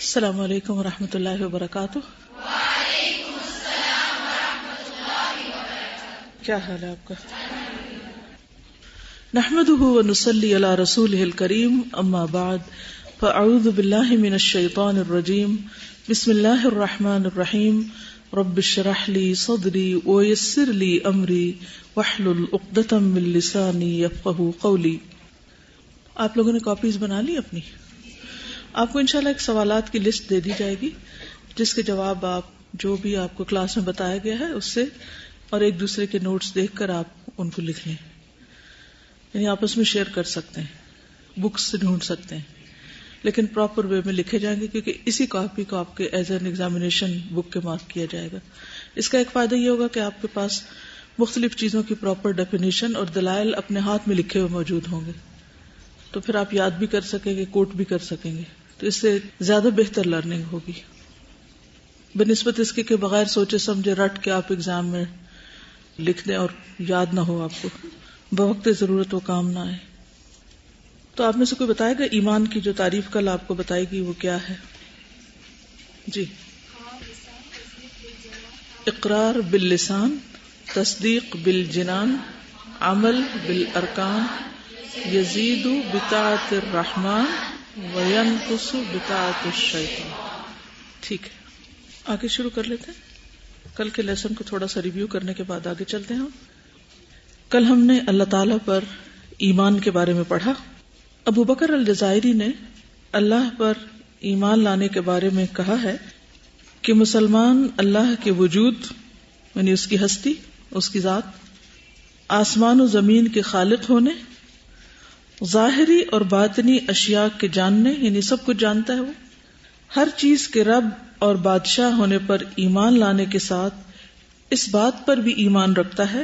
السلام علیکم و رحمۃ اللہ وبرکاتہ۔ کیا حال ہے آپ کا؟ نحمد نسلی اللہ رسول کریم اما بعد، فاعوذ باللہ من الشیطان الرجیم، بسم اللہ الرحمن الرحیم، رب شرح لی صدری ویسر لی امری وحلل اقدتم من لسانی یفقہ قولی۔ آپ لوگوں نے کاپیز بنا لی اپنی؟ آپ کو انشاءاللہ ایک سوالات کی لسٹ دے دی جائے گی، جس کے جواب آپ جو بھی آپ کو کلاس میں بتایا گیا ہے، اس سے اور ایک دوسرے کے نوٹس دیکھ کر آپ ان کو لکھ لیں۔ یعنی آپس میں شیئر کر سکتے ہیں بکس سے ڈھونڈ سکتے ہیں۔ لیکن پراپر وے میں لکھے جائیں گے کیونکہ اسی کاپی کو آپ کے ایز این ایگزامینیشن بک کے مارک کیا جائے گا۔ اس کا ایک فائدہ یہ ہوگا کہ آپ کے پاس مختلف چیزوں کی پراپر ڈیفینیشن اور دلائل اپنے ہاتھ میں لکھے ہوئے موجود ہوں گے۔ تو پھر آپ یاد بھی کر سکیں گے کوٹ بھی کر سکیں گے۔ تو اس سے زیادہ بہتر لرننگ ہوگی۔ بہ نسبت اس کے کہ بغیر سوچے سمجھے رٹ کے آپ ایگزام میں لکھ دیں اور یاد نہ ہو آپ کو۔ بوقت ضرورت وہ کام نہ آئے۔ تو آپ میں سے کوئی بتائے گا ایمان کی جو تعریف کل آپ کو بتائے گی وہ کیا ہے؟ جی۔ اقرار باللسان، تصدیق بالجنان، عمل بالارکان، یزید بطاعت الرحمن ٹھیک ہے۔ آگے شروع کر لیتے ہیں۔ کل کے لیسن کو تھوڑا سا ریویو کرنے کے بعد آگے چلتے ہیں کل ہم نے اللہ تعالی پر ایمان کے بارے میں پڑھا۔ ابو بکر الجزائری نے اللہ پر ایمان لانے کے بارے میں کہا ہے کہ مسلمان اللہ کے وجود یعنی اس کی ہستی، اس کی ذات، آسمان و زمین کے خالق ہونے ظاہری اور باطنی اشیاء کے جاننے یعنی سب کچھ جانتا ہے وہ۔ ہر چیز کے رب اور بادشاہ ہونے پر ایمان لانے کے ساتھ اس بات پر بھی ایمان رکھتا ہے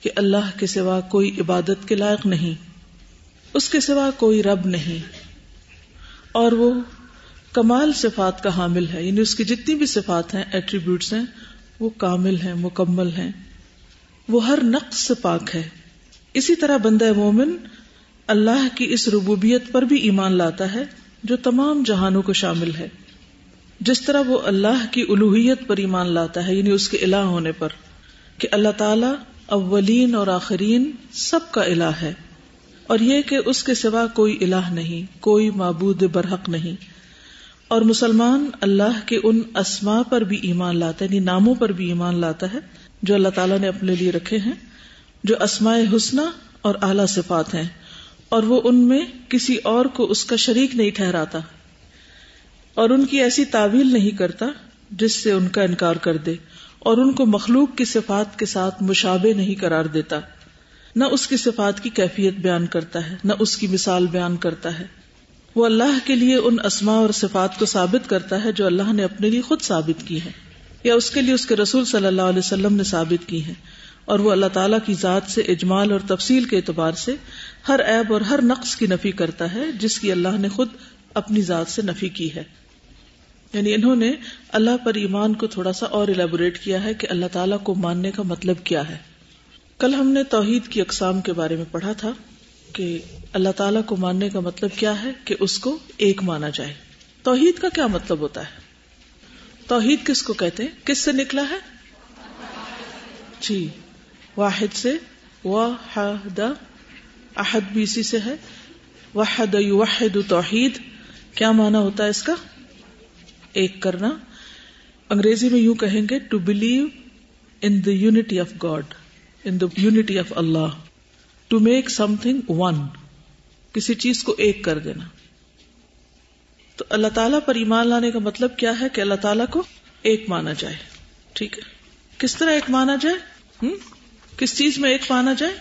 کہ اللہ کے سوا کوئی عبادت کے لائق نہیں۔ اس کے سوا کوئی رب نہیں۔ اور وہ کمال صفات کا حامل ہے یعنی اس کی جتنی بھی صفات ہیں ایٹریبیوٹس ہیں، وہ کامل ہیں، مکمل ہیں۔ وہ ہر نقص سے پاک ہے۔ اسی طرح بندہ مومن اللہ کی اس ربوبیت پر بھی ایمان لاتا ہے جو تمام جہانوں کو شامل ہے۔ جس طرح وہ اللہ کی الوحیت پر ایمان لاتا ہے یعنی اس کے الہ ہونے پر، کہ اللہ تعالی اولین اور آخرین سب کا الہ ہے۔ اور یہ کہ اس کے سوا کوئی الہ نہیں، کوئی معبود برحق نہیں۔ اور مسلمان اللہ کے ان اسما پر بھی ایمان لاتا ہے یعنی ناموں پر بھی ایمان لاتا ہے، جو اللہ تعالیٰ نے اپنے لیے رکھے ہیں، جو اسماء حسنہ اور اعلی صفات ہیں۔ اور وہ ان میں کسی اور کو اس کا شریک نہیں ٹھہراتا اور ان کی ایسی تعویل نہیں کرتا جس سے ان کا انکار کر دے اور ان کو مخلوق کی صفات کے ساتھ مشابے نہیں قرار دیتا۔ نہ اس کی صفات کی کیفیت بیان کرتا ہے، نہ اس کی مثال بیان کرتا ہے۔ وہ اللہ کے لیے ان اسماء اور صفات کو ثابت کرتا ہے جو اللہ نے اپنے لیے خود ثابت کی ہے یا اس کے لیے اس کے رسول صلی اللہ علیہ وسلم نے ثابت کی ہے اور وہ اللہ تعالیٰ کی ذات سے اجمال اور تفصیل کے اعتبار سے ہر عیب اور ہر نقص کی نفی کرتا ہے، جس کی اللہ نے خود اپنی ذات سے نفی کی ہے۔ یعنی انہوں نے اللہ پر ایمان کو تھوڑا سا اور الیبوریٹ کیا ہے کہ اللہ تعالیٰ کو ماننے کا مطلب کیا ہے۔ کل ہم نے توحید کی اقسام کے بارے میں پڑھا تھا کہ اللہ تعالیٰ کو ماننے کا مطلب کیا ہے کہ اس کو ایک مانا جائے۔ توحید کا کیا مطلب ہوتا ہے؟ توحید کس کو کہتے ہیں؟ کس سے نکلا ہے؟ جی۔ واحد سے واحد احد بھی اسی سے ہے۔ وحد یوحد توحید، کیا مانا ہوتا ہے اس کا؟ ایک کرنا۔ انگریزی میں یوں کہیں گے to believe in the unity of God in the unity of Allah to make something one کسی چیز کو ایک کر دینا۔ تو اللہ تعالیٰ پر ایمان لانے کا مطلب کیا ہے؟ کہ اللہ تعالیٰ کو ایک مانا جائے۔ ٹھیک ہے۔ کس طرح ایک مانا جائے؟ ہم؟ کس چیز میں ایک مانا جائے؟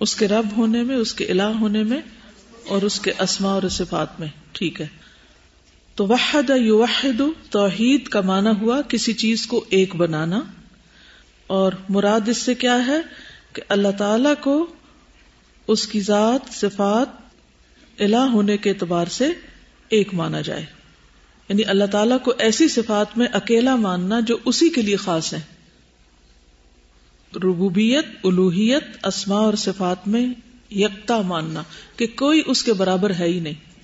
اس کے رب ہونے میں، اس کے الہ ہونے میں اور اس کے اسما اور صفات میں۔ ٹھیک ہے۔ تو وحد یوحد توحید کا مانا ہوا کسی چیز کو ایک بنانا۔ اور مراد اس سے کیا ہے؟ کہ اللہ تعالی کو اس کی ذات، صفات، الہ ہونے کے اعتبار سے ایک مانا جائے۔ یعنی اللہ تعالیٰ کو ایسی صفات میں اکیلا ماننا جو اسی کے لیے خاص ہے۔ ربوبیت الوحیت اسما اور صفات میں یکتا ماننا کہ کوئی اس کے برابر ہے ہی نہیں۔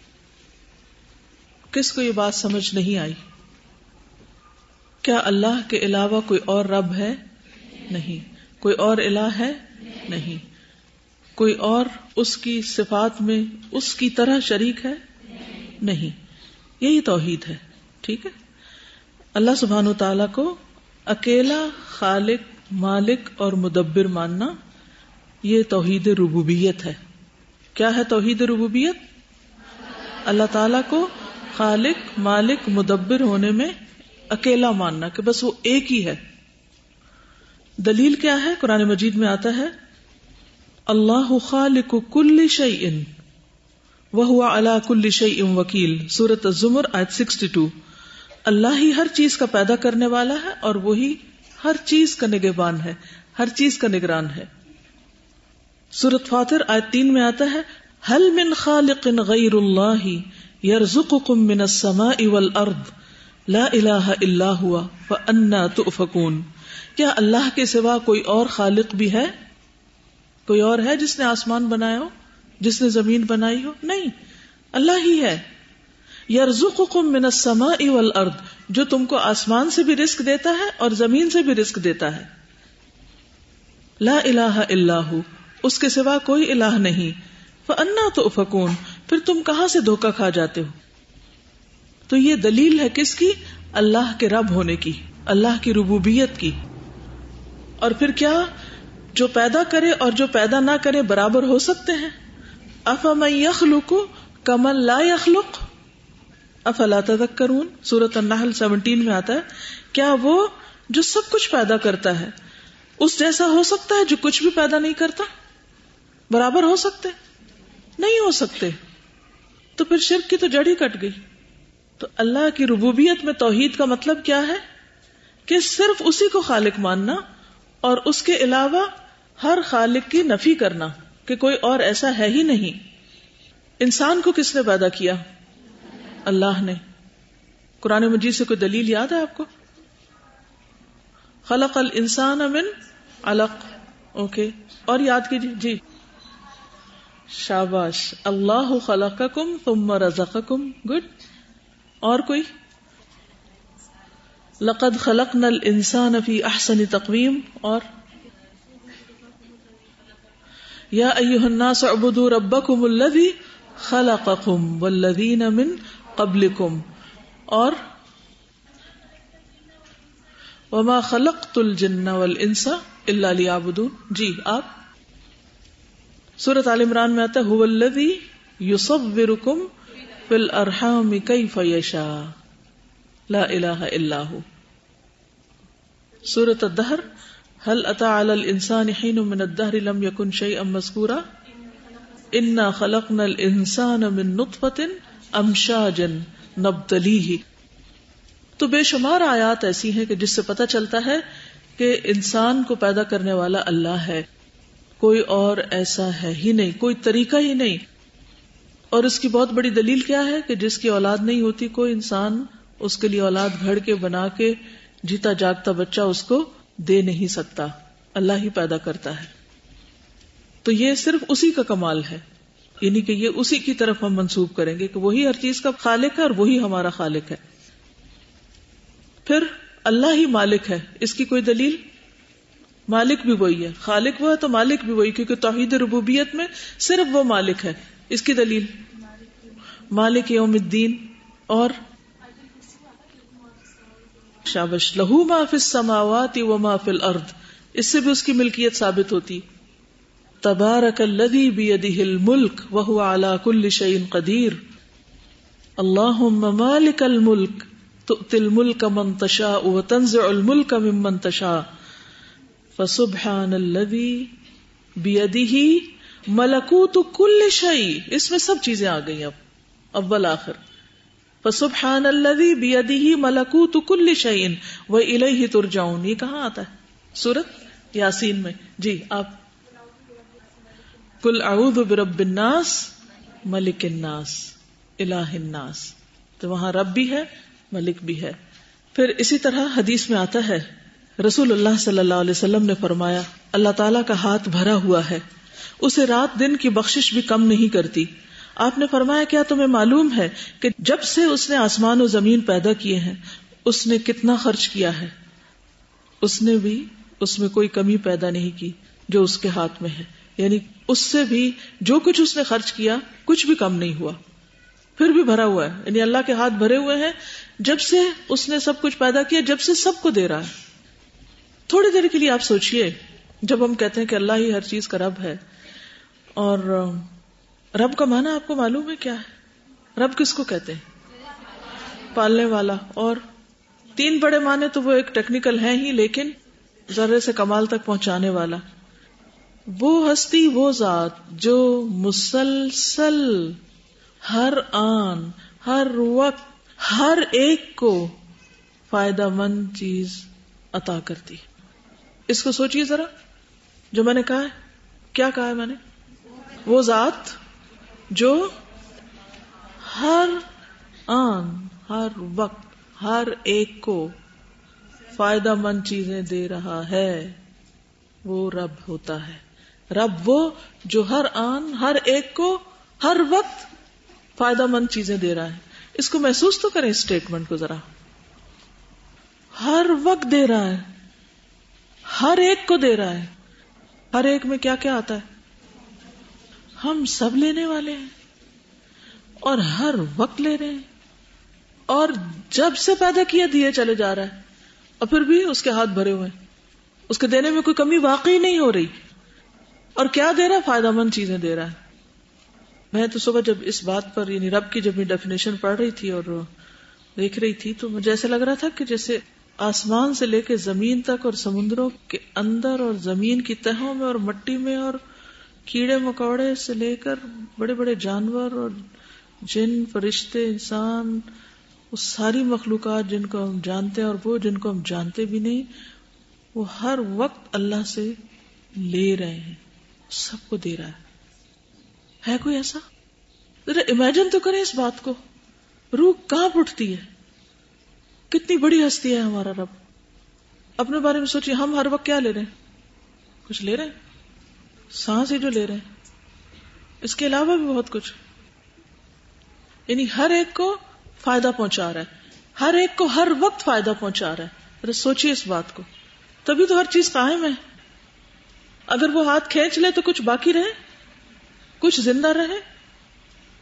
کس کو یہ بات سمجھ نہیں آئی؟ کیا اللہ کے علاوہ کوئی اور رب ہے؟ نہیں۔ کوئی اور الہ ہے؟ نہیں۔ کوئی اور اس کی صفات میں اس کی طرح شریک ہے؟ نہیں۔ یہی توحید ہے۔ ٹھیک ہے۔ اللہ سبحان و تعالی کو اکیلا خالق مالک اور مدبر ماننا یہ توحید ربوبیت ہے۔ کیا ہے توحید ربوبیت؟ اللہ تعالی کو خالق، مالک، مدبر ہونے میں اکیلا ماننا کہ بس وہ ایک ہی ہے۔ دلیل کیا ہے؟ قرآن مجید میں آتا ہے، اللہ خالق کل شعی ان وہ اللہ کل شعی ام وکیل۔ سورت زمر آیت سکسٹی ٹو۔ اللہ ہی ہر چیز کا پیدا کرنے والا ہے اور وہی ہر چیز کا نگہبان ہے، ہر چیز کا نگران ہے۔ سورت فاتر آیت تین میں آتا ہے، ہل من خالق غیر اللہ یرزقکم من السماء والارض، لا الہ الا ہوا، فانا تؤفکون. کیا اللہ کے سوا کوئی اور خالق بھی ہے؟ کوئی اور ہے جس نے آسمان بنایا ہو، جس نے زمین بنائی ہو؟ نہیں، اللہ ہی ہے۔ یرزقکم من السماء والارض، جو تم کو آسمان سے بھی رزق دیتا ہے اور زمین سے بھی رزق دیتا ہے۔ لا الہ الا ہو، اس کے سوا کوئی الہ نہیں۔ فانا تؤفکون پھر تم کہاں سے دھوکا کھا جاتے ہو؟ تو یہ دلیل ہے کس کی؟ اللہ کے رب ہونے کی، اللہ کی ربوبیت کی۔ اور پھر کیا؟ جو پیدا کرے اور جو پیدا نہ کرے برابر ہو سکتے ہیں۔ افام یخلق کمل لا یخلق افلا تذکرون؟ سورت النحل سیونٹین میں آتا ہے، کیا وہ جو سب کچھ پیدا کرتا ہے، اس جیسا ہو سکتا ہے جو کچھ بھی پیدا نہیں کرتا؟ برابر ہو سکتے؟ نہیں ہو سکتے۔ تو پھر شرک کی تو جڑی کٹ گئی۔ تو اللہ کی ربوبیت میں توحید کا مطلب کیا ہے؟ کہ صرف اسی کو خالق ماننا اور اس کے علاوہ ہر خالق کی نفی کرنا، کہ کوئی اور ایسا ہے ہی نہیں۔ انسان کو کس نے پیدا کیا؟ اللہ نے۔ قرآن مجید سے کوئی دلیل یاد ہے آپ کو؟ خلق الانسان من علق۔ اوکے، اور یاد کیجیے۔ جی۔ شاباش۔ اللہ خلقکم ثم رزقکم۔ گڈ۔ اور کوئی؟ لقد خلقنا الانسان فی احسن تقویم۔ اور؟ یا ایوہ الناس عبدو ربکم الذی خلقکم والذین من قبلکم اور وما خلقت الجن والانس الا لیعبدون جی آپ۔ سورت عال عمران میں آتا ہے، هو الذی یصورکم فی الارحام کیف یشا لا الہ الا ہو سورت الدہر، هل اتى على الانسان حين من الدهر لم يكن شيئا مذكورا انا خلقنا الانسان من نطفه امشاج نبتليه تو بے شمار آیات ایسی ہیں کہ جس سے پتہ چلتا ہے کہ انسان کو پیدا کرنے والا اللہ ہے۔ کوئی اور ایسا ہے ہی نہیں، کوئی طریقہ ہی نہیں۔ اور اس کی بہت بڑی دلیل کیا ہے کہ جس کی اولاد نہیں ہوتی، کوئی انسان اس کے لیے اولاد گھڑ کے بنا کے جیتا جاگتا بچہ اس کو دے نہیں سکتا۔ اللہ ہی پیدا کرتا ہے۔ تو یہ صرف اسی کا کمال ہے۔ یعنی کہ یہ اسی کی طرف ہم منسوب کریں گے کہ وہی ہر چیز کا خالق ہے اور وہی ہمارا خالق ہے۔ پھر اللہ ہی مالک ہے، اس کی کوئی دلیل؟ مالک بھی وہی ہے۔ خالق وہ ہے تو مالک بھی وہی، کیونکہ توحید ربوبیت میں صرف وہ مالک ہے۔ اس کی دلیل؟ مالک یوم الدین اور شابش، لہو ما فی السماوات و ما فی الارض۔ اس سے بھی اس کی ملکیت ثابت ہوتی۔ تبارک الذی بیدہ الملک وهو علی کل شیء قدیر۔ اللهم مالک الملک، تؤتی الملک من تشاء وتنزع الملک ممن تشاء۔ فسبحان الذی بیدہ ملکوت کل شیء۔ اس میں سب چیزیں آ گئی اب، اول آخر۔ فسبحان الذي بيده ملكوت كل شيء واليه ترجعون۔ یہ کہاں آتا ہے؟ سورت یاسین میں۔ جی آپ کل اعوذ برب الناس، ملک الناس، الہ الناس۔ تو وہاں رب بھی ہے، ملک بھی ہے۔ پھر اسی طرح حدیث میں آتا ہے، رسول اللہ صلی اللہ علیہ وسلم نے فرمایا، اللہ تعالیٰ کا ہاتھ بھرا ہوا ہے۔ اسے رات دن کی بخشش بھی کم نہیں کرتی۔ آپ نے فرمایا، کیا تمہیں معلوم ہے کہ جب سے اس نے آسمان و زمین پیدا کیے ہیں، اس نے کتنا خرچ کیا ہے؟ اس نے بھی اس میں کوئی کمی پیدا نہیں کی جو اس کے ہاتھ میں ہے۔ یعنی اس سے بھی جو کچھ اس نے خرچ کیا، کچھ بھی کم نہیں ہوا۔ پھر بھی بھرا ہوا ہے۔ یعنی اللہ کے ہاتھ بھرے ہوئے ہیں۔ جب سے اس نے سب کچھ پیدا کیا، جب سے سب کو دے رہا ہے۔ تھوڑی دیر کے لیے آپ سوچئے، جب ہم کہتے ہیں کہ اللہ ہی ہر چیز کا رب ہے، اور رب کا معنی آپ کو معلوم ہے کیا ہے؟ رب کس کو کہتے ہیں؟ پالنے والا۔ اور تین بڑے معنی تو وہ ایک ٹیکنیکل ہیں ہی، لیکن ذرے سے کمال تک پہنچانے والا۔ وہ ہستی وہ ذات جو مسلسل ہر آن، ہر وقت، ہر ایک کو فائدہ مند چیز عطا کرتی اس کو سوچیے ذرا، جو میں نے کہا ہے، کیا کہا ہے میں نے؟ وہ ذات جو ہر آن، ہر وقت، ہر ایک کو فائدہ مند چیزیں دے رہا ہے، وہ رب ہوتا ہے۔ رب وہ جو ہر آن، ہر ایک کو ہر وقت فائدہ مند چیزیں دے رہا ہے۔ اس کو محسوس تو کریں اسٹیٹمنٹ کو ذرا۔ ہر وقت دے رہا ہے۔ ہر ایک کو دے رہا ہے۔ ہر ایک میں کیا کیا آتا ہے؟ ہم سب لینے والے ہیں۔ اور ہر وقت لے رہے ہیں۔ اور جب سے پیدا کیا، دیے چلے جا رہا ہے۔ اور پھر بھی اس کے ہاتھ بھرے ہوئے ہیں۔ اس کے دینے میں کوئی کمی واقعی نہیں ہو رہی۔ اور کیا دے رہا ہے؟ فائدہ مند چیزیں دے رہا ہے۔ میں تو صبح جب اس بات پر یعنی رب کی جب ڈیفینیشن پڑھ رہی تھی اور دیکھ رہی تھی، تو مجھے ایسا لگ رہا تھا کہ جیسے آسمان سے لے کے زمین تک اور سمندروں کے اندر اور زمین کی تہوں میں اور مٹی میں اور کیڑے مکوڑے سے لے کر بڑے بڑے جانور اور جن، فرشتے، انسان، وہ ساری مخلوقات جن کو ہم جانتے ہیں اور وہ جن کو ہم جانتے بھی نہیں، وہ ہر وقت اللہ سے لے رہے ہیں۔ سب کو دے رہا ہے۔ ہے کوئی ایسا؟ ذرا امیجن تو کریں اس بات کو۔ روح کہاں اٹھتی ہے؟ کتنی بڑی ہستی ہے ہمارا رب۔ اپنے بارے میں سوچیے ہم ہر وقت کیا لے رہے ہیں؟ کچھ لے رہے ہیں؟ سانس ہی جو لے رہے ہیں۔ اس کے علاوہ بھی بہت کچھ۔ یعنی ہر ایک کو فائدہ پہنچا رہا ہے۔ ہر ایک کو ہر وقت فائدہ پہنچا رہا ہے۔ سوچیے اس بات کو۔ تبھی تو ہر چیز قائم ہے۔ اگر وہ ہاتھ کھینچ لے تو کچھ باقی رہے؟ کچھ زندہ رہے؟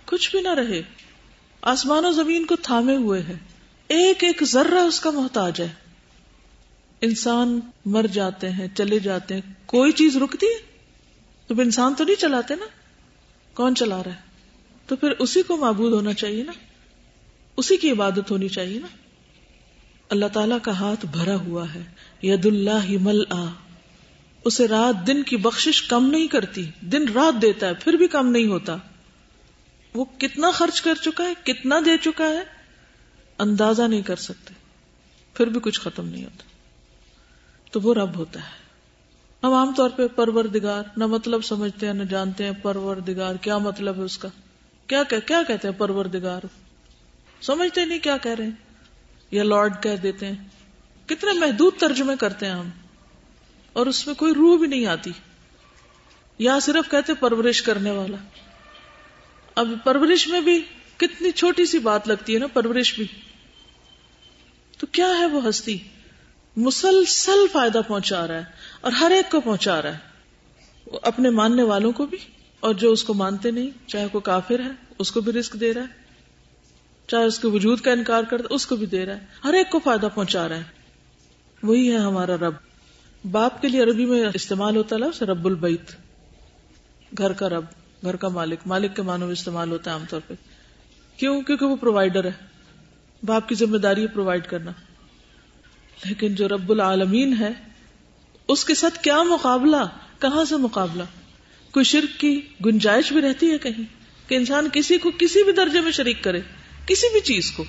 کچھ بھی نہ رہے۔ آسمان و زمین کو تھامے ہوئے ہے ایک ایک ذرہ اس کا محتاج ہے۔ انسان مر جاتے ہیں، چلے جاتے ہیں۔ کوئی چیز رکتی ہے؟ تو انسان تو نہیں چلاتے نا؟ کون چلا رہا ہے؟ تو پھر اسی کو معبود ہونا چاہیے نا؟ اسی کی عبادت ہونی چاہیے نا؟ اللہ تعالی کا ہاتھ بھرا ہوا ہے۔ ید اللہ مل آ اسے رات دن کی بخشش کم نہیں کرتی، دن رات دیتا ہے، پھر بھی کم نہیں ہوتا۔ وہ کتنا خرچ کر چکا ہے، کتنا دے چکا ہے، اندازہ نہیں کر سکتے۔ پھر بھی کچھ ختم نہیں ہوتا۔ تو وہ رب ہوتا ہے۔ ہم عام طور پہ پرور دگار نہ مطلب سمجھتے ہیں، نہ جانتے ہیں پرور دگار کیا مطلب ہے اس کا؟ کیا کیا کہتے ہیں پرور دگار سمجھتے نہیں کیا کہہ رہے ہیں۔ یا لارڈ کہہ دیتے ہیں۔ کتنے محدود ترجمے کرتے ہیں ہم۔ اور اس میں کوئی روح بھی نہیں آتی۔ یا صرف کہتے پرورش کرنے والا۔ اب پرورش میں بھی کتنی چھوٹی سی بات لگتی ہے نا، پرورش بھی۔ تو کیا ہے وہ ہستی؟ مسلسل فائدہ پہنچا رہا ہے اور ہر ایک کو پہنچا رہا ہے۔ اپنے ماننے والوں کو بھی، اور جو اس کو مانتے نہیں، چاہے کوئی کافر ہے، اس کو بھی رسک دے رہا ہے۔ چاہے اس کے وجود کا انکار کرتا، اس کو بھی دے رہا ہے۔ ہر ایک کو فائدہ پہنچا رہا ہے۔ وہی ہے ہمارا رب۔ باپ کے لیے عربی میں استعمال ہوتا لفظ رب البیت۔ گھر کا رب، گھر کا مالک مالک کے معنوں میں استعمال ہوتا ہے عام طور پہ۔ کیوں؟ کیونکہ وہ پرووائڈر ہے۔ باپ کی ذمہ داری ہے پرووائڈ کرنا۔ لیکن جو رب العالمین ہے، اس کے ساتھ کیا مقابلہ؟ کہاں سے مقابلہ؟ کوئی شرک کی گنجائش بھی رہتی ہے کہیں؟ کہ انسان کسی کو کسی بھی درجے میں شریک کرے، کسی بھی چیز کو۔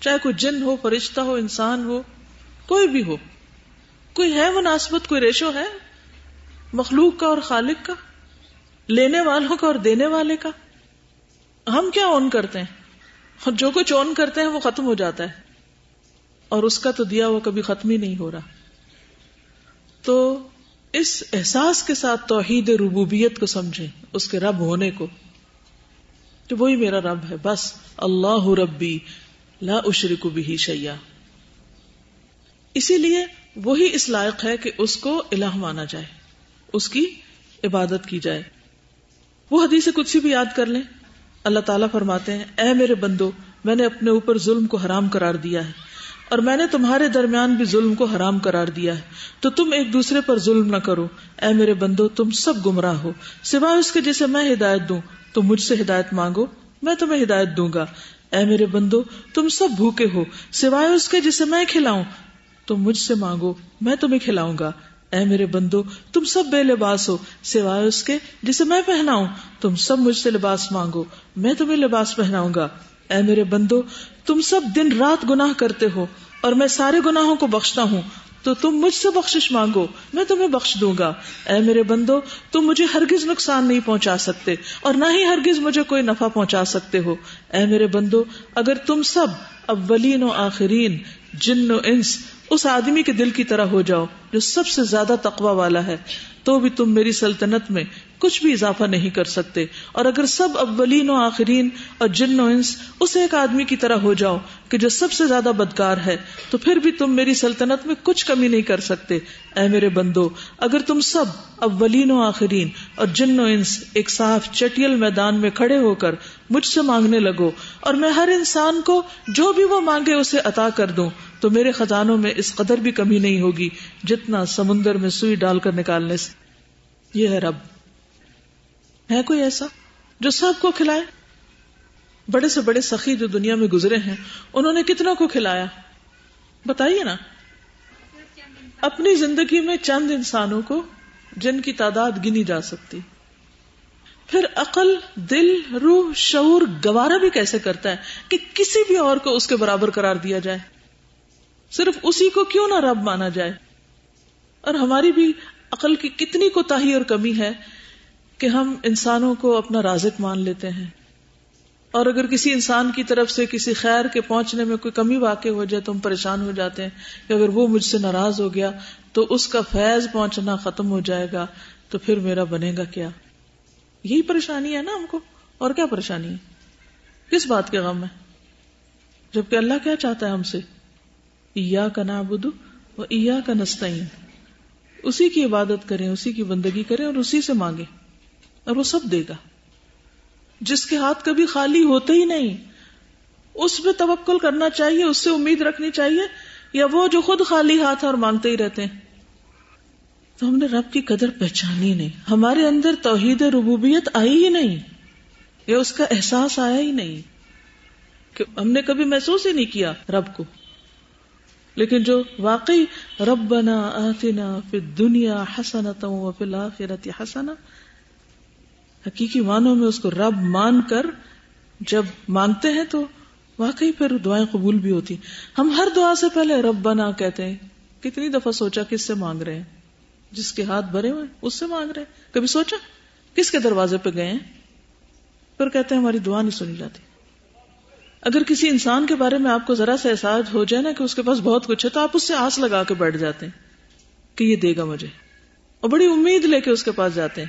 چاہے کوئی جن ہو، فرشتہ ہو، انسان ہو، کوئی بھی ہو۔ کوئی ہے مناسبت، کوئی ریشو ہے؟ مخلوق کا اور خالق کا، لینے والوں کا اور دینے والے کا۔ ہم کیا اون کرتے ہیں؟ جو کچھ اون کرتے ہیں وہ ختم ہو جاتا ہے۔ اور اس کا تو دیا وہ کبھی ختم ہی نہیں ہو رہا۔ تو اس احساس کے ساتھ توحید ربوبیت کو سمجھیں، اس کے رب ہونے کو۔ کہ وہی میرا رب ہے، بس۔ اللہ ربی لا اشرک بھی شیا اسی لیے وہی اس لائق ہے کہ اس کو الہ مانا جائے، اس کی عبادت کی جائے۔ وہ حدیث کچھ بھی یاد کر لیں۔ اللہ تعالیٰ فرماتے ہیں، اے میرے بندو، میں نے اپنے اوپر ظلم کو حرام قرار دیا ہے، اور میں نے تمہارے درمیان بھی ظلم کو حرام قرار دیا ہے۔ تو تم ایک دوسرے پر ظلم نہ کرو۔ اے میرے بندو، تم سب گمراہ ہو۔ سوائے اس کے جسے میں ہدایت دوں، تو مجھ سے ہدایت مانگو، میں تمہیں ہدایت دوں گا۔ اے میرے بندو، تم سب بھوکے ہو۔ سوائے اس کے جسے میں کھلاؤں تو مجھ سے مانگو، میں تمہیں کھلاؤں گا۔ اے میرے بندو، تم سب بے لباس ہو، سوائے اس کے جسے میں پہناؤں۔ تم سب مجھ سے لباس مانگو، میں تمہیں لباس پہناؤں گا۔ اے میرے بندو، تم سب دن رات گناہ کرتے ہو اور میں سارے گناہوں کو بخشتا ہوں۔ تو تم مجھ سے بخشش مانگو، میں تمہیں بخش دوں گا۔ اے میرے بندو، تم مجھے ہرگز نقصان نہیں پہنچا سکتے اور نہ ہی ہرگز مجھے کوئی نفع پہنچا سکتے ہو۔ اے میرے بندو، اگر تم سب اولین و آخرین جن و انس اس آدمی کے دل کی طرح ہو جاؤ جو سب سے زیادہ تقوی والا ہے۔ تو بھی تم میری سلطنت میں کچھ بھی اضافہ نہیں کر سکتے۔ اور اگر سب اولین و آخرین اور جن و انس اس ایک آدمی کی طرح ہو جاؤ کہ جو سب سے زیادہ بدکار ہے، تو پھر بھی تم میری سلطنت میں کچھ کمی نہیں کر سکتے۔ اے میرے بندو، اگر تم سب اولین و آخرین اور جن و انس ایک صاف چٹیل میدان میں کھڑے ہو کر مجھ سے مانگنے لگو اور میں ہر انسان کو جو بھی وہ مانگے اسے عطا کر دوں، تو میرے خزانوں میں اس قدر بھی کمی نہیں ہوگی جتنا سمندر میں سوئی ڈال کر نکالنے سے۔ یہ ہے رب۔ ہے کوئی ایسا جو سب کو کھلائے؟ بڑے سے بڑے سخی جو دنیا میں گزرے ہیں، انہوں نے کتنا کو کھلایا؟ بتائیے نا۔ اپنی زندگی میں چند انسانوں کو جن کی تعداد گنی جا سکتی۔ پھر عقل، دل، روح، شعور گوارا بھی کیسے کرتا ہے کہ کسی بھی اور کو اس کے برابر قرار دیا جائے؟ صرف اسی کو کیوں نہ رب مانا جائے؟ اور ہماری بھی عقل کی کتنی کوتاہی اور کمی ہے کہ ہم انسانوں کو اپنا رازق مان لیتے ہیں۔ اور اگر کسی انسان کی طرف سے کسی خیر کے پہنچنے میں کوئی کمی واقع ہو جائے تو ہم پریشان ہو جاتے ہیں کہ اگر وہ مجھ سے ناراض ہو گیا تو اس کا فیض پہنچنا ختم ہو جائے گا تو پھر میرا بنے گا کیا؟ یہی پریشانی ہے نا ہم کو۔ اور کیا پریشانی ہے؟ کس بات کے غم ہے جبکہ اللہ کیا چاہتا ہے ہم سے؟ ایا کا نابود و ایا کا نستعین۔ اسی کی عبادت کریں، اسی کی بندگی کریں اور اسی سے مانگے اور وہ سب دے گا۔ جس کے ہاتھ کبھی خالی ہوتے ہی نہیں، اس پہ توکل کرنا چاہیے، اس سے امید رکھنی چاہیے، یا وہ جو خود خالی ہاتھ اور مانگتے ہی رہتے ہیں۔ تو ہم نے رب کی قدر پہچانی نہیں۔ ہمارے اندر توحید ربوبیت آئی ہی نہیں، یا اس کا احساس آیا ہی نہیں کہ ہم نے کبھی محسوس ہی نہیں کیا رب کو۔ لیکن جو واقعی ربنا آتنا فی الدنیا حسنتا و فی الاخرت حسنا، حقیقی معنوں میں اس کو رب مان کر جب مانگتے ہیں تو واقعی پھر دعائیں قبول بھی ہوتی۔ ہم ہر دعا سے پہلے رب بنا کہتے ہیں، کتنی دفعہ سوچا کس سے مانگ رہے ہیں؟ جس کے ہاتھ بھرے ہوئے اس سے مانگ رہے ہیں۔ کبھی سوچا؟ کس کے دروازے پہ گئے ہیں؟ پھر کہتے ہیں ہماری دعا نہیں سنی جاتی۔ اگر کسی انسان کے بارے میں آپ کو ذرا سا احساس ہو جائے نا کہ اس کے پاس بہت کچھ ہے، تو آپ اس سے آس لگا کے بیٹھ جاتے ہیں کہ یہ دے گا مجھے۔ اور بڑی امید لے کے اس کے پاس جاتے ہیں۔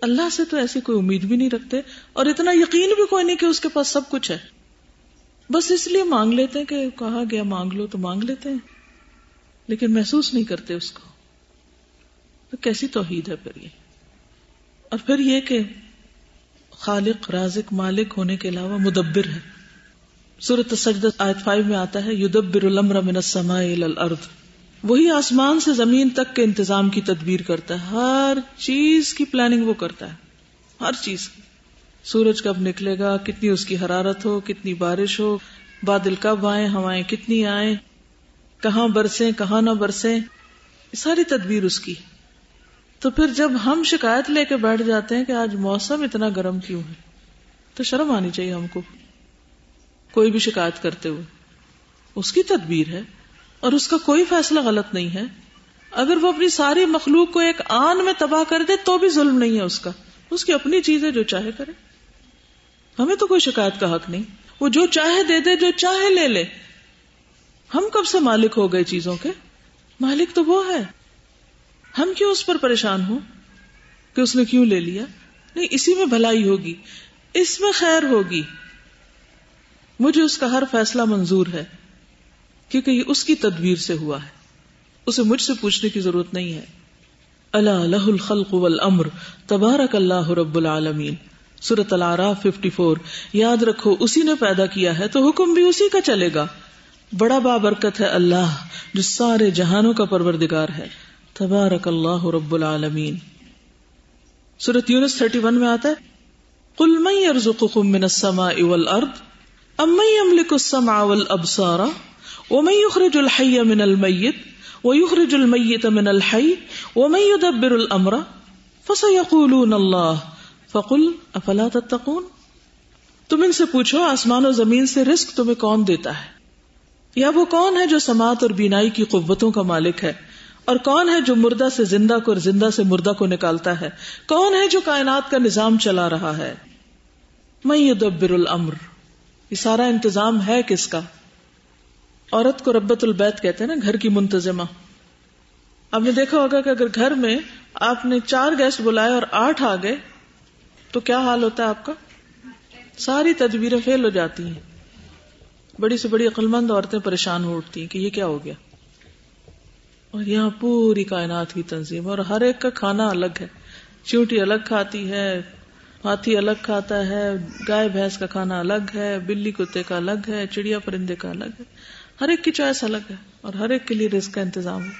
اللہ سے تو ایسی کوئی امید بھی نہیں رکھتے اور اتنا یقین بھی کوئی نہیں کہ اس کے پاس سب کچھ ہے۔ بس اس لیے مانگ لیتے ہیں کہ کہا گیا مانگ لو تو مانگ لیتے ہیں، لیکن محسوس نہیں کرتے اس کو۔ تو کیسی توحید ہے پھر یہ؟ اور پھر یہ کہ خالق، رازق، مالک ہونے کے علاوہ مدبر ہے۔ سورت سجدہ آیت فائیو میں آتا ہے، یدبر الامر من السماء الارض۔ وہی آسمان سے زمین تک کے انتظام کی تدبیر کرتا ہے۔ ہر چیز کی پلاننگ وہ کرتا ہے۔ ہر چیز۔ کی سورج کب نکلے گا، کتنی اس کی حرارت ہو، کتنی بارش ہو، بادل کب آئے ہوائیں کتنی آئے کہاں برسیں، کہاں نہ برسیں۔ ساری تدبیر اس کی۔ تو پھر جب ہم شکایت لے کے بیٹھ جاتے ہیں کہ آج موسم اتنا گرم کیوں ہے، تو شرم آنی چاہیے ہم کو کوئی بھی شکایت کرتے ہوئے۔ اس کی تدبیر ہے اور اس کا کوئی فیصلہ غلط نہیں ہے۔ اگر وہ اپنی ساری مخلوق کو ایک آن میں تباہ کر دے تو بھی ظلم نہیں ہے اس کا۔ اس کی اپنی چیز ہے جو چاہے کرے۔ ہمیں تو کوئی شکایت کا حق نہیں۔ وہ جو چاہے دے دے، جو چاہے لے لے۔ ہم کب سے مالک ہو گئے چیزوں کے؟ مالک تو وہ ہے۔ ہم کیوں اس پر پریشان ہوں کہ اس نے کیوں لے لیا؟ نہیں، اسی میں بھلائی ہوگی، اس میں خیر ہوگی۔ مجھے اس کا ہر فیصلہ منظور ہے، کیونکہ یہ اس کی تدبیر سے ہوا ہے۔ اسے مجھ سے پوچھنے کی ضرورت نہیں ہے۔ اللہ لہ الخلق والامر، تبارک اللہ رب العالمین۔ سورت العراف 54 یاد رکھو، اسی نے پیدا کیا ہے تو حکم بھی اسی کا چلے گا۔ بڑا بابرکت ہے اللہ، جو سارے جہانوں کا پروردگار ہے۔ تبارک اللہ رب العالمین۔ سورت یونس 31 میں آتا ہے، قل من يرزقكم من السماء والارض ام من يملك السمع والابصار ومن يخرج الحي من الميت ويخرج الميت من الحي ومن يدبر الامر فسيقولون الله فقل افلا تتقون؟ تم ان سے پوچھو، آسمان و زمین سے رزق تمہیں کون دیتا ہے؟ یا وہ کون ہے جو سماعت اور بینائی کی قوتوں کا مالک ہے؟ اور کون ہے جو مردہ سے زندہ کو اور زندہ سے مردہ کو نکالتا ہے؟ کون ہے جو کائنات کا نظام چلا رہا ہے؟ میں یدبر الامر۔ یہ سارا انتظام ہے کس کا؟ عورت کو ربت البیت کہتے ہیں نا، گھر کی منتظمہ۔ آپ نے دیکھا ہوگا کہ اگر گھر میں آپ نے چار گیسٹ بلائے اور آٹھ آ گئے، تو کیا حال ہوتا ہے آپ کا؟ ساری تدبیریں فیل ہو جاتی ہیں۔ بڑی سے بڑی عقلمند عورتیں پریشان ہو اٹھتی ہیں کہ یہ کیا ہو گیا؟ اور یہاں پوری کائنات کی تنظیم اور ہر ایک کا کھانا الگ ہے۔ چونٹی الگ کھاتی ہے، ہاتھی الگ کھاتا ہے، گائے، بھینس کا کھانا الگ ہے، بلی کتے کا الگ ہے، چڑیا پرندے کا الگ ہے۔ ہر ایک کی چوائس الگ ہے اور ہر ایک کے لیے رزق کا انتظام ہے۔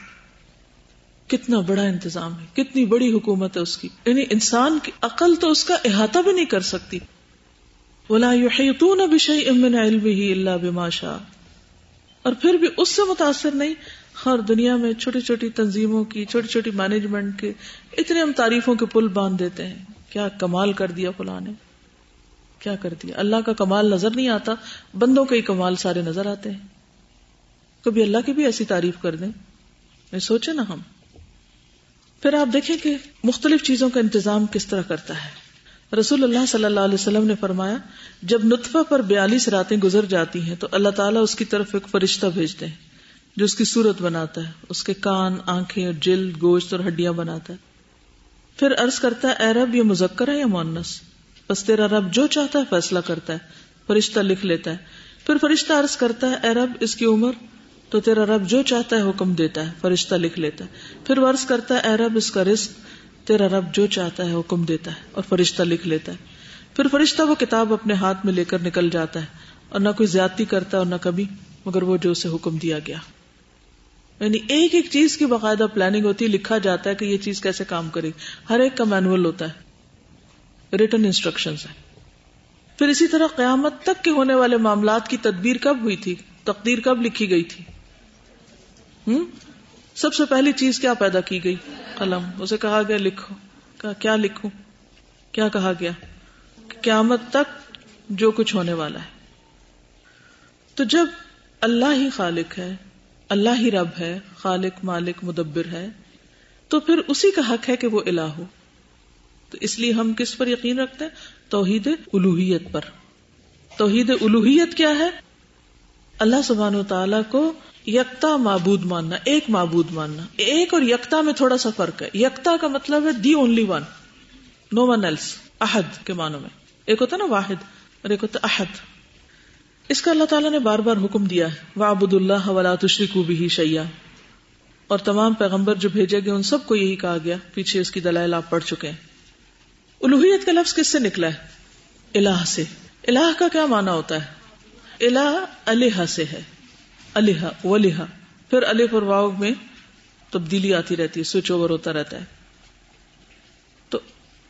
کتنا بڑا انتظام ہے، کتنی بڑی حکومت ہے اس کی۔ یعنی انسان کی عقل تو اس کا احاطہ بھی نہیں کر سکتی۔ بولا اللہ بماشا اور پھر بھی اس سے متاثر نہیں ہر دنیا میں چھوٹی چھوٹی تنظیموں کی، چھوٹی چھوٹی مینجمنٹ کے اتنے ہم تعریفوں کے پل باندھ دیتے ہیں۔ کیا کمال کر دیا فلاں نے۔ کیا کر دیا۔ اللہ کا کمال نظر نہیں آتا، بندوں کے ہی کمال سارے نظر آتے ہیں۔ کبھی اللہ کی بھی ایسی تعریف کر دیں۔ سوچے نا ہم۔ پھر آپ دیکھیں کہ مختلف چیزوں کا انتظام کس طرح کرتا ہے۔ رسول اللہ صلی اللہ علیہ وسلم نے فرمایا، جب نطفہ پر بیالیس راتیں گزر جاتی ہیں تو اللہ تعالیٰ اس کی طرف ایک فرشتہ بھیجتے ہیں۔ جو اس کی صورت بناتا ہے، اس کے کان، آنکھیں اور جلد، گوشت اور ہڈیاں بناتا ہے۔ پھر عرض کرتا ہے، اے رب، یہ مذکر ہے یا مونس بس تیرا رب جو چاہتا ہے فیصلہ کرتا ہے، فرشتہ لکھ لیتا ہے۔ پھر فرشتہ عرض کرتا ہے، اے رب، اس کی عمر؟ تو تیرا رب جو چاہتا ہے حکم دیتا ہے، فرشتہ لکھ لیتا ہے۔ پھر ورز کرتا ہے، اے رب، اس کا رزق تیرا رب جو چاہتا ہے حکم دیتا ہے، اور فرشتہ لکھ لیتا ہے۔ پھر فرشتہ وہ کتاب اپنے ہاتھ میں لے کر نکل جاتا ہے، اور نہ کوئی زیادتی کرتا ہے اور نہ کبھی، مگر وہ جو اسے حکم دیا گیا۔ یعنی ایک ایک چیز کی باقاعدہ پلاننگ ہوتی ہے، لکھا جاتا ہے کہ یہ چیز کیسے کام کرے گی۔ ہر ایک کا مینوئل ہوتا ہے۔ ریٹرن انسٹرکشن ہے پھر اسی طرح قیامت تک کے ہونے والے معاملات کی تدبیر کب ہوئی تھی؟ تقدیر کب لکھی گئی تھی؟ ہوں سب سے پہلی چیز کیا پیدا کی گئی؟ قلم۔ اسے کہا گیا، لکھو۔ کہا، کیا لکھوں؟ کیا کہا گیا؟ قیامت تک جو کچھ ہونے والا ہے۔ تو جب اللہ ہی خالق ہے اللہ ہی رب ہے، خالق، مالک، مدبر ہے، تو پھر اسی کا حق ہے کہ وہ الہ ہو۔ تو اس لیے ہم کس پر یقین رکھتے ہیں؟ توحید الوحیت پر۔ توحید الوحیت کیا ہے؟ اللہ سبحان و تعالی کو یکتا معبود ماننا، ایک معبود ماننا۔ ایک اور یکتا میں تھوڑا سا فرق ہے۔ یکتا کا مطلب ہے the only one, no one else, احد کے معنوں میں۔ ایک ہوتا نا واحد، اور ایک ہوتا احد۔ اس کا اللہ تعالیٰ نے بار بار حکم دیا ہے وابد اللہ ولا تشریق بھی شیا اور تمام پیغمبر جو بھیجے گئے، ان سب کو یہی کہا گیا، پیچھے اس کی دلائل آپ پڑھ چکے ہیں۔ الوحیت کا لفظ کس سے نکلا ہے؟ الہ سے۔ الہ کا کیا معنی ہوتا ہے؟ الہ الہ سے ہے۔ الحا و لہا پھر الف اور واؤ میں تبدیلی آتی رہتی ہے، سوئچ اوور ہوتا رہتا ہے۔ تو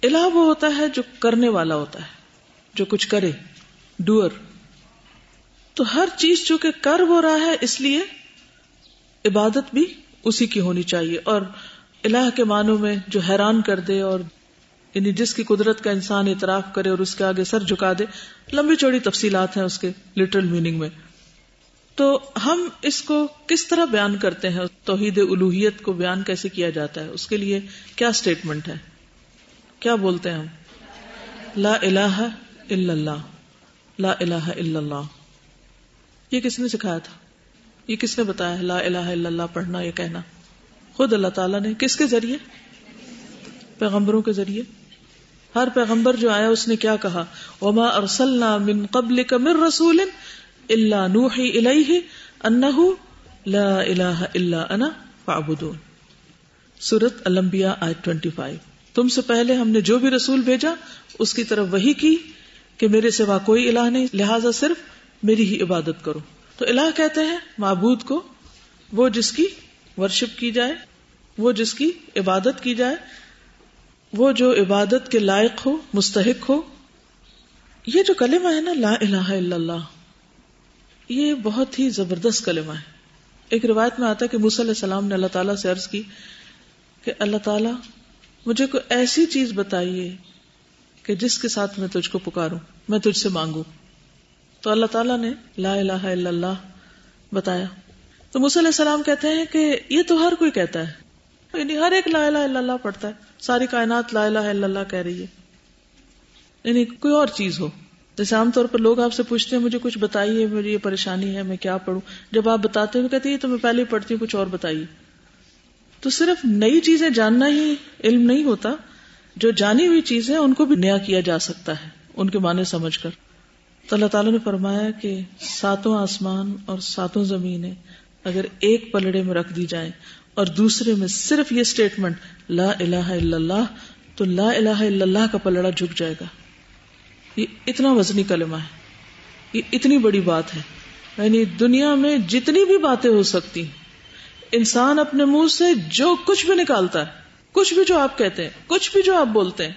الہ وہ ہوتا ہے جو کرنے والا ہوتا ہے، جو کچھ کرے۔ ڈوئر۔ تو ہر چیز چونکہ کر وہ رہا ہے، اس لیے عبادت بھی اسی کی ہونی چاہیے۔ اور الہ کے معنوں میں جو حیران کر دے اور یعنی جس کی قدرت کا انسان اعتراف کرے اور اس کے آگے سر جھکا دے، لمبی چوڑی تفصیلات ہیں اس کے لٹرل میننگ میں۔ تو ہم اس کو کس طرح بیان کرتے ہیں؟ توحید الوحیت کو بیان کیسے کیا جاتا ہے؟ اس کے لیے کیا اسٹیٹمنٹ ہے؟ کیا بولتے ہیں ہم؟ لا الہ الا اللہ۔ لا الہ الا اللہ۔ یہ کس نے سکھایا تھا؟ یہ کس نے بتایا لا الہ الا اللہ پڑھنا یہ کہنا؟ خود اللہ تعالیٰ نے کس کے ذریعے؟ پیغمبروں کے ذریعے۔ ہر پیغمبر جو آیا اس نے کیا کہا؟ وما ارسلنا من قبل من رسول الا نوحی الیہ انہو لا الہ الا انا فعبدون سورت الانبیاء آیت 25 تم سے پہلے ہم نے جو بھی رسول بھیجا، اس کی طرف وہی کی کہ میرے سوا کوئی الہ نہیں، لہٰذا صرف میری ہی عبادت کرو۔ تو الہ کہتے ہیں، معبود کو وہ جس کی ورشپ کی جائے، وہ جس کی عبادت کی جائے، وہ جو عبادت کے لائق ہو، مستحق ہو۔ یہ جو کلمہ ہے نا، لا الہ الا اللہ، یہ بہت ہی زبردست کلمہ ہے۔ ایک روایت میں آتا ہے کہ موسی علیہ السلام نے اللہ تعالیٰ سے عرض کی کہ اللہ تعالیٰ، مجھے کوئی ایسی چیز بتائیے کہ جس کے ساتھ میں تجھ کو پکاروں، میں تجھ سے مانگوں۔ تو اللہ تعالیٰ نے لا الہ الا اللہ بتایا۔ تو علیہ السلام کہتے ہیں کہ یہ تو ہر کوئی کہتا ہے۔ یعنی ہر ایک لا الہ الا اللہ پڑھتا ہے۔ ساری کائنات لا الہ الا اللہ کہہ رہی ہے۔ یعنی کوئی اور چیز ہو۔ جیسے عام طور پر لوگ آپ سے پوچھتے ہیں، مجھے کچھ بتائیے میری یہ پریشانی ہے، میں کیا پڑھوں؟ جب آپ بتاتے ہیں کہتے ہیں تو میں پہلے ہی پڑھتی ہوں، کچھ اور بتائیے۔ تو صرف نئی چیزیں جاننا ہی علم نہیں ہوتا۔ جو جانی ہوئی چیزیں ان کو بھی نیا کیا جا سکتا ہے، ان کے معنی سمجھ کر۔ تو اللہ تعالیٰ نے فرمایا کہ ساتوں آسمان اور ساتوں زمینیں اگر ایک پلڑے میں رکھ دی جائیں اور دوسرے میں صرف یہ اسٹیٹمنٹ لا الہ الا اللہ، تو لا الہ الا اللہ کا پلڑا جھک جائے گا۔ یہ اتنا وزنی کلمہ ہے۔ یہ اتنی بڑی بات ہے۔ یعنی دنیا میں جتنی بھی باتیں ہو سکتی انسان اپنے منہ سے جو کچھ بھی نکالتا ہے، کچھ بھی جو آپ کہتے ہیں، کچھ بھی جو آپ بولتے ہیں،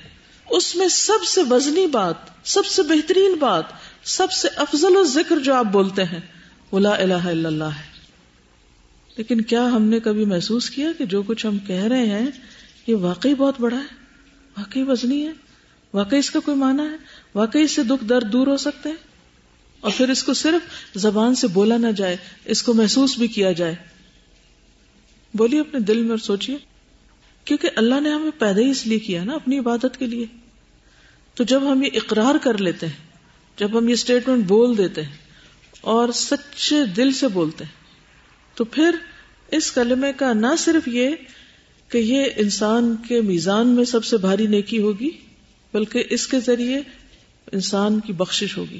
اس میں سب سے وزنی بات، سب سے بہترین بات سب سے افضل و ذکر جو آپ بولتے ہیں، وہ لا الہ الا اللہ ہے۔ لیکن کیا ہم نے کبھی محسوس کیا کہ جو کچھ ہم کہہ رہے ہیں، یہ واقعی بہت بڑا ہے؟ واقعی وزنی ہے؟ واقعی اس کا کوئی معنی ہے؟ واقعی اس سے دکھ درد دور ہو سکتے ہیں؟ اور پھر اس کو صرف زبان سے بولا نہ جائے، اس کو محسوس بھی کیا جائے۔ بولیے اپنے دل میں اور سوچیے۔ کیونکہ اللہ نے ہمیں پیدا ہی اس لیے کیا نا، اپنی عبادت کے لیے۔ تو جب ہم یہ اقرار کر لیتے ہیں جب ہم یہ اسٹیٹمنٹ بول دیتے ہیں اور سچے دل سے بولتے ہیں، تو پھر اس کلمے کا نہ صرف یہ کہ یہ انسان کے میزان میں سب سے بھاری نیکی ہوگی، بلکہ اس کے ذریعے انسان کی بخشش ہوگی۔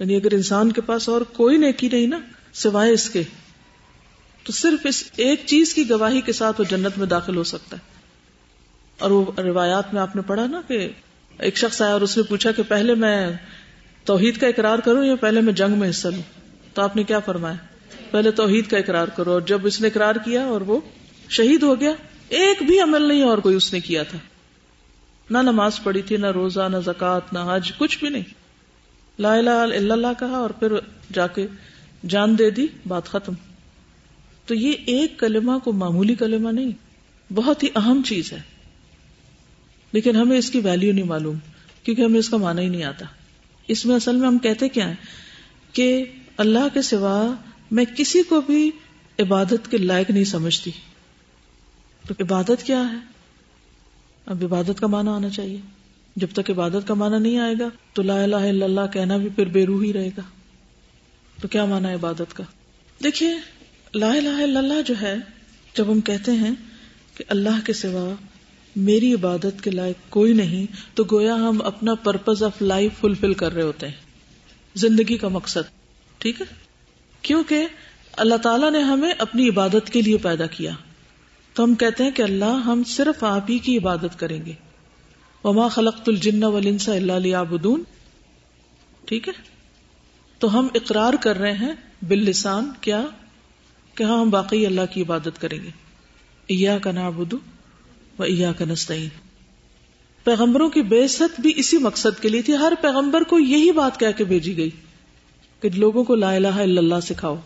یعنی اگر انسان کے پاس اور کوئی نیکی نہیں نا، سوائے اس کے، تو صرف اس ایک چیز کی گواہی کے ساتھ وہ جنت میں داخل ہو سکتا ہے۔ اور وہ روایات میں آپ نے پڑھا نا کہ ایک شخص آیا اور اس نے پوچھا کہ پہلے میں توحید کا اقرار کروں یا پہلے میں جنگ میں حصہ لوں؟ تو آپ نے کیا فرمایا؟ پہلے توحید کا اقرار کرو اور جب اس نے اقرار کیا اور وہ شہید ہو گیا، ایک بھی عمل نہیں اور کوئی اس نے کیا تھا۔ نہ نماز پڑھی تھی، نہ روزہ، نہ زکات نہ حج، کچھ بھی نہیں۔ لا الہ الا اللہ کہا اور پھر جا کے جان دے دی، بات ختم۔ تو یہ ایک کلمہ کو معمولی کلمہ نہیں، بہت ہی اہم چیز ہے۔ لیکن ہمیں اس کی ویلیو نہیں معلوم، کیونکہ ہمیں اس کا معنی ہی نہیں آتا۔ اس میں اصل میں ہم کہتے کیا ہیں؟ کہ اللہ کے سوا میں کسی کو بھی عبادت کے لائق نہیں سمجھتی۔ تو عبادت کیا ہے؟ اب عبادت کا معنی آنا چاہیے۔ جب تک عبادت کا معنی نہیں آئے گا تو لا الہ الا اللہ کہنا بھی پھر بے روح ہی رہے گا۔ تو کیا مانا عبادت کا؟ دیکھیے، لا الہ الا اللہ جو ہے، جب ہم کہتے ہیں کہ اللہ کے سوا میری عبادت کے لائق کوئی نہیں، تو گویا ہم اپنا پرپز آف لائف فلفل کر رہے ہوتے ہیں۔ زندگی کا مقصد۔ ٹھیک ہے؟ کیونکہ اللہ تعالیٰ نے ہمیں اپنی عبادت کے لیے پیدا کیا۔ تو ہم کہتے ہیں کہ اللہ ہم صرف آپ ہی کی عبادت کریں گے۔ وما خلق الجن ولنسا اللہ عبدون ٹھیک ہے؟ تو ہم اقرار کر رہے ہیں باللسان، کیا؟ کہ ہاں ہم واقعی اللہ کی عبادت کریں گے۔ ایا کا نابدو و ایا کا نستعین پیغمبروں کی بے ست بھی اسی مقصد کے لیے تھی، ہر پیغمبر کو یہی بات کہہ کے بھیجی گئی کہ لوگوں کو لا الہ الا اللہ سکھاؤ۔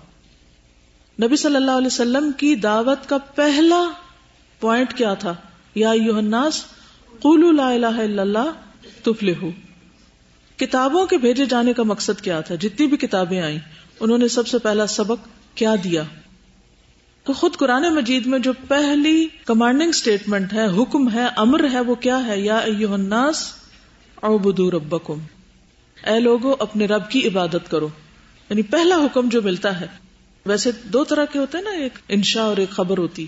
نبی صلی اللہ علیہ وسلم کی دعوت کا پہلا پوائنٹ کیا تھا؟ یا الناس، قولوا لا الہ الا اللہ تفلحوا کتابوں کے بھیجے جانے کا مقصد کیا تھا؟ جتنی بھی کتابیں آئیں، انہوں نے سب سے پہلا سبق کیا دیا؟ تو خود قرآن مجید میں جو پہلی کمانڈنگ اسٹیٹمنٹ ہے، حکم ہے، امر ہے، وہ کیا ہے؟ یا الناس اعبدوا ربکم۔ اے لوگو، اپنے رب کی عبادت کرو۔ یعنی پہلا حکم جو ملتا ہے۔ ویسے دو طرح کے ہوتے ہیں نا، ایک انشا اور ایک خبر ہوتی۔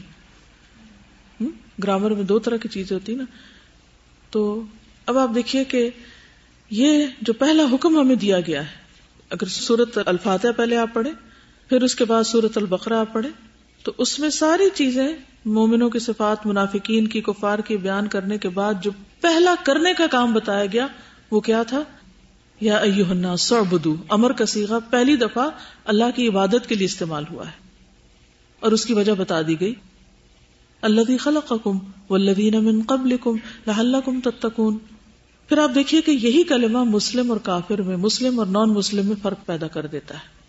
گرامر میں دو طرح کی چیزیں ہوتی نا۔ تو اب آپ دیکھیے کہ یہ جو پہلا حکم ہمیں دیا گیا ہے۔ اگر سورت الفاتحہ پہلے آپ پڑھیں، پھر اس کے بعد سورت البقرہ آپ پڑھیں۔ تو اس میں ساری چیزیں مومنوں کی صفات، منافقین کی کفار کی بیان کرنے کے بعد جو پہلا کرنے کا کام بتایا گیا، وہ کیا تھا؟ یا ایوہ سعبدو، امر کا سیغہ پہلی دفعہ اللہ کی عبادت کے لیے استعمال ہوا ہے۔ اور اس کی وجہ بتا دی گئی۔ اللہ خلقکم والذین من قبلکم لعلکم تتقون۔ پھر آپ دیکھیے کہ یہی کلمہ مسلم اور کافر میں، مسلم اور نان مسلم میں فرق پیدا کر دیتا ہے۔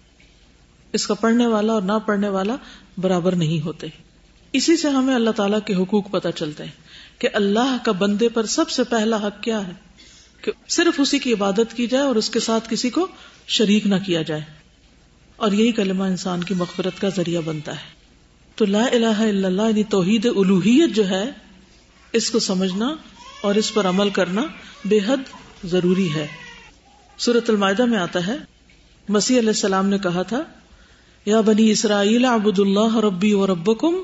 اس کا پڑھنے والا اور نہ پڑھنے والا برابر نہیں ہوتے۔ اسی سے ہمیں اللہ تعالیٰ کے حقوق پتہ چلتے ہیں کہ اللہ کا بندے پر سب سے پہلا حق کیا ہے، کہ صرف اسی کی عبادت کی جائے اور اس کے ساتھ کسی کو شریک نہ کیا جائے۔ اور یہی کلمہ انسان کی مغفرت کا ذریعہ بنتا ہے۔ تو لا الہ الا اللہ یعنی توحید الوحیت جو ہے، اس کو سمجھنا اور اس پر عمل کرنا بے حد ضروری ہے۔ سورت المائدہ میں آتا ہے، مسیح علیہ السلام نے کہا تھا یا بنی اسرائیل عبد اللہ ربی و ربکم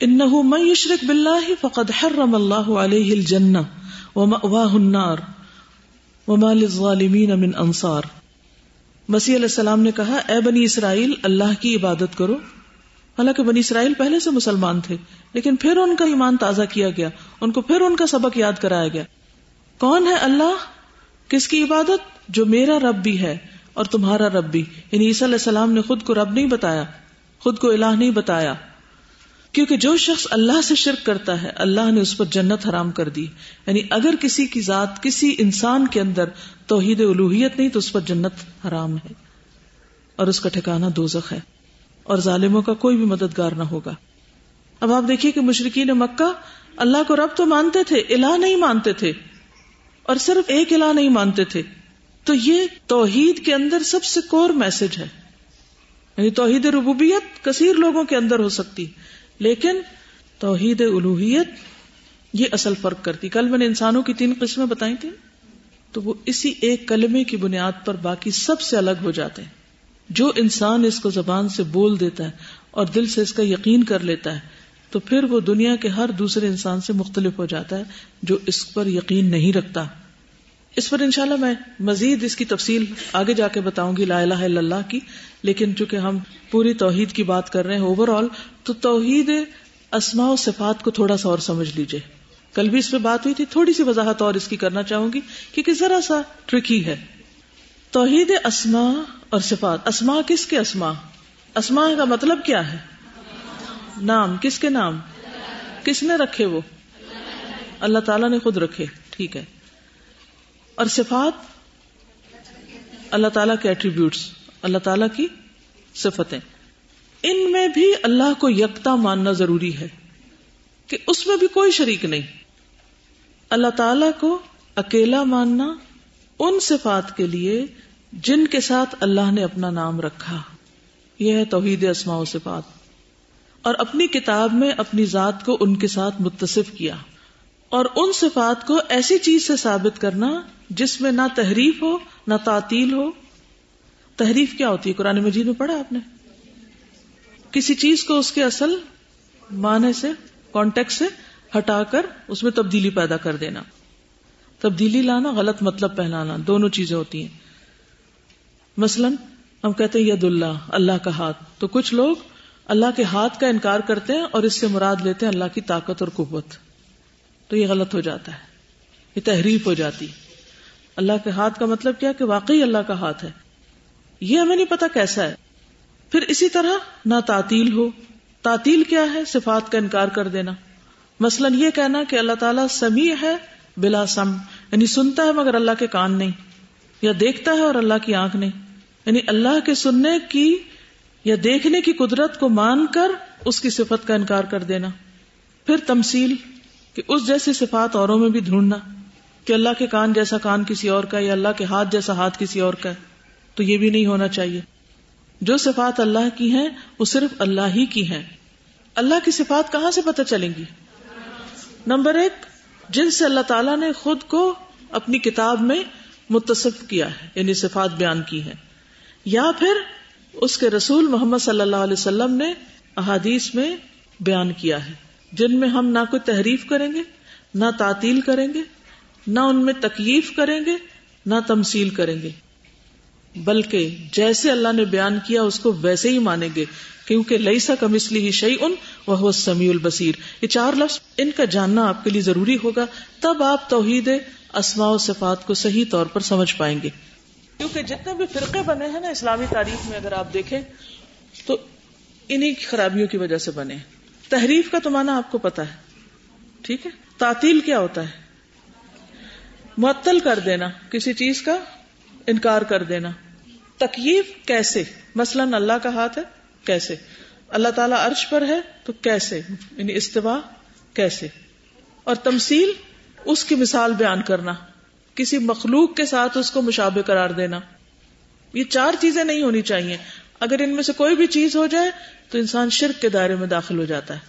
انہو من یشرک باللہ فقد حرم اللہ علیہ الجنہ ومأواہ النار وما للظالمین من انصار۔ مسیح علیہ السلام نے کہا، اے بنی اسرائیل، اللہ کی عبادت کرو۔ حالانکہ بنی اسرائیل پہلے سے مسلمان تھے، لیکن پھر ان کا ایمان تازہ کیا گیا، ان کو پھر ان کا سبق یاد کرایا گیا۔ کون ہے اللہ؟ کس کی عبادت؟ جو میرا رب بھی ہے۔ اور تمہارا رب بھی۔ یعنی عیسی علیہ السلام نے خود کو رب نہیں بتایا، خود کو الہ نہیں بتایا۔ کیونکہ جو شخص اللہ سے شرک کرتا ہے، اللہ نے اس پر جنت حرام کر دی۔ یعنی اگر کسی کی ذات، کسی انسان کے اندر توحید الوحیت نہیں، تو اس پر جنت حرام ہے۔ اور اس کا ٹھکانا دوزخ ہے۔ اور ظالموں کا کوئی بھی مددگار نہ ہوگا۔ اب آپ دیکھیے کہ مشرقین مکہ اللہ کو رب تو مانتے تھے، الہ نہیں مانتے تھے۔ اور صرف ایک الہ نہیں مانتے تھے۔ تو یہ توحید کے اندر سب سے کور میسج ہے۔ یعنی توحید ربوبیت کثیر لوگوں کے اندر ہو سکتی لیکن توحید الوحیت یہ اصل فرق کرتی۔ کل میں نے انسانوں کی تین قسمیں بتائی تھی تو وہ اسی ایک کلمے کی بنیاد پر باقی سب سے الگ ہو جاتے ہیں۔ جو انسان اس کو زبان سے بول دیتا ہے اور دل سے اس کا یقین کر لیتا ہے، تو پھر وہ دنیا کے ہر دوسرے انسان سے مختلف ہو جاتا ہے جو اس پر یقین نہیں رکھتا۔ اس پر انشاءاللہ میں مزید اس کی تفصیل آگے جا کے بتاؤں گی لا الہ الا اللہ کی۔ لیکن چونکہ ہم پوری توحید کی بات کر رہے ہیں اوور آل تو توحید اسماء و صفات کو تھوڑا سا اور سمجھ لیجیے۔ کل بھی اس پہ بات ہوئی تھی، تھوڑی سی وضاحت اور اس کی کرنا چاہوں گی، کیونکہ ذرا سا ٹرکی ہے۔ توحید اسما اور صفات اسما کس کے اسما اسما کا مطلب کیا ہے؟ نام، کس کے نام؟ کس نے رکھے وہ؟ اللہ تعالیٰ نے خود رکھے، ٹھیک ہے۔ اور صفات اللہ تعالیٰ کے ایٹریبیوٹس اللہ تعالیٰ کی صفتیں۔ ان میں بھی اللہ کو یکتا ماننا ضروری ہے کہ اس میں بھی کوئی شریک نہیں۔ اللہ تعالی کو اکیلا ماننا ان صفات کے لیے جن کے ساتھ اللہ نے اپنا نام رکھا۔ یہ ہے توحید اسماء و صفات۔ اور اپنی کتاب میں اپنی ذات کو ان کے ساتھ متصف کیا۔ اور ان صفات کو ایسی چیز سے ثابت کرنا جس میں نہ تحریف ہو، نہ تعطیل ہو۔ تحریف کیا ہوتی ہے؟ قرآن مجید میں پڑھا آپ نے؟ کسی چیز کو اس کے اصل معنی سے کانٹیکٹ سے ہٹا کر اس میں تبدیلی پیدا کر دینا۔ تبدیلی لانا، غلط مطلب پہنانا، دونوں چیزیں ہوتی ہیں۔ مثلا ہم کہتے ہیں ید اللہ اللہ کا ہاتھ۔ تو کچھ لوگ اللہ کے ہاتھ کا انکار کرتے ہیں اور اس سے مراد لیتے ہیں اللہ کی طاقت اور قوت۔ تو یہ غلط ہو جاتا ہے، یہ تحریف ہو جاتی۔ اللہ کے ہاتھ کا مطلب کیا کہ واقعی اللہ کا ہاتھ ہے؟ یہ ہمیں نہیں پتا کیسا ہے۔ پھر اسی طرح نہ تعطیل ہو۔ تعطیل کیا ہے؟ صفات کا انکار کر دینا۔ مثلا یہ کہنا کہ اللہ تعالیٰ سمیع ہے بلا سم یعنی سنتا ہے مگر اللہ کے کان نہیں، یا دیکھتا ہے اور اللہ کی آنکھ نہیں۔ یعنی اللہ کے سننے کی یا دیکھنے کی قدرت کو مان کر اس کی صفت کا انکار کر دینا۔ پھر تمثیل، کہ اس جیسی صفات اوروں میں بھی ڈھونڈنا۔ کہ اللہ کے کان جیسا کان کسی اور کا یا اللہ کے ہاتھ جیسا ہاتھ کسی اور کا ہے، تو یہ بھی نہیں ہونا چاہیے۔ جو صفات اللہ کی ہیں، وہ صرف اللہ ہی کی ہیں۔ اللہ کی صفات کہاں سے پتہ چلیں گی؟ نمبر ایک، جن سے اللہ تعالیٰ نے خود کو اپنی کتاب میں متصف کیا ہے یعنی صفات بیان کی ہے یا پھر، اس کے رسول محمد صلی اللہ علیہ وسلم نے احادیث میں بیان کیا ہے۔ جن میں ہم نہ کوئی تحریف کریں گے، نہ تعطیل کریں گے نہ ان میں تکلیف کریں گے، نہ تمسیل کریں گے۔ بلکہ جیسے اللہ نے بیان کیا، اس کو ویسے ہی مانیں گے۔ کیونکہ لئی سا کم اس لیے شعی ان وہ سمیع البصیر۔ یہ چار لفظ، ان کا جاننا آپ کے لیے ضروری ہوگا۔ تب آپ توحید اسماء و صفات کو صحیح طور پر سمجھ پائیں گے۔ کیونکہ جتنے بھی فرقے بنے ہیں نا اسلامی تاریخ میں، اگر آپ دیکھیں، تو انہی خرابیوں کی وجہ سے بنے تحریف کا تو مانا آپ کو پتا ہے، ٹھیک ہے؟ تعطیل کیا ہوتا ہے؟ معطل کر دینا، کسی چیز کا انکار کر دینا۔ تکیف کیسے؟ مثلا اللہ کا ہاتھ ہے، کیسے؟ اللہ تعالیٰ عرش پر ہے تو کیسے؟ یعنی استوا، کیسے؟ اور تمثیل، اس کی مثال بیان کرنا۔ کسی مخلوق کے ساتھ اس کو مشابہ قرار دینا۔ یہ چار چیزیں نہیں ہونی چاہیے۔ اگر ان میں سے کوئی بھی چیز ہو جائے تو انسان شرک کے دائرے میں داخل ہو جاتا ہے۔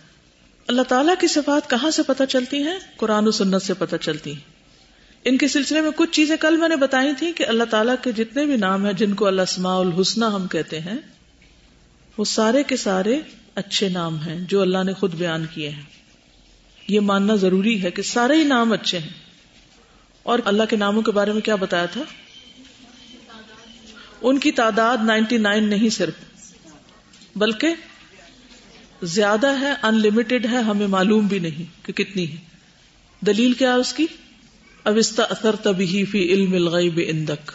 اللہ تعالیٰ کی صفات کہاں سے پتہ چلتی ہیں؟ قرآن و سنت سے پتہ چلتی ہیں۔ ان کے سلسلے میں کچھ چیزیں کل میں نے بتائی تھی کہ اللہ تعالیٰ کے جتنے بھی نام ہیں جن کو اللہ اسماء الحسنہ ہم کہتے ہیں، وہ سارے کے سارے اچھے نام ہیں جو اللہ نے خود بیان کیے ہیں۔ یہ ماننا ضروری ہے کہ سارے ہی نام اچھے ہیں۔ اور اللہ کے ناموں کے بارے میں کیا بتایا تھا؟ ان کی تعداد نائنٹی نائن نہیں صرف، بلکہ زیادہ ہے ان لمیٹڈ ہے، ہمیں معلوم بھی نہیں کہ کتنی ہے۔ دلیل کیا اس کی؟ اوستا اثر تبھی فی علم الغیب اندک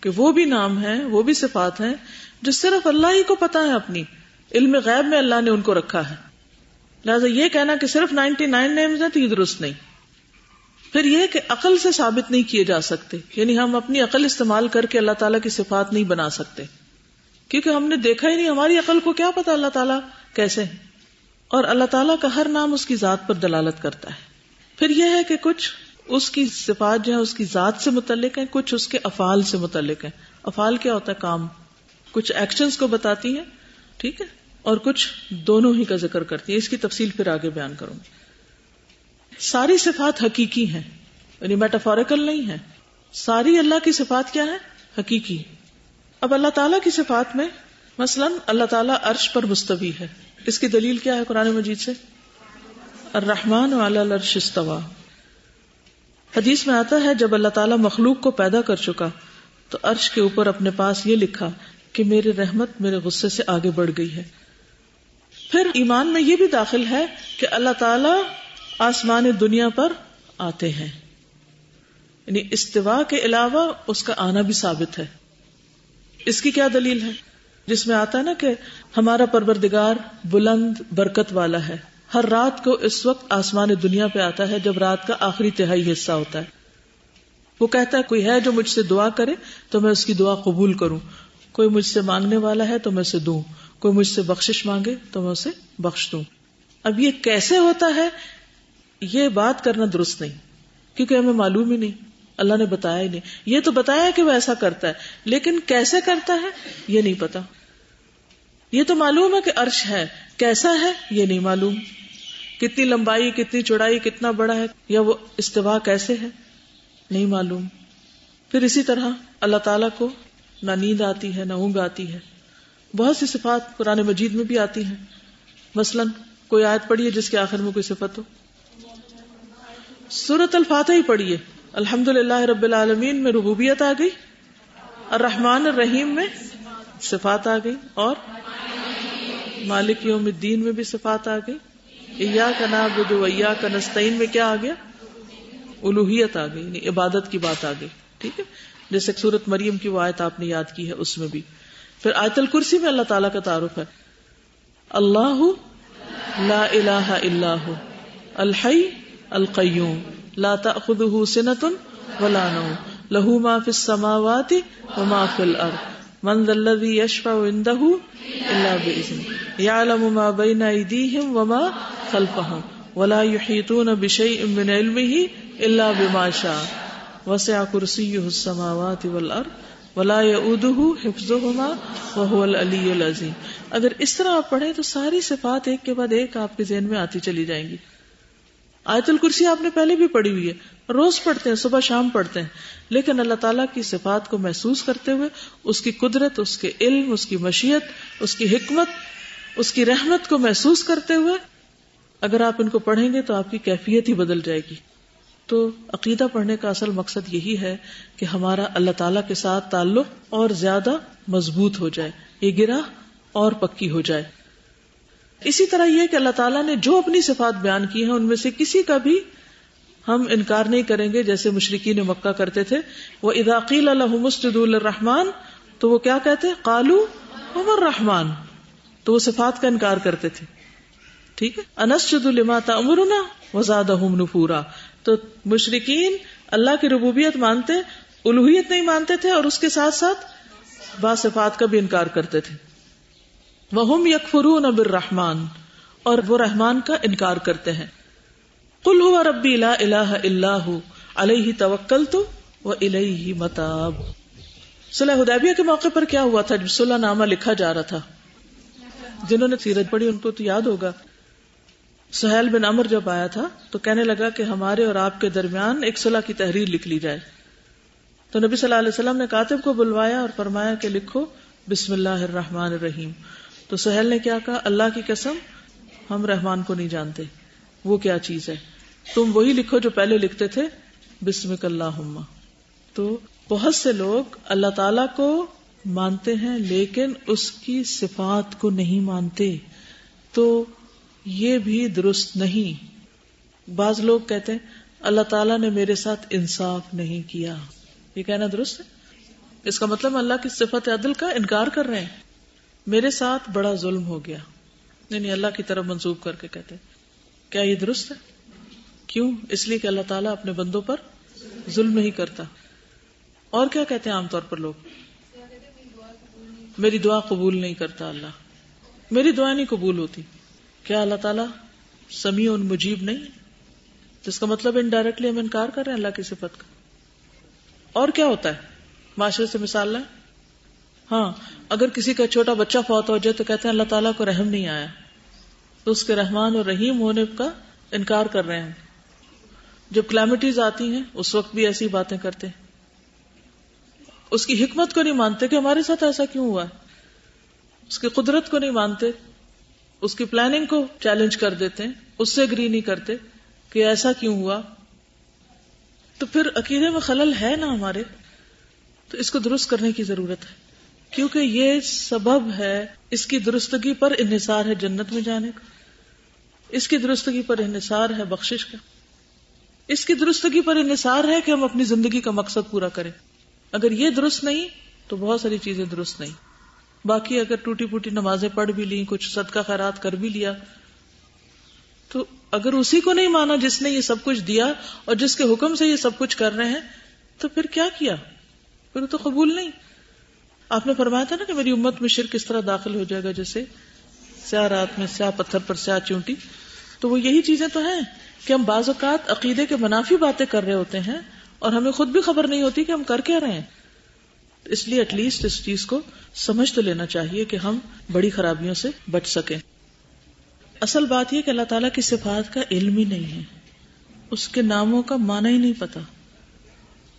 کہ وہ بھی نام ہے وہ بھی صفات ہیں، جو صرف اللہ ہی کو پتا ہے اپنی۔ علم غیب میں اللہ نے ان کو رکھا ہے۔ لہٰذا یہ کہنا کہ صرف نائنٹی نائن نیمز ہیں تو یہ درست نہیں۔ پھر یہ کہ عقل سے ثابت نہیں کیے جا سکتے۔ یعنی ہم اپنی عقل استعمال کر کے اللہ تعالیٰ کی صفات نہیں بنا سکتے۔ کیونکہ ہم نے دیکھا ہی نہیں، ہماری عقل کو کیا پتا اللہ تعالیٰ کیسے اور اللہ تعالیٰ کا ہر نام اس کی ذات پر دلالت کرتا ہے۔ پھر یہ ہے کہ کچھ اس کی صفات جو ہے اس کی ذات سے متعلق ہیں، کچھ اس کے افعال سے متعلق ہیں۔ افعال کیا ہوتا ہے؟ کام۔ کچھ ایکشنز کو بتاتی ہیں، ٹھیک ہے؟ اور کچھ دونوں ہی کا ذکر کرتی ہیں۔ اس کی تفصیل پھر آگے بیان کروں گی۔ ساری صفات حقیقی ہیں یعنی میٹافوریکل نہیں ہے ساری اللہ کی صفات کیا ہے حقیقی۔ اب اللہ تعالیٰ کی صفات میں، مثلا اللہ تعالیٰ عرش پر مستوی ہے۔ اس کی دلیل کیا ہے قرآن مجید سے؟ الرحمن والا الرش استوا حدیث میں آتا ہے، جب اللہ تعالیٰ مخلوق کو پیدا کر چکا، تو عرش کے اوپر اپنے پاس یہ لکھا کہ میری رحمت میرے غصے سے آگے بڑھ گئی ہے۔ پھر ایمان میں یہ بھی داخل ہے کہ اللہ تعالی آسمان دنیا پر آتے ہیں۔ یعنی استوا کے علاوہ اس کا آنا بھی ثابت ہے۔ اس کی کیا دلیل ہے؟ جس میں آتا ہے نا کہ ہمارا پروردگار بلند برکت والا ہے۔ ہر رات کو اس وقت آسمان دنیا پہ آتا ہے جب رات کا آخری تہائی حصہ ہوتا ہے۔ وہ کہتا ہے، کوئی ہے جو مجھ سے دعا کرے تو میں اس کی دعا قبول کروں۔ کوئی مجھ سے مانگنے والا ہے تو میں اسے دوں۔ کوئی مجھ سے بخشش مانگے تو میں اسے بخش دوں۔ اب یہ کیسے ہوتا ہے؟ یہ بات کرنا درست نہیں، کیونکہ ہمیں معلوم ہی نہیں۔ اللہ نے بتایا ہی نہیں۔ یہ تو بتایا کہ وہ ایسا کرتا ہے، لیکن کیسے کرتا ہے، یہ نہیں پتا۔ یہ تو معلوم ہے کہ عرش ہے۔ کیسا ہے یہ نہیں معلوم۔ کتنی لمبائی، کتنی چوڑائی، کتنا بڑا ہے یا وہ استوا کیسے ہے؟ نہیں معلوم۔ پھر اسی طرح اللہ تعالی کو نہ نیند آتی ہے، نہ اونگ آتی ہے۔ بہت سی صفات قرآن مجید میں بھی آتی ہیں۔ مثلا کوئی آیت پڑھی ہے جس کے آخر میں کوئی صفت ہو؟ سورت الفاتح ہی پڑھیے۔ الحمد للہ رب العالمین میں ربوبیت آ گئی۔ الرحمن الرحیم میں صفات آ گئی اور مالک یوم الدین میں بھی صفات آ گئی۔ ایا کا نابود ویا کا نستعین میں کیا آ گیا؟ الوحیت آ گئی یعنی عبادت کی بات آ گئی۔ ٹھیک ہے؟ جیسے سورت مریم کی وہ آیت آپ نے یاد کی ہے، اس میں بھی۔ پھر آیت الکرسی میں اللہ تعالیٰ کا تعارف ہے۔ اللہ لا الہ الا ہو، الحی القیوم، لا تأخذه سنة ولا نوم له ما في السماوات وما في الارض۔ من ذا الذي يشفع عنده الا باذنه يعلم ما بين ايديهم وما خلفهم. ولا يحيطون بشيء من علمه الا بما شاء. وسع كرسيه السماوات والارض ولا يؤوده حفظهما وهو العلي العظيم. اگر اس طرح آپ پڑھیں تو ساری صفات ایک کے بعد ایک آپ کے ذہن میں آتی چلی جائیں گی. آیت الکرسی آپ نے پہلے بھی پڑھی ہوئی ہے۔ روز پڑھتے ہیں، صبح شام پڑھتے ہیں۔ لیکن اللہ تعالیٰ کی صفات کو محسوس کرتے ہوئے اس کی قدرت، اس کے علم، اس کی مشیت، اس کی حکمت، اس کی رحمت کو محسوس کرتے ہوئے اگر آپ ان کو پڑھیں گے تو آپ کی کیفیت ہی بدل جائے گی۔ تو عقیدہ پڑھنے کا اصل مقصد یہی ہے کہ ہمارا اللہ تعالی کے ساتھ تعلق اور زیادہ مضبوط ہو جائے۔ یہ گرا اور پکی ہو جائے۔ اسی طرح یہ کہ اللہ تعالیٰ نے جو اپنی صفات بیان کی ہیں، ان میں سے کسی کا بھی ہم انکار نہیں کریں گے، جیسے مشرقین مکہ کرتے تھے۔ وہ اداقیل الحمد الرحمان تو وہ کیا کہتے کالو عمر رحمان تو وہ صفات کا انکار کرتے تھے۔ ٹھیک ہے؟ انسجد الماتا امرنا وزاد نفورا۔ تو مشرقین اللہ کی ربوبیت مانتے الوحیت نہیں مانتے تھے اور اس کے ساتھ ساتھ با صفات کا بھی انکار کرتے تھے۔ وہ یکفرون بالرحمن، اور وہ رحمان کا انکار کرتے ہیں۔ کل ہوا ربی لا الہ اللہ علیہ توکل تو متاب۔ صلح حدیبیہ کے موقع پر کیا ہوا تھا جب صلح نامہ لکھا جا رہا تھا؟ جنہوں نے سیرت پڑھی، ان کو تو یاد ہوگا۔ سہیل بن امر جب آیا تھا، تو کہنے لگا کہ ہمارے اور آپ کے درمیان ایک صلاح کی تحریر لکھ لی جائے۔ تو نبی صلی اللہ علیہ وسلم نے کاتب کو بلوایا اور فرمایا کہ لکھو، بسم اللہ الرحمن الرحیم۔ تو سہیل نے کیا کہا، اللہ کی قسم، ہم رحمان کو نہیں جانتے، وہ کیا چیز ہے؟ تم وہی لکھو جو پہلے لکھتے تھے بسم اللہ تو بہت سے لوگ اللہ تعالی کو مانتے ہیں، لیکن اس کی صفات کو نہیں مانتے۔ تو یہ بھی درست نہیں۔ بعض لوگ کہتے ہیں، اللہ تعالیٰ نے میرے ساتھ انصاف نہیں کیا۔ یہ کہنا درست ہے؟ اس کا مطلب اللہ کی صفت عدل کا انکار کر رہے ہیں۔ میرے ساتھ بڑا ظلم ہو گیا۔ یعنی اللہ کی طرف منسوخ کر کے کہتے کیا یہ درست ہے؟ کیوں؟ اس لیے کہ اللہ تعالیٰ اپنے بندوں پر ظلم نہیں کرتا۔ اور کیا کہتے ہیں عام طور پر لوگ؟ میری دعا قبول نہیں کرتا اللہ۔ میری دعا نہیں قبول ہوتی۔ کیا اللہ تعالیٰ سمیع ان مجیب نہیں؟ جس کا مطلب انڈائریکٹلی ہم انکار کر رہے ہیں اللہ کی صفت کا۔ اور کیا ہوتا ہے؟ معاشرے سے مثال لیں۔ ہاں اگر کسی کا چھوٹا بچہ فوت ہو جائے تو کہتے ہیں اللہ تعالیٰ کو رحم نہیں آیا۔ تو اس کے رحمان اور رحیم ہونے کا انکار کر رہے ہیں۔ جب کلیمٹیز آتی ہیں، اس وقت بھی ایسی باتیں کرتے ہیں۔ اس کی حکمت کو نہیں مانتے کہ ہمارے ساتھ ایسا کیوں ہوا ہے۔ اس کی قدرت کو نہیں مانتے۔ اس کی پلاننگ کو چیلنج کر دیتے ہیں۔ اس سے اگری نہیں کرتے کہ ایسا کیوں ہوا۔ تو پھر عقیدے میں خلل ہے نا ہمارے۔ تو اس کو درست کرنے کی ضرورت ہے۔ کیونکہ یہ سبب ہے اس کی درستگی پر انحصار ہے جنت میں جانے کا۔ اس کی درستگی پر انحصار ہے بخشش کا۔ اس کی درستگی پر انحصار ہے کہ ہم اپنی زندگی کا مقصد پورا کریں۔ اگر یہ درست نہیں، تو بہت ساری چیزیں درست نہیں۔ باقی اگر ٹوٹی پوٹی نمازیں پڑھ بھی لی کچھ صدقہ خیرات کر بھی لیا، تو اگر اسی کو نہیں مانا جس نے یہ سب کچھ دیا اور جس کے حکم سے یہ سب کچھ کر رہے ہیں، تو پھر کیا کیا؟ پھر تو قبول نہیں۔ آپ نے فرمایا تھا نا کہ میری امت میں شرک کس طرح داخل ہو جائے گا جیسے سیاہ رات میں سیاہ پتھر پر سیاہ چونٹی۔ تو وہ یہی چیزیں تو ہیں کہ ہم بعض اوقات عقیدے کے منافی باتیں کر رہے ہوتے ہیں اور ہمیں خود بھی خبر نہیں ہوتی کہ ہم کر کیا رہے ہیں۔ اس لیے ایٹ لیسٹ اس چیز کو سمجھ تو لینا چاہیے کہ ہم بڑی خرابیوں سے بچ سکیں۔ اصل بات یہ کہ اللہ تعالیٰ کی صفات کا علم ہی نہیں ہے۔ اس کے ناموں کا مانا ہی نہیں پتا۔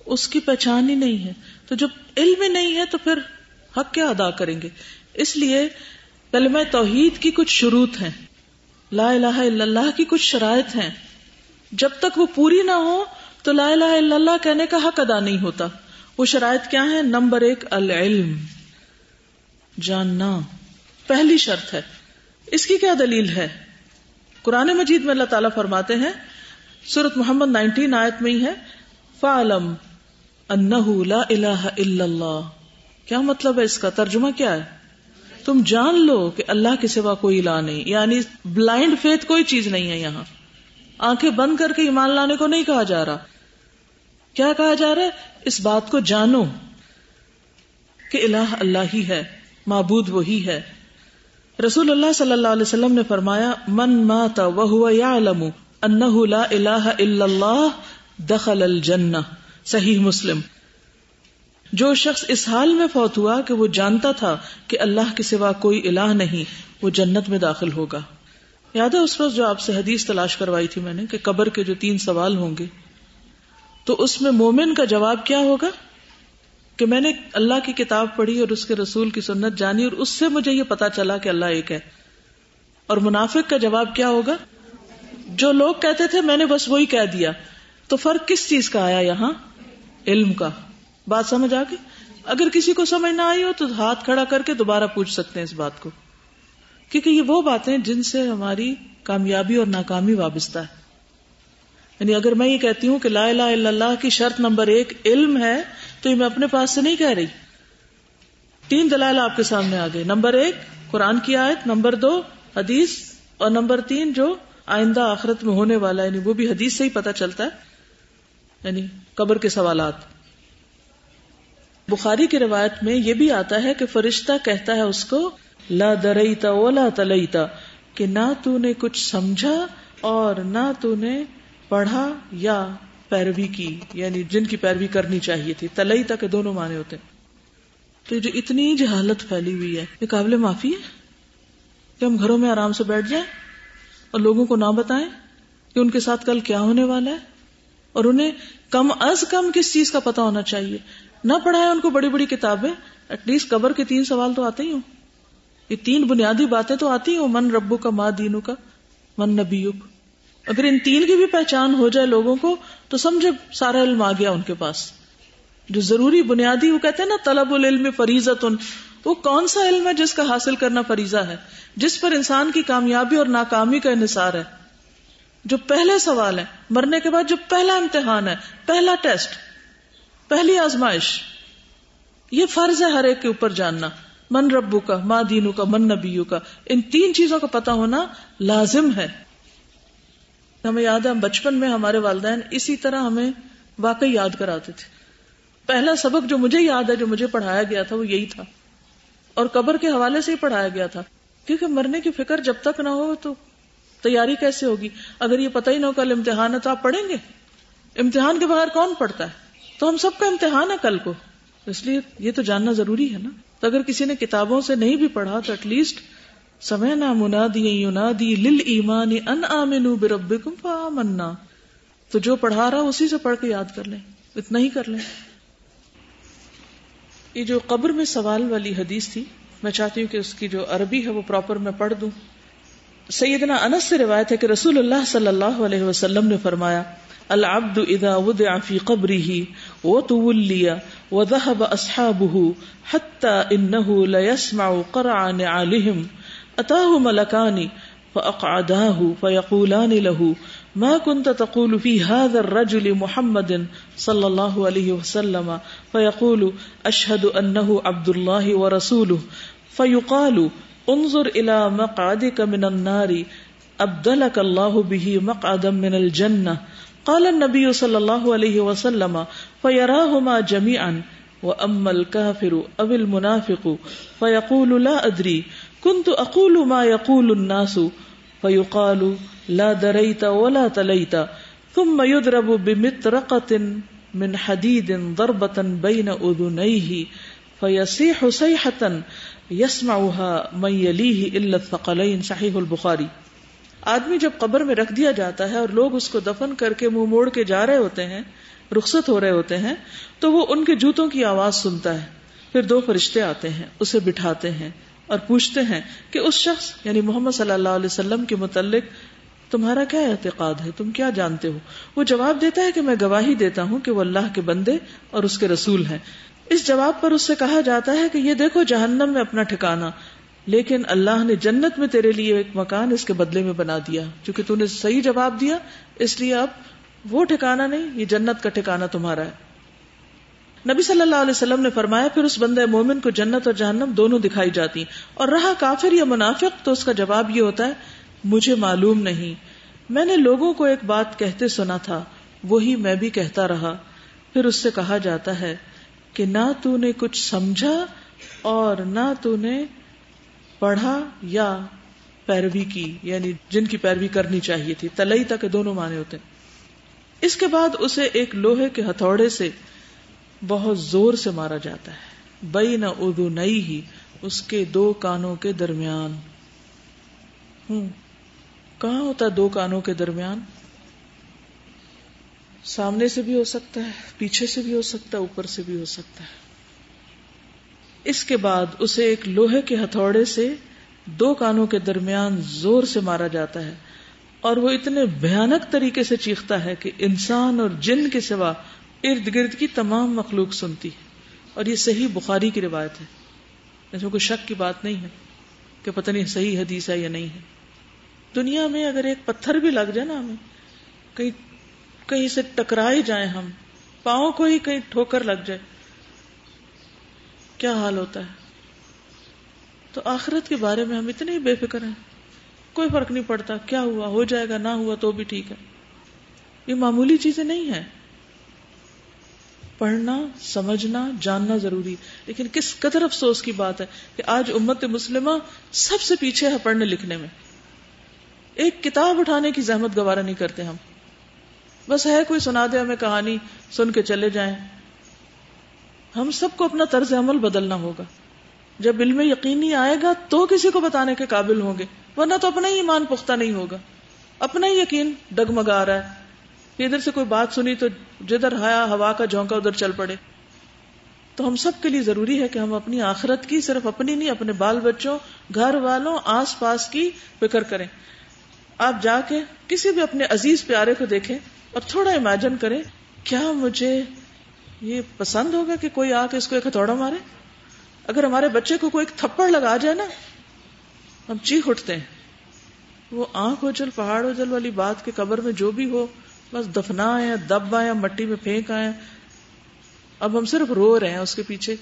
اس کی پہچان ہی نہیں ہے۔ تو جب علم ہی نہیں ہے تو پھر حق کیا ادا کریں گے؟ اس لیے کلمہ توحید کی کچھ شروط ہیں۔ لا الہ الا اللہ کی کچھ شرائط ہیں۔ جب تک وہ پوری نہ ہو، تو لا الہ الا اللہ کہنے کا حق ادا نہیں ہوتا۔ وہ شرائط کیا ہے نمبر ایک، العلم۔ جاننا۔ پہلی شرط ہے۔ اس کی کیا دلیل ہے؟ قرآن مجید میں اللہ تعالیٰ فرماتے ہیں سورت محمد نائنٹین آیت میں ہی ہے، فعلم لا الہ الا اللہ کیا مطلب ہے اس کا؟ ترجمہ کیا ہے؟ تم جان لو کہ اللہ کے سوا کوئی الہ نہیں یعنی بلائنڈ فیتھ کوئی چیز نہیں ہے یہاں۔ آنکھیں بند کر کے ایمان لانے کو نہیں کہا جا رہا۔ کیا کہا جا رہا ہے؟ اس بات کو جانو کہ الہ اللہ ہی ہے، معبود وہی ہے۔ رسول اللہ صلی اللہ علیہ وسلم نے فرمایا، من مات وهو يعلم انه لا الہ الا اللہ دخل الجنہ۔ صحیح مسلم۔ جو شخص اس حال میں فوت ہوا کہ وہ جانتا تھا کہ اللہ کے سوا کوئی الہ نہیں، وہ جنت میں داخل ہوگا۔ یاد ہے اس روز جو آپ سے حدیث تلاش کروائی تھی میں نے کہ قبر کے جو تین سوال ہوں گے، تو اس میں مومن کا جواب کیا ہوگا؟ کہ میں نے اللہ کی کتاب پڑھی اور اس کے رسول کی سنت جانی اور اس سے مجھے یہ پتا چلا کہ اللہ ایک ہے۔ اور منافق کا جواب کیا ہوگا؟ جو لوگ کہتے تھے میں نے بس وہی کہہ دیا، تو فرق کس چیز کا آیا یہاں؟ علم کا۔ بات سمجھ آ گئی؟ اگر کسی کو سمجھ نہ آئی ہو تو ہاتھ کھڑا کر کے دوبارہ پوچھ سکتے ہیں اس بات کو۔ کیونکہ یہ وہ باتیں جن سے ہماری کامیابی اور ناکامی وابستہ ہے۔ یعنی اگر میں یہ کہتی ہوں کہ لا الہ الا اللہ کی شرط نمبر ایک علم ہے، تو یہ میں اپنے پاس سے نہیں کہہ رہی۔ تین دلائل آپ کے سامنے آ گئے۔ نمبر ایک، قرآن کی آیت۔ نمبر دو، حدیث۔ اور نمبر تین، جو آئندہ آخرت میں ہونے والا یعنی وہ بھی حدیث سے ہی پتا چلتا ہے یعنی قبر کے سوالات۔ بخاری کی روایت میں یہ بھی آتا ہے کہ فرشتہ کہتا ہے اس کو، لا درئیتا ولا تلئیتا کہ نہ تو نے کچھ سمجھا اور نہ تو نے پڑھا یا پیروی کی یعنی جن کی پیروی کرنی چاہیے تھی تلئی تک دونوں معنی ہوتے تو جو اتنی جہالت پھیلی ہوئی ہے، یہ قابل معافی ہے؟ کہ ہم گھروں میں آرام سے بیٹھ جائیں اور لوگوں کو نہ بتائیں کہ ان کے ساتھ کل کیا ہونے والا ہے؟ اور انہیں کم از کم کس چیز کا پتا ہونا چاہیے۔ نہ پڑھائے ان کو بڑی بڑی کتابیں ایٹ لیسٹ قبر کے تین سوال تو آتے ہی ہوں۔ یہ تین بنیادی باتیں تو آتی ہوں، من ربو کا ماں دینو کا من نبی اگر ان تین کی بھی پہچان ہو جائے لوگوں کو، تو سمجھے سارا علم آ گیا ان کے پاس۔ جو ضروری بنیادی وہ کہتے ہیں نا، طلب العلم فریضت وہ کون سا علم ہے جس کا حاصل کرنا فریضہ ہے؟ جس پر انسان کی کامیابی اور ناکامی کا انحصار ہے۔ جو پہلے سوال ہے، مرنے کے بعد جو پہلا امتحان ہے، پہلا ٹیسٹ، پہلی آزمائش، یہ فرض ہے ہر ایک کے اوپر جاننا۔ من ربو کا ماں دینو کا من نبیو کا ان تین چیزوں کا پتا ہونا لازم ہے۔ ہمیں یاد ہے بچپن میں ہمارے والدین اسی طرح ہمیں واقعی یاد کراتے تھے۔ پہلا سبق جو مجھے یاد ہے، جو مجھے پڑھایا گیا تھا، وہ یہی تھا۔ اور قبر کے حوالے سے ہی پڑھایا گیا تھا۔ کیونکہ مرنے کی فکر جب تک نہ ہو تو تیاری کیسے ہوگی؟ اگر یہ پتہ ہی نہ ہو کل امتحان ہے تو آپ پڑھیں گے۔ امتحان کے بغیر کون پڑھتا ہے؟ تو ہم سب کا امتحان ہے کل کو۔ اس لیے یہ تو جاننا ضروری ہے نا۔ تو اگر کسی نے کتابوں سے نہیں بھی پڑھا تو ایٹ لیسٹ سمے نہ منادی یونادی لل ایمانی ان آمنو بربکم فآمنا۔ تو جو پڑھا رہا اسی سے پڑھ کے یاد کر لیں۔ اتنا ہی کر لیں۔ یہ جو قبر میں سوال والی حدیث تھی، میں چاہتی ہوں کہ اس کی جو عربی ہے وہ پراپر میں پڑھ دوں۔ سیدنا انس سے روایت ہے کہ رسول اللہ صلی اللہ علیہ وسلم نے فرمایا، العبد اذا وضع في قبره وتولي وذهب اصحابه حتى انه لا يسمع قرع نعالهم اتاه ملكان فاقعداه فيقولان له ما كنت تقول في هذا الرجل محمد صلى الله عليه وسلم فيقول اشهد انه عبد الله ورسوله فيقال انظر الى مقعدك من النار ابدلك الله به مقعدا من الجنه قال النبي صلى الله عليه وسلم، فيراهما جميعا واما الكافر او المنافق، فيقول لا ادري كنت اقول ما يقول الناس، فيقال لا دريت ولا تليت، ثم يضرب بمطرقه من حديد ضربه بين اذنيه فيصيح صيحه من يليه الا الثقلين صحيح البخاري آدمی جب قبر میں رکھ دیا جاتا ہے اور لوگ اس کو دفن کر کے منہ موڑ کے جا رہے ہوتے ہیں، رخصت ہو رہے ہوتے ہیں، تو وہ ان کے جوتوں کی آواز سنتا ہے۔ پھر دو فرشتے آتے ہیں، اسے بٹھاتے ہیں اور پوچھتے ہیں کہ اس شخص یعنی محمد صلی اللہ علیہ وسلم کے متعلق تمہارا کیا اعتقاد ہے؟ تم کیا جانتے ہو؟ وہ جواب دیتا ہے کہ میں گواہی دیتا ہوں کہ وہ اللہ کے بندے اور اس کے رسول ہیں۔ اس جواب پر اس سے کہا جاتا ہے کہ یہ دیکھو جہنم میں اپنا ٹھکانا، لیکن اللہ نے جنت میں تیرے لیے ایک مکان اس کے بدلے میں بنا دیا، کیونکہ تو نے صحیح جواب دیا، اس لیے اب وہ ٹھکانا نہیں، یہ جنت کا ٹھکانا تمہارا ہے۔ نبی صلی اللہ علیہ وسلم نے فرمایا، پھر اس بندے مومن کو جنت اور جہنم دونوں دکھائی جاتی۔ اور رہا کافر یا منافق، تو اس کا جواب یہ ہوتا ہے، مجھے معلوم نہیں۔ میں نے لوگوں کو ایک بات کہتے سنا تھا، وہی میں بھی کہتا رہا۔ پھر اس سے کہا جاتا ہے کہ نہ تو نے کچھ سمجھا اور نہ تو نے پڑھا یا پیروی کی یعنی جن کی پیروی کرنی چاہیے تھی تلئی تک دونوں مانے ہوتے اس کے بعد اسے ایک لوہے کے ہتھوڑے سے بہت زور سے مارا جاتا ہے۔ بئی نہ اردو نئی ہی اس کے دو کانوں کے درمیان۔ ہوں، کہاں ہوتا ہے دو کانوں کے درمیان؟ سامنے سے بھی ہو سکتا ہے، پیچھے سے بھی ہو سکتا ہے، اوپر سے بھی ہو سکتا ہے۔ اس کے بعد اسے ایک لوہے کے ہتھوڑے سے دو کانوں کے درمیان زور سے مارا جاتا ہے اور وہ اتنے بھیانک طریقے سے چیختا ہے کہ انسان اور جن کے سوا ارد گرد کی تمام مخلوق سنتی ہے۔ اور یہ صحیح بخاری کی روایت ہے۔ اس میں کوئی شک کی بات نہیں ہے کہ پتہ نہیں صحیح حدیث ہے یا نہیں ہے۔ دنیا میں اگر ایک پتھر بھی لگ جائے نا ہمیں، کہیں کہیں سے ٹکرائے جائیں ہم، پاؤں کو ہی کہیں ٹھوکر لگ جائے۔ کیا حال ہوتا ہے؟ تو آخرت کے بارے میں ہم اتنے ہی بے فکر ہیں۔ کوئی فرق نہیں پڑتا، کیا ہوا؟ ہو جائے گا، نہ ہوا تو بھی ٹھیک ہے۔ یہ معمولی چیزیں نہیں ہیں۔ پڑھنا، سمجھنا، جاننا ضروری۔ لیکن کس قدر افسوس کی بات ہے کہ آج امت مسلمہ سب سے پیچھے ہے پڑھنے لکھنے میں۔ ایک کتاب اٹھانے کی زحمت گوارا نہیں کرتے ہم۔ بس ہے کوئی سنا دے ہمیں کہانی، سن کے چلے جائیں۔ ہم سب کو اپنا طرز عمل بدلنا ہوگا۔ جب علم یقینی آئے گا تو کسی کو بتانے کے قابل ہوں گے، ورنہ تو اپنا ہی ایمان پختہ نہیں ہوگا۔ اپنا ہی یقین ڈگمگا رہا ہے۔ ادھر سے کوئی بات سنی تو جدھر ہایا، ہوا کا جھونکا ادھر چل پڑے۔ تو ہم سب کے لیے ضروری ہے کہ ہم اپنی آخرت کی صرف اپنی نہیں، اپنے بال بچوں، گھر والوں، آس پاس کی فکر کریں۔ آپ جا کے کسی بھی اپنے عزیز پیارے کو دیکھیں۔ اور تھوڑا امیجن کریں، کیا مجھے یہ پسند ہوگا کہ کوئی آ کے اس کو ایک ہتھوڑا مارے؟ اگر ہمارے بچے کو کوئی ایک تھپڑ لگا جائے نا، ہم چیخ اٹھتے ہیں۔ وہ آنکھ اجل پہاڑ اجل والی بات کے قبر میں جو بھی ہو، بس دفنا آئے دب آئے مٹی میں پھینک آئے اب ہم صرف رو رہے ہیں اس کے پیچھے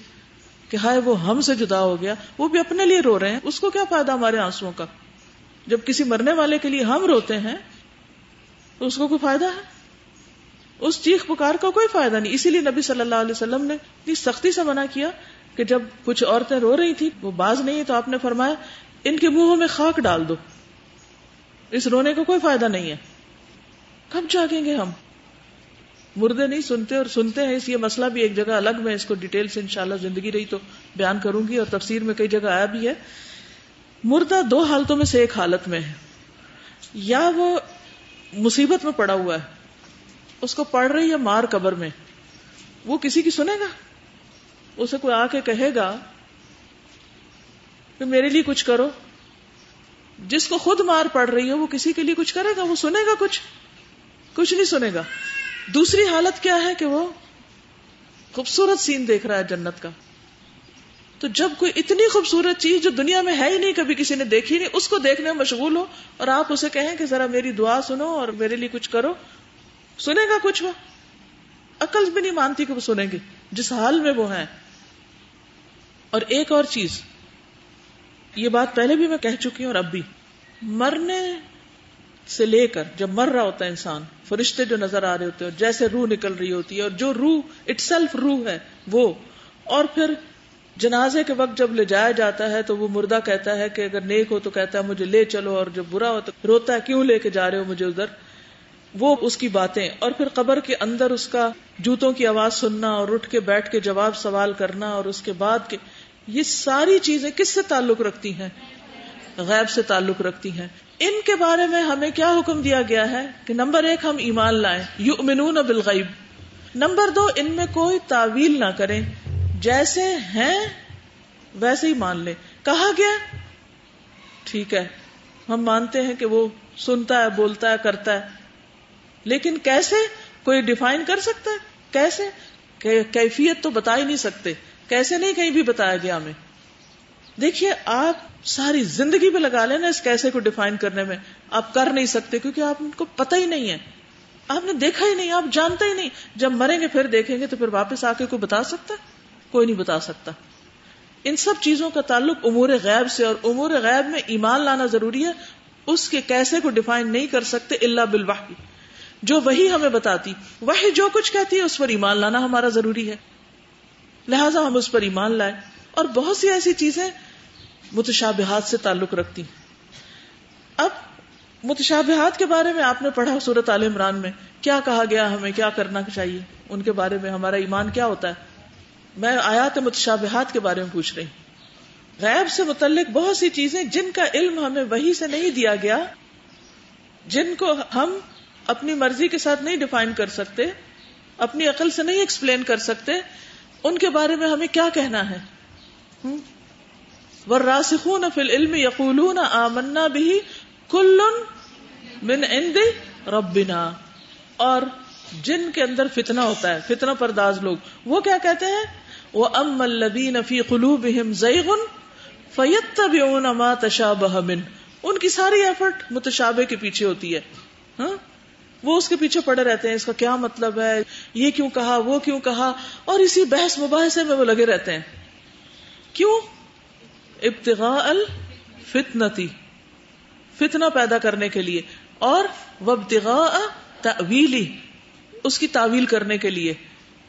کہ ہائے، وہ ہم سے جدا ہو گیا، وہ بھی اپنے لیے رو رہے ہیں۔ اس کو کیا فائدہ ہمارے آنسو کا؟ جب کسی مرنے والے کے لیے ہم روتے ہیں، تو اس کو کوئی فائدہ ہے؟ اس چیخ پکار کا کوئی فائدہ نہیں۔ اسی لیے نبی صلی اللہ علیہ وسلم نے اتنی سختی سے منع کیا کہ جب کچھ عورتیں رو رہی تھی وہ باز نہیں تو آپ نے فرمایا، ان کے منہوں میں خاک ڈال دو۔ اس رونے کا کوئی فائدہ نہیں ہے۔ کب جاگیں گے ہم؟ مردے نہیں سنتے اور سنتے ہیں، اس یہ مسئلہ بھی ایک جگہ الگ میں اس کو ڈیٹیل سے انشاءاللہ زندگی رہی تو بیان کروں گی اور تفسیر میں کئی جگہ آیا بھی ہے۔ مردہ دو حالتوں میں سے ایک حالت میں ہے۔ یا وہ مصیبت میں پڑا ہوا ہے۔ اس کو پڑھ رہی ہے مار قبر میں۔ وہ کسی کی سنے گا؟ اسے کوئی آ کے کہے گا کہ میرے لیے کچھ کرو۔ جس کو خود مار پڑ رہی ہے، وہ کسی کے لیے کچھ کرے گا؟ وہ سنے گا کچھ؟ کچھ نہیں سنے گا۔ دوسری حالت کیا ہے کہ وہ خوبصورت سین دیکھ رہا ہے جنت کا۔ تو جب کوئی اتنی خوبصورت چیز جو دنیا میں ہے ہی نہیں، کبھی کسی نے دیکھی نہیں، اس کو دیکھنے میں مشغول ہو اور آپ اسے کہیں کہ ذرا میری دعا سنو اور میرے لیے کچھ کرو۔ سنے گا کچھ وہ؟ عقل بھی نہیں مانتی کہ وہ سنیں گے۔ جس حال میں وہ ہیں۔ اور ایک اور چیز، یہ بات پہلے بھی میں کہہ چکی ہوں اور اب بھی۔ مرنے سے لے کر جب مر رہا ہوتا ہے انسان، فرشتے جو نظر آ رہے ہوتے ہیں جیسے روح نکل رہی ہوتی ہے اور جو روح اٹ سیلف روح ہے، وہ۔ اور پھر جنازے کے وقت جب لے جایا جاتا ہے تو وہ مردہ کہتا ہے کہ اگر نیک ہو تو کہتا ہے مجھے لے چلو اور جب برا ہو تو روتا ہے، کیوں لے کے جا رہے ہو مجھے ادھر؟ وہ اس کی باتیں اور پھر قبر کے اندر اس کا جوتوں کی آواز سننا اور اٹھ کے بیٹھ کے جواب سوال کرنا اور اس کے بعد کے یہ ساری چیزیں کس سے تعلق رکھتی ہیں؟ غیب سے تعلق رکھتی ہیں۔ ان کے بارے میں ہمیں کیا حکم دیا گیا ہے کہ نمبر ایک ہم ایمان لائیں یو امنون بالغیب۔ نمبر دو، ان میں کوئی تعویل نہ کریں۔ جیسے ہیں، ویسے ہی مان لیں۔ کہا گیا، ٹھیک ہے۔ ہم مانتے ہیں کہ وہ سنتا ہے، بولتا ہے، کرتا ہے۔ لیکن کیسے کوئی ڈیفائن کر سکتا ہے؟ کیسے؟ کیفیت تو بتا ہی نہیں سکتے۔ کیسے نہیں کہیں بھی بتایا گیا ہمیں؟ دیکھیے، آپ ساری زندگی پہ لگا لینا اس کیسے کو ڈیفائن کرنے میں۔ آپ کر نہیں سکتے کیونکہ آپ کو پتہ ہی نہیں ہے۔ آپ نے دیکھا ہی نہیں، آپ جانتے ہی نہیں۔ جب مریں گے پھر دیکھیں گے تو پھر واپس آ کے کوئی بتا سکتا کوئی نہیں بتا سکتا۔ ان سب چیزوں کا تعلق امور غیب سے، اور امور غیب میں ایمان لانا ضروری ہے۔ اس کے کیسے کو ڈیفائن نہیں کر سکتے اللہ بالوحی۔ جو وہی ہمیں بتاتی وہی جو کچھ کہتی ہے، اس پر ایمان لانا ہمارا ضروری ہے۔ لہذا ہم اس پر ایمان لائیں۔ اور بہت سی ایسی چیزیں متشابہات سے تعلق رکھتی اب متشابہات کے بارے میں آپ نے پڑھا سورت عال عمران میں، کیا کہا گیا، ہمیں کیا کرنا چاہیے؟ ان کے بارے میں ہمارا ایمان کیا ہوتا ہے؟ میں آیات متشابہات کے بارے میں پوچھ رہی ہوں۔ غیب سے متعلق بہت سی چیزیں جن کا علم ہمیں وہی سے نہیں دیا گیا، جن کو ہم اپنی مرضی کے ساتھ نہیں ڈیفائن کر سکتے، اپنی عقل سے نہیں ایکسپلین کر سکتے، ان کے بارے میں ہمیں کیا کہنا ہے؟ وراسخون فی العلم یقولون آمنا بھی کل من عند ربنا۔ اور جن کے اندر فتنہ ہوتا ہے، فتنہ پرداز لوگ، وہ کیا کہتے ہیں؟ وہ ام البین فی قلوبہم زیغن فیتبعون ما تشابہ من ان کی ساری ایفرٹ متشابہ کے پیچھے ہوتی ہے۔ ہاں؟ وہ اس کے پیچھے پڑے رہتے ہیں، اس کا کیا مطلب ہے؟ یہ کیوں کہا، وہ کیوں کہا؟ اور اسی بحث مباحثے میں وہ لگے رہتے ہیں۔ کیوں؟ ابتغاء الفتنتی، فتنہ پیدا کرنے کے لیے۔ اور وبتغاء تعویلی اس کی تعویل کرنے کے لیے۔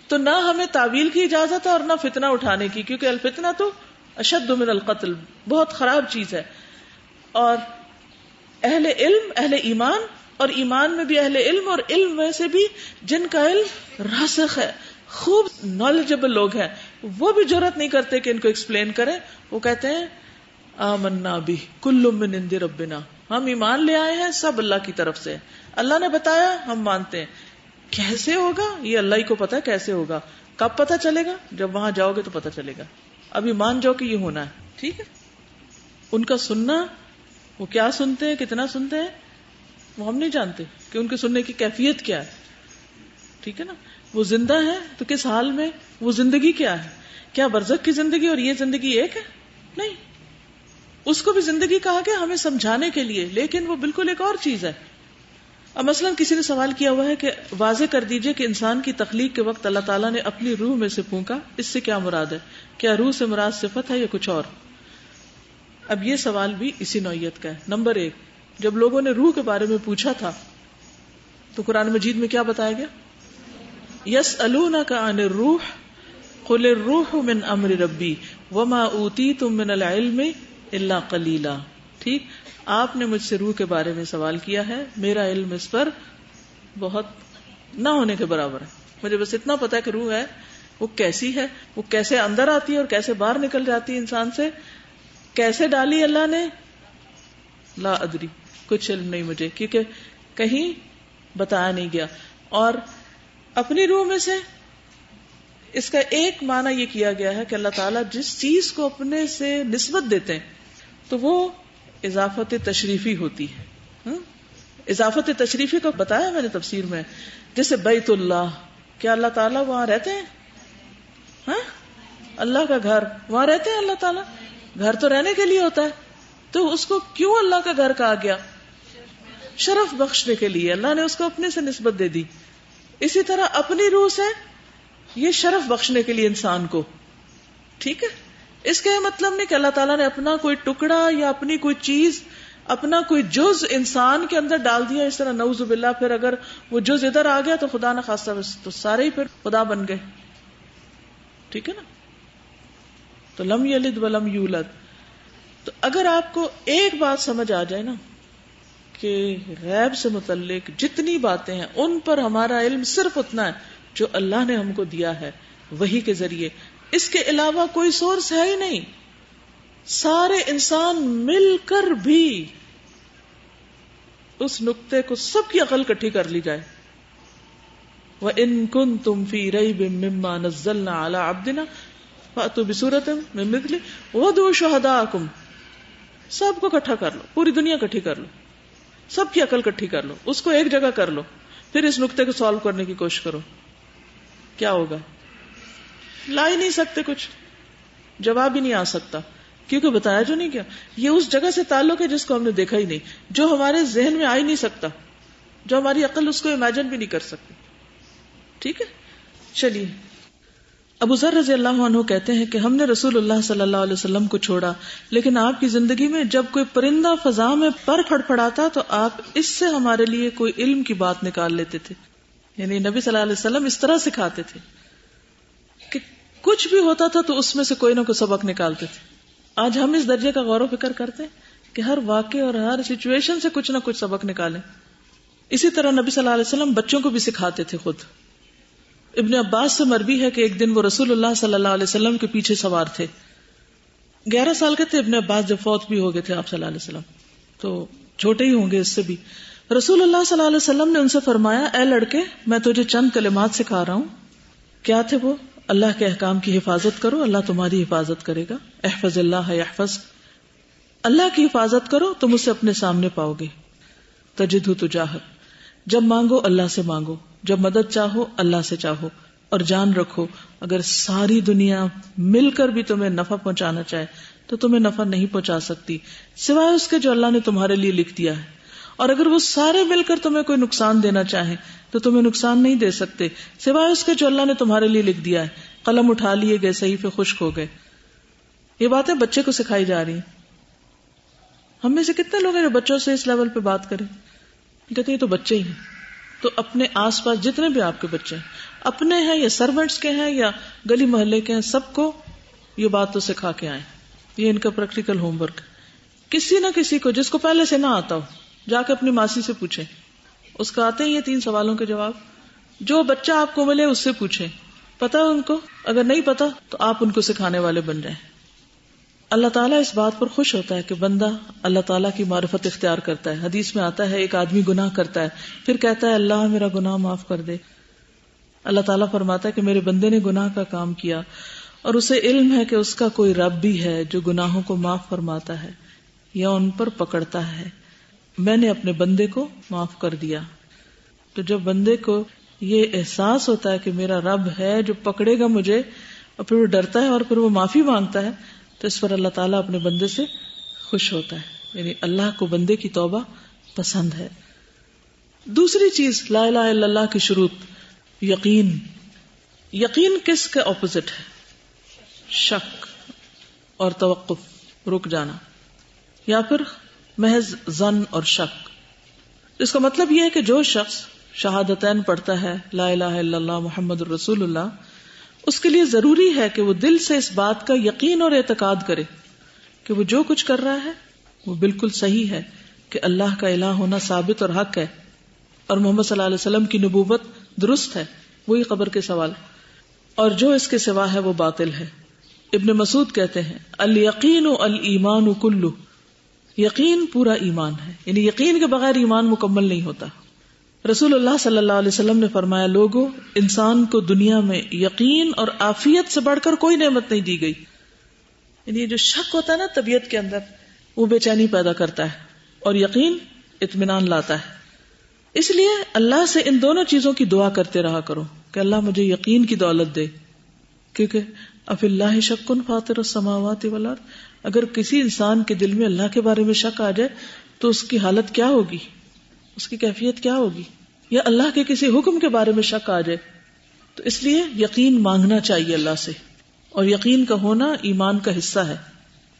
تو نہ ہمیں تعویل کی اجازت ہے اور نہ فتنہ اٹھانے کی، کیونکہ الفتنہ تو اشد من القتل، بہت خراب چیز ہے۔ اور اہل علم، اہل ایمان اور ایمان میں بھی اہل علم اور علم میں سے بھی جن کا علم راسخ ہے، خوب نالجبل لوگ ہیں۔ وہ بھی ضرورت نہیں کرتے کہ ان کو ایکسپلین کریں۔ وہ کہتے ہیں، آمنا بھی کل من اند ربنا۔ ہم ایمان لے آئے ہیں سب اللہ کی طرف سے۔ اللہ نے بتایا، ہم مانتے ہیں۔ کیسے ہوگا؟ یہ اللہ ہی کو پتا کیسے ہوگا۔ کب پتا چلے گا؟ جب وہاں جاؤ گے تو پتا چلے گا۔ ابھی مان جاؤ کہ یہ ہونا ہے، ٹھیک ہے؟ ان کا سننا، وہ کیا سنتے ہیں؟ کتنا سنتے ہیں؟ وہ ہم نہیں جانتے کہ ان کے سننے کی کیفیت کیا ہے۔ ٹھیک ہے نا؟ وہ زندہ ہے تو کس حال میں؟ وہ زندگی کیا ہے؟ کیا برزک کی زندگی اور یہ زندگی ایک ہے؟ نہیں۔ اس کو بھی زندگی کہا گیا ہمیں سمجھانے کے لیے، لیکن وہ بالکل ایک اور چیز ہے۔ اب مثلا کسی نے سوال کیا ہوا ہے کہ واضح کر دیجیے کہ انسان کی تخلیق کے وقت اللہ تعالیٰ نے اپنی روح میں سے پھونکا، اس سے کیا مراد ہے؟ کیا روح سے مراد صفت ہے یا کچھ اور؟ اب یہ سوال بھی اسی نوعیت کا ہے۔ نمبر ایک جب لوگوں نے روح کے بارے میں پوچھا تھا، تو قرآن مجید میں کیا بتایا گیا؟ یس النا کا ان روح قل روح من امر ربی، وما اوتی تم من العلم اللہ کلیلہ ٹھیک؟ آپ نے مجھ سے روح کے بارے میں سوال کیا ہے، میرا علم اس پر بہت نہ ہونے کے برابر ہے۔ مجھے بس اتنا پتا کہ روح ہے، وہ کیسی ہے، وہ کیسے اندر آتی ہے اور کیسے باہر نکل جاتی ہے انسان سے۔ کیسے ڈالی اللہ نے؟ لا ادری۔ کچھ علم نہیں مجھے، کیونکہ کہیں بتایا نہیں گیا۔ اور اپنی روح میں سے اس کا ایک معنی یہ کیا گیا ہے کہ اللہ تعالیٰ جس چیز کو اپنے سے نسبت دیتے ہیں، تو وہ اضافت تشریفی ہوتی ہے۔ ہاں؟ اضافت تشریفی کو بتایا میں نے تفسیر میں۔ جیسے بیت اللہ، کیا اللہ تعالیٰ وہاں رہتے ہیں؟ ہاں؟ اللہ کا گھر، وہاں رہتے ہیں اللہ تعالیٰ؟ گھر تو رہنے کے لیے ہوتا ہے۔ تو اس کو کیوں اللہ کا گھر کہا گیا؟ شرف بخشنے کے لیے اللہ نے اس کو اپنے سے نسبت دے دی۔ اسی طرح اپنی روح سے یہ شرف بخشنے کے لیے انسان کو۔ ٹھیک ہے؟ اس کا یہ مطلب نہیں کہ اللہ تعالیٰ نے اپنا کوئی ٹکڑا یا اپنی کوئی چیز، اپنا کوئی جز انسان کے اندر ڈال دیا۔ اس طرح نوز باللہ، پھر اگر وہ جز ادھر آ گیا تو خدا نہ خاصا تو سارے ہی پھر خدا بن گئے۔ ٹھیک ہے نا؟ تو لم یلد و لم یولد۔ تو اگر آپ کو ایک بات سمجھ آ جائے نا کہ غیب سے متعلق جتنی باتیں ہیں، ان پر ہمارا علم صرف اتنا ہے، جو اللہ نے ہم کو دیا ہے، وہی کے ذریعے۔ اس کے علاوہ کوئی سورس ہے ہی نہیں۔ سارے انسان مل کر بھی اس نقطے کو سب کی عقل کٹھی کر لی جائے۔ وہ ان کن تم فی رئی بما نزلنا على عبدنا فاتو بصورت وہ دو شہدا کم سب کو کٹھا کر لو، پوری دنیا کٹھی کر لو۔ سب کی عقل کٹھی کر لو، اس کو ایک جگہ کر لو، پھر اس نقطے کو سالو کرنے کی کوشش کرو۔ کیا ہوگا؟ لا ہی نہیں سکتے کچھ، جواب ہی نہیں آ سکتا۔ کیونکہ بتایا جو نہیں کیا یہ اس جگہ سے تعلق ہے جس کو ہم نے دیکھا ہی نہیں، جو ہمارے ذہن میں آ ہی نہیں سکتا، جو ہماری عقل اس کو امیجن بھی نہیں کر سکتی۔ ٹھیک ہے؟ چلیے۔ ابو ذر رضی اللہ عنہ کہتے ہیں کہ ہم نے رسول اللہ صلی اللہ علیہ وسلم کو چھوڑا، لیکن آپ کی زندگی میں جب کوئی پرندہ فضا میں پر پھڑ پڑاتا تو آپ اس سے ہمارے لیے کوئی علم کی بات نکال لیتے تھے۔ یعنی نبی صلی اللہ علیہ وسلم اس طرح سکھاتے تھے کہ کچھ بھی ہوتا تھا تو اس میں سے کوئی نہ کوئی سبق نکالتے تھے۔ آج ہم اس درجے کا غور و فکر کرتے ہیں کہ ہر واقع اور ہر سچویشن سے کچھ نہ کچھ سبق نکالیں۔ اسی طرح نبی صلی اللہ علیہ وسلم بچوں کو بھی سکھاتے تھے خود۔ ابن عباس سے مربی ہے کہ ایک دن وہ رسول اللہ صلی اللہ علیہ وسلم کے پیچھے سوار تھے۔ گیارہ سال کے تھے ابن عباس، جب فوت بھی ہو گئے تھے آپ صلی اللہ علیہ وسلم۔ تو چھوٹے ہی ہوں گے اس سے بھی۔ رسول اللہ صلی اللہ علیہ وسلم نے ان سے فرمایا، اے لڑکے، میں تجھے چند کلمات سکھا رہا ہوں۔ کیا تھے وہ؟ اللہ کے احکام کی حفاظت کرو، اللہ تمہاری حفاظت کرے گا۔ احفظ اللہ احفظ اللہ کی حفاظت کرو، تم اسے اپنے سامنے پاؤ گے۔ تجد تجاہ جب مانگو، اللہ سے مانگو۔ جب مدد چاہو، اللہ سے چاہو۔ اور جان رکھو، اگر ساری دنیا مل کر بھی تمہیں نفع پہنچانا چاہے، تو تمہیں نفع نہیں پہنچا سکتی۔ سوائے اس کے جو اللہ نے تمہارے لیے لکھ دیا ہے۔ اور اگر وہ سارے مل کر تمہیں کوئی نقصان دینا چاہے تو تمہیں نقصان نہیں دے سکتے۔ سوائے اس کے جو اللہ نے تمہارے لیے لکھ دیا ہے، قلم اٹھا لیے گئے صحیح پہ خشک ہو گئے۔ یہ باتیں بچے کو سکھائی جا رہی ہیں۔ ہم میں سے کتنے لوگ ہیں جو بچوں سے اس لیول پہ بات کریں؟ کہتے یہ تو بچے ہی ہیں۔ تو اپنے آس پاس جتنے بھی آپ کے بچے ہیں، اپنے ہیں یا سروینٹس کے ہیں یا گلی محلے کے ہیں، سب کو یہ بات تو سکھا کے آئے یہ ان کا پریکٹیکل ہوم ورک کسی نہ کسی کو، جس کو پہلے سے نہ آتا ہو، جا کے اپنی ماسی سے پوچھے اس کا آتے ہی یہ تین سوالوں کے جواب۔ جو بچہ آپ کو ملے، اس سے پوچھے پتا ان کو؟ اگر نہیں پتا، تو آپ ان کو سکھانے والے بن جائیں۔ اللہ تعالیٰ اس بات پر خوش ہوتا ہے کہ بندہ اللہ تعالیٰ کی معرفت اختیار کرتا ہے۔ حدیث میں آتا ہے، ایک آدمی گناہ کرتا ہے، پھر کہتا ہے، اللہ میرا گناہ معاف کر دے۔ اللہ تعالیٰ فرماتا ہے کہ میرے بندے نے گناہ کا کام کیا، اور اسے علم ہے کہ اس کا کوئی رب بھی ہے جو گناہوں کو معاف فرماتا ہے یا ان پر پکڑتا ہے۔ میں نے اپنے بندے کو معاف کر دیا۔ تو جب بندے کو یہ احساس ہوتا ہے کہ میرا رب ہے جو پکڑے گا مجھے، اور پھر وہ ڈرتا ہے اور پھر وہ معافی مانگتا ہے تو اس پر اللہ تعالیٰ اپنے بندے سے خوش ہوتا ہے۔ یعنی اللہ کو بندے کی توبہ پسند ہے۔ دوسری چیز، لا الہ الا اللہ کی شروط، یقین۔ یقین کس کے اپوزٹ ہے؟ شک اور توقف، رک جانا۔ یا پھر محض زن اور شک۔ اس کا مطلب یہ ہے کہ جو شخص شہادتین پڑھتا ہے، لا الہ الا اللہ، محمد الرسول اللہ اس کے لیے ضروری ہے کہ وہ دل سے اس بات کا یقین اور اعتقاد کرے کہ وہ جو کچھ کر رہا ہے، وہ بالکل صحیح ہے کہ اللہ کا الہ ہونا ثابت اور حق ہے۔ اور محمد صلی اللہ علیہ وسلم کی نبوت درست ہے، وہی خبر کے سوال اور جو اس کے سوا ہے، وہ باطل ہے۔ ابن مسعود کہتے ہیں، الیقین و المان و کلو یقین پورا ایمان ہے یعنی یقین کے بغیر ایمان مکمل نہیں ہوتا۔ رسول اللہ صلی اللہ علیہ وسلم نے فرمایا لوگوں انسان کو دنیا میں یقین اور آفیت سے بڑھ کر کوئی نعمت نہیں دی گئی۔ یعنی جو شک ہوتا ہے نا طبیعت کے اندر، وہ بے چینی پیدا کرتا ہے اور یقین اطمینان لاتا ہے۔ اس لیے اللہ سے ان دونوں چیزوں کی دعا کرتے رہا کرو کہ اللہ مجھے یقین کی دولت دے۔ کیونکہ اف اللہ شکن فاطر السماوات والارض۔ اگر کسی انسان کے دل میں اللہ کے بارے میں شک آ جائے، تو اس کی حالت کیا ہوگی؟ اس کی کیفیت کیا ہوگی؟ یا اللہ کے کسی حکم کے بارے میں شک آ جائے؟ تو اس لیے یقین مانگنا چاہیے اللہ سے۔ اور یقین کا ہونا ایمان کا حصہ ہے۔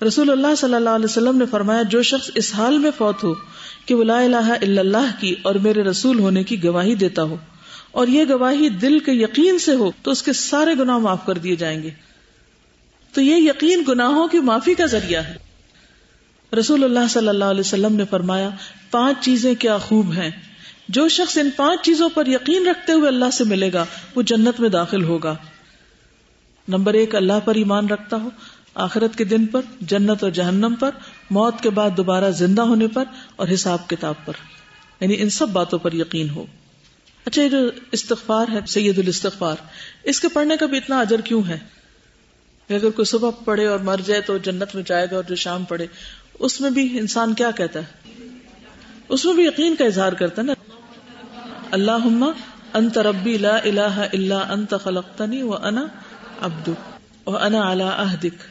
رسول اللہ صلی اللہ علیہ وسلم نے فرمایا، جو شخص اس حال میں فوت ہو کہ وہ لا الہ الا اللہ کی اور میرے رسول ہونے کی گواہی دیتا ہو، اور یہ گواہی دل کے یقین سے ہو، تو اس کے سارے گناہ معاف کر دیے جائیں گے۔ تو یہ یقین گناہوں کی معافی کا ذریعہ ہے۔ رسول اللہ صلی اللہ علیہ وسلم نے فرمایا، پانچ چیزیں کیا خوب ہیں۔ جو شخص ان پانچ چیزوں پر یقین رکھتے ہوئے اللہ سے ملے گا، وہ جنت میں داخل ہوگا۔ نمبر ایک، اللہ پر ایمان رکھتا ہو۔ آخرت کے دن پر، جنت اور جہنم پر، موت کے بعد دوبارہ زندہ ہونے پر اور حساب کتاب پر۔ یعنی ان سب باتوں پر یقین ہو۔ اچھا یہ جو استغفار ہے، سید الاستغفار، اس کے پڑھنے کا بھی اتنا اجر کیوں ہے؟ اگر کوئی صبح پڑھے اور مر جائے تو جنت میں جائے گا اور جو شام پڑھے۔ اس میں بھی انسان کیا کہتا ہے؟ اس میں بھی یقین کا اظہار کرتا ہے نا۔ اللہ انت ربی لا الہ الا انت خلقتنی و انا ابدو و انا علی اہدک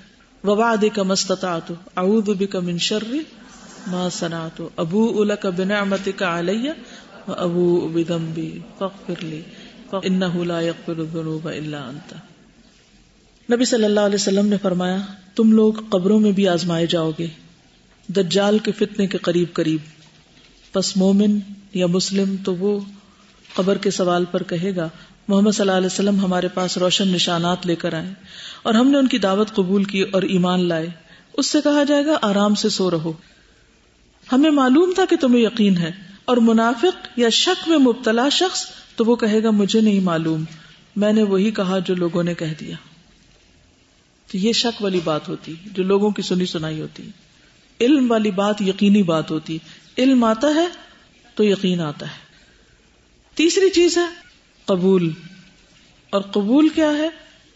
و وعدک مستطعت اعوذ بک من شر ما صنعت ابو لک بنعمتک علی و ابو بذنبی فاغفر لی فانه لا يغفر الذنوب الا انت۔ نبی صلی اللہ علیہ وسلم نے فرمایا، تم لوگ قبروں میں بھی آزمائے جاؤ گے۔ دجال کے فتنے کے قریب قریب۔ پس مومن یا مسلم تو وہ قبر کے سوال پر کہے گا، محمد صلی اللہ علیہ وسلم ہمارے پاس روشن نشانات لے کر آئے اور ہم نے ان کی دعوت قبول کی اور ایمان لائے۔ اس سے کہا جائے گا، آرام سے سو رہو۔ ہمیں معلوم تھا کہ تمہیں یقین ہے اور منافق یا شک میں مبتلا شخص تو وہ کہے گا، مجھے نہیں معلوم۔ میں نے وہی کہا جو لوگوں نے کہہ دیا۔ تو یہ شک والی بات ہوتی، جو لوگوں کی سنی سنائی ہوتی۔ علم والی بات یقینی بات ہوتی۔ علم آتا ہے تو یقین آتا ہے۔ تیسری چیز ہے قبول۔ اور قبول کیا ہے؟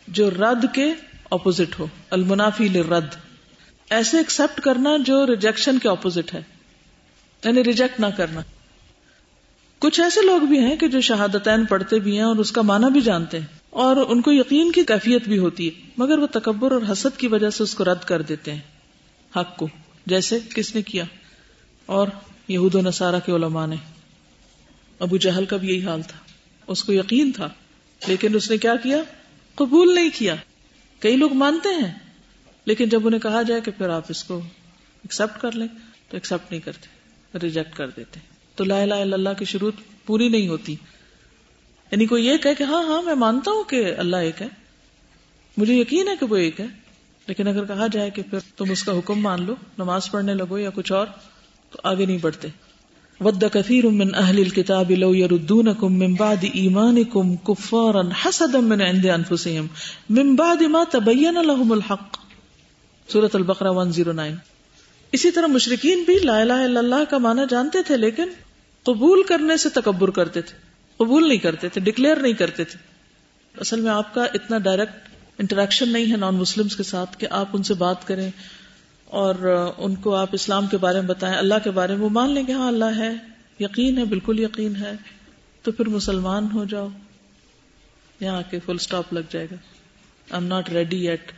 جو رد کے اپوزٹ ہو۔ المنافی رد ایسے ایکسپٹ کرنا جو ریجیکشن کے اپوزٹ ہے۔ یعنی ریجیکٹ نہ کرنا۔ کچھ ایسے لوگ بھی ہیں کہ جو شہادتین پڑھتے بھی ہیں اور اس کا معنی بھی جانتے ہیں۔ اور ان کو یقین کی کیفیت بھی ہوتی ہے۔ مگر وہ تکبر اور حسد کی وجہ سے اس کو رد کر دیتے ہیں۔ حق کو۔ جیسے کس نے کیا؟ اور یہود و نصارہ کے علماء نے۔ ابو جہل کا بھی یہی حال تھا۔ اس کو یقین تھا۔ لیکن اس نے کیا کیا؟ قبول نہیں کیا۔ کئی لوگ مانتے ہیں۔ لیکن جب انہیں کہا جائے کہ پھر آپ اس کو ایکسپٹ کر لیں، تو ایکسپٹ نہیں کرتے ریجیکٹ کر دیتے۔ تو لا الہ الا اللہ کی شروع پوری نہیں ہوتی۔ یعنی کوئی یہ کہ ہاں ہاں میں مانتا ہوں کہ اللہ ایک ہے۔ مجھے یقین ہے کہ وہ ایک ہے۔ لیکن اگر کہا جائے کہ پھر تم اس کا حکم مان لو، نماز پڑھنے لگو یا کچھ اور، تو آگے نہیں بڑھتے۔ ود کثیر من اہل الكتاب لو يردونكم من بعد ایمانكم كفارا حسدا من عند انفسهم من بعد ما تبين لهم الحق۔ سورة البقرہ 109 اسی طرح مشرقین بھی لا الہ الا اللہ کا معنی جانتے تھے، لیکن قبول کرنے سے تکبر کرتے تھے۔ قبول نہیں کرتے تھے ڈکلیئر نہیں کرتے تھے۔ اصل میں آپ کا اتنا ڈائریکٹ انٹریکشن نہیں ہے نان مسلم کے ساتھ کہ آپ ان سے بات کریں اور ان کو آپ اسلام کے بارے میں بتائیں، اللہ کے بارے میں وہ مان لیں کہ ہاں اللہ ہے، یقین ہے، بالکل یقین ہے، تو پھر مسلمان ہو جاؤ، یہاں آ کے فل اسٹاپ لگ جائے گا۔ I am not ready at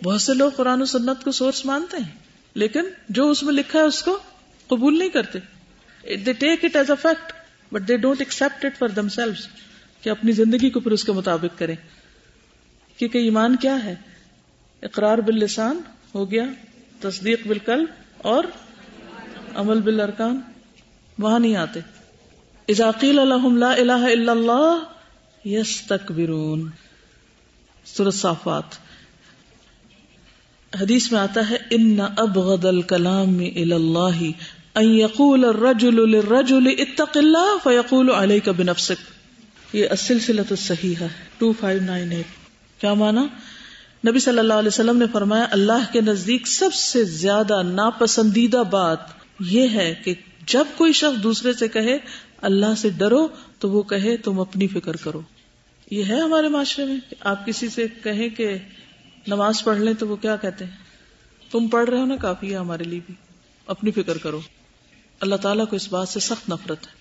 بہت سے لوگ قرآن و سنت کو سورس مانتے ہیں، لیکن جو اس میں لکھا ہے اس کو قبول نہیں کرتے۔ They take it as a fact but they don't accept it for themselves کہ اپنی زندگی کو پھر اس کے مطابق کریں۔ کیونکہ ایمان کیا ہے؟ اقرار باللسان ہو گیا، تصدیق بالقلب اور عمل بالارکان، وہاں نہیں آتے۔ اذاقیل الحم لا الہ الا اللہ یستکبرون۔ سورۃ صافات۔ حدیث میں آتا ہے، ان ابغض الکلام الى اللہ ان یقول الرجل للرجل اتق اللہ فیقول علیک بنفسک۔ یہ السلسلہ الصحیحہ، 2598 کیا مانا؟ نبی صلی اللہ علیہ وسلم نے فرمایا، اللہ کے نزدیک سب سے زیادہ ناپسندیدہ بات یہ ہے کہ جب کوئی شخص دوسرے سے کہے، اللہ سے ڈرو، تو وہ کہے، تم اپنی فکر کرو۔ یہ ہے ہمارے معاشرے میں کہ آپ کسی سے کہیں کہ نماز پڑھ لیں تو وہ کیا کہتے ہیں؟ تم پڑھ رہے ہو نا کافی ہے ہمارے لیے بھی۔ اپنی فکر کرو۔ اللہ تعالیٰ کو اس بات سے سخت نفرت ہے۔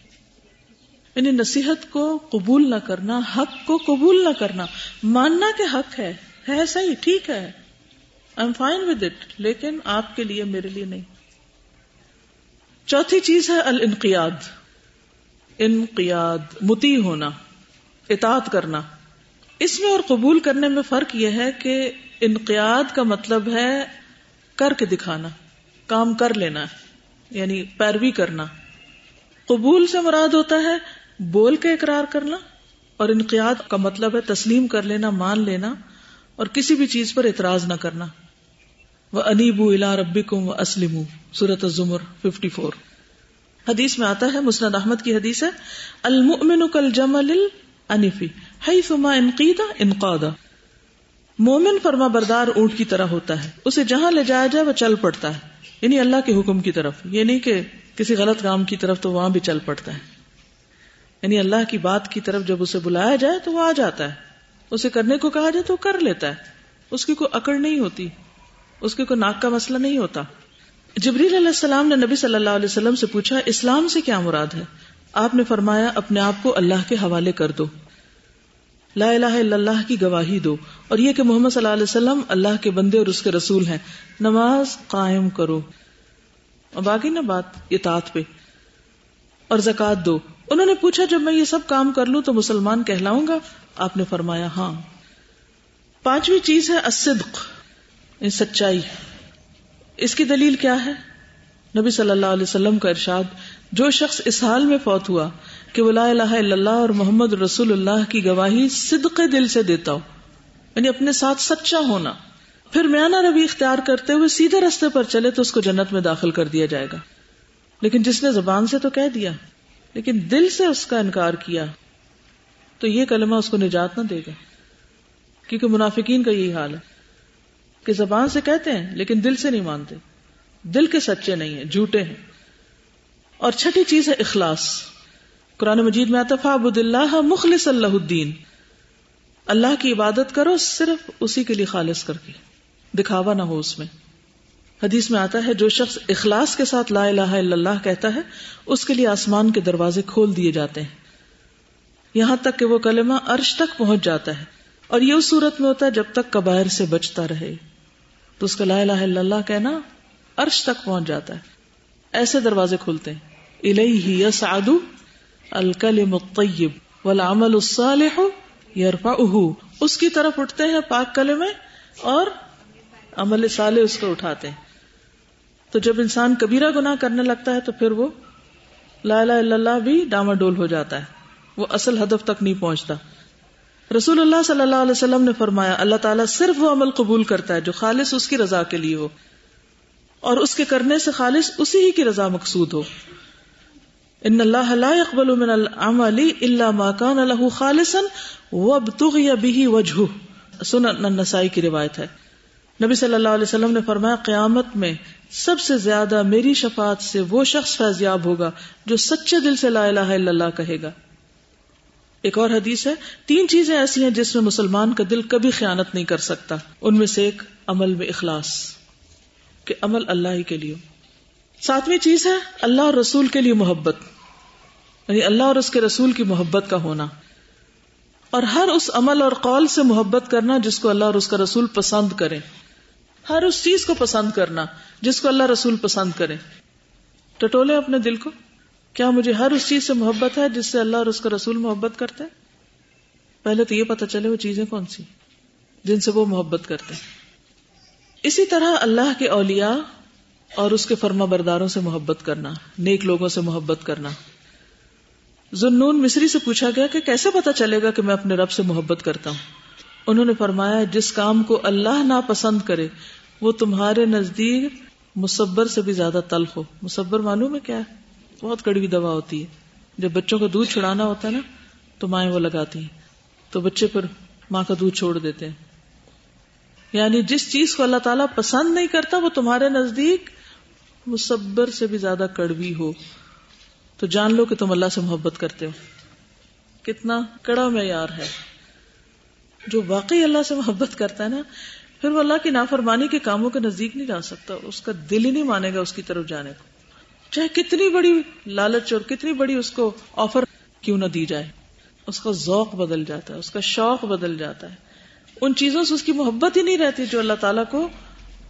یعنی نصیحت کو قبول نہ کرنا، حق کو قبول نہ کرنا، ماننا کہ حق ہے ہے صحیح، ٹھیک ہے۔ I am fine with it لیکن آپ کے لیے، میرے لیے نہیں۔ چوتھی چیز ہے الانقیاد۔ انقیاد، متی ہونا، اطاعت کرنا۔ اس میں اور قبول کرنے میں فرق یہ ہے کہ انقیاد کا مطلب ہے کر کے دکھانا، کام کر لینا یعنی پیروی کرنا۔ قبول سے مراد ہوتا ہے بول کے اقرار کرنا اور انقیاد کا مطلب ہے تسلیم کر لینا، مان لینا اور کسی بھی چیز پر اعتراض نہ کرنا۔ وہ انیبو الا ربی کم و اسلم سورت زمر ففٹی فور۔ حدیث میں آتا ہے، مسند احمد کی حدیث ہے، المؤمن کل جمل انفی ہئی فما انقیدہ انقادا مومن فرما بردار اونٹ کی طرح ہوتا ہے، اسے جہاں لے جایا جائے وہ چل پڑتا ہے یعنی اللہ کے حکم کی طرف، یہ نہیں کہ کسی غلط کام کی طرف تو وہاں بھی چل پڑتا ہے۔ یعنی اللہ کی بات کی طرف جب اسے بلایا جائے تو وہ آ جاتا ہے۔ اسے کرنے کو کہا جائے تو وہ کر لیتا ہے۔ اس کی کوئی اکڑ نہیں ہوتی۔ اس کے کوئی ناک کا مسئلہ نہیں ہوتا۔ جبریل علیہ السلام نے نبی صلی اللہ علیہ وسلم سے پوچھا، اسلام سے کیا مراد ہے؟ آپ نے فرمایا، اپنے آپ کو اللہ کے حوالے کر دو۔ لا الہ الا اللہ کی گواہی دو۔ اور یہ کہ محمد صلی اللہ علیہ وسلم اللہ کے بندے اور اس کے رسول ہیں۔ نماز قائم کرو۔ اور باقی نا بات، اطاعت پہ۔ اور زکات دو۔ انہوں نے پوچھا، جب میں یہ سب کام کر لوں تو مسلمان کہلاؤں گا؟ آپ نے فرمایا ہاں۔ پانچویں چیز ہے الصدق یعنی سچائی۔ اس کی دلیل کیا ہے؟ نبی صلی اللہ علیہ وسلم کا ارشاد، جو شخص اس حال میں فوت ہوا کہ وہ لا الہ الا اللہ اور محمد رسول اللہ کی گواہی صدق دل سے دیتا ہو یعنی اپنے ساتھ سچا ہونا۔ پھر میانا روی اختیار کرتے ہوئے سیدھے رستے پر چلے تو اس کو جنت میں داخل کر دیا جائے گا۔ لیکن جس نے زبان سے تو کہہ دیا۔ لیکن دل سے اس کا انکار کیا تو یہ کلمہ اس کو نجات نہ دے گا۔ کیونکہ منافقین کا یہی حال ہے کہ زبان سے کہتے ہیں لیکن دل سے نہیں مانتے۔ دل کے سچے نہیں ہیں، جھوٹے ہیں۔ اور چھٹی چیز ہے اخلاص۔ قرآن مجید میں آتفاب اللہ مخلص اللہ الدین اللہ کی عبادت کرو، صرف اسی کے لیے خالص کر کے۔ دکھاوا نہ ہو اس میں۔ حدیث میں آتا ہے، جو شخص اخلاص کے ساتھ لا الہ الا اللہ کہتا ہے، اس کے لیے آسمان کے دروازے کھول دیے جاتے ہیں۔ یہاں تک کہ وہ کلمہ عرش تک پہنچ جاتا ہے۔ اور یہ اس صورت میں ہوتا ہے جب تک کبائر سے بچتا رہے۔ تو اس کا لا الہ الا اللہ کہنا عرش تک پہنچ جاتا ہے۔ ایسے دروازے کھلتے ہیں۔ الیہ یسعد الکلم الطیب والعمل الصالح یرفعہ۔ اس کی طرف اٹھتے ہیں پاک کلمے اور عمل صالح اس کو اٹھاتے ہیں۔ تو جب انسان کبیرہ گناہ کرنے لگتا ہے تو پھر وہ لا الہ الا اللہ بھی ڈاما ڈول ہو جاتا ہے۔ وہ اصل ہدف تک نہیں پہنچتا۔ رسول اللہ صلی اللہ علیہ وسلم نے فرمایا، اللہ تعالیٰ صرف وہ عمل قبول کرتا ہے جو خالص اس کی رضا کے لیے ہو۔ اور اس کے کرنے سے خالص اسی ہی کی رضا مقصود ہو۔ ان اللہ لا يقبل من العمل الا ما كان له خالصا وابتغي به وجهه سنن النسائی کی روایت ہے۔ نبی صلی اللہ علیہ وسلم نے فرمایا، قیامت میں سب سے زیادہ میری شفاعت سے وہ شخص فیضیاب ہوگا جو سچے دل سے لا الہ الا اللہ کہے گا۔ ایک اور حدیث ہے، تین چیزیں ایسی ہیں جس میں مسلمان کا دل کبھی خیانت نہیں کر سکتا۔ ان میں سے ایک، عمل میں اخلاص، کہ عمل اللہ ہی کے لیے۔ ساتویں چیز ہے، اللہ اور رسول کے لیے محبت۔ یعنی اللہ اور اس کے رسول کی محبت کا ہونا۔ اور ہر اس عمل اور قول سے محبت کرنا جس کو اللہ اور اس کا رسول پسند کرے ہر اس چیز کو پسند کرنا۔ جس کو اللہ رسول پسند کرے۔ ٹٹولے اپنے دل کو۔ کیا مجھے ہر اس چیز سے محبت ہے جس سے اللہ اور اس کا رسول محبت کرتے پہلے تو یہ پتا چلے وہ چیزیں کون سی جن سے وہ محبت کرتے اسی طرح اللہ کے اولیاء اور اس کے فرما برداروں سے محبت کرنا، نیک لوگوں سے محبت کرنا۔ زنون مصری سے پوچھا گیا کہ کیسے پتا چلے گا کہ میں اپنے رب سے محبت کرتا ہوں؟ انہوں نے فرمایا، جس کام کو اللہ نہ پسند کرے، وہ تمہارے نزدیک مصبر سے بھی زیادہ تلخ ہو۔ مصبر معلوم ہے کیا ہے؟ بہت کڑوی دوا ہوتی ہے۔ جب بچوں کو دودھ چھڑانا ہوتا ہے نا، تو مائیں وہ لگاتی ہیں۔ تو بچے پھر ماں کا دودھ چھوڑ دیتے ہیں۔ یعنی جس چیز کو اللہ تعالیٰ پسند نہیں کرتا، وہ تمہارے نزدیک مصبر سے بھی زیادہ کڑوی ہو۔ تو جان لو کہ تم اللہ سے محبت کرتے ہو۔ کتنا کڑا معیار ہے۔ جو واقعی اللہ سے محبت کرتا ہے نا پھر وہ اللہ کی نافرمانی کے کاموں کے نزدیک نہیں جا سکتا، اس کا دل ہی نہیں مانے گا اس کی طرف جانے کو۔ چاہے کتنی بڑی لالچ اور کتنی بڑی اس کو آفر کیوں نہ دی جائے۔ اس کا ذوق بدل جاتا ہے، اس کا شوق بدل جاتا ہے۔ ان چیزوں سے اس کی محبت ہی نہیں رہتی جو اللہ تعالیٰ کو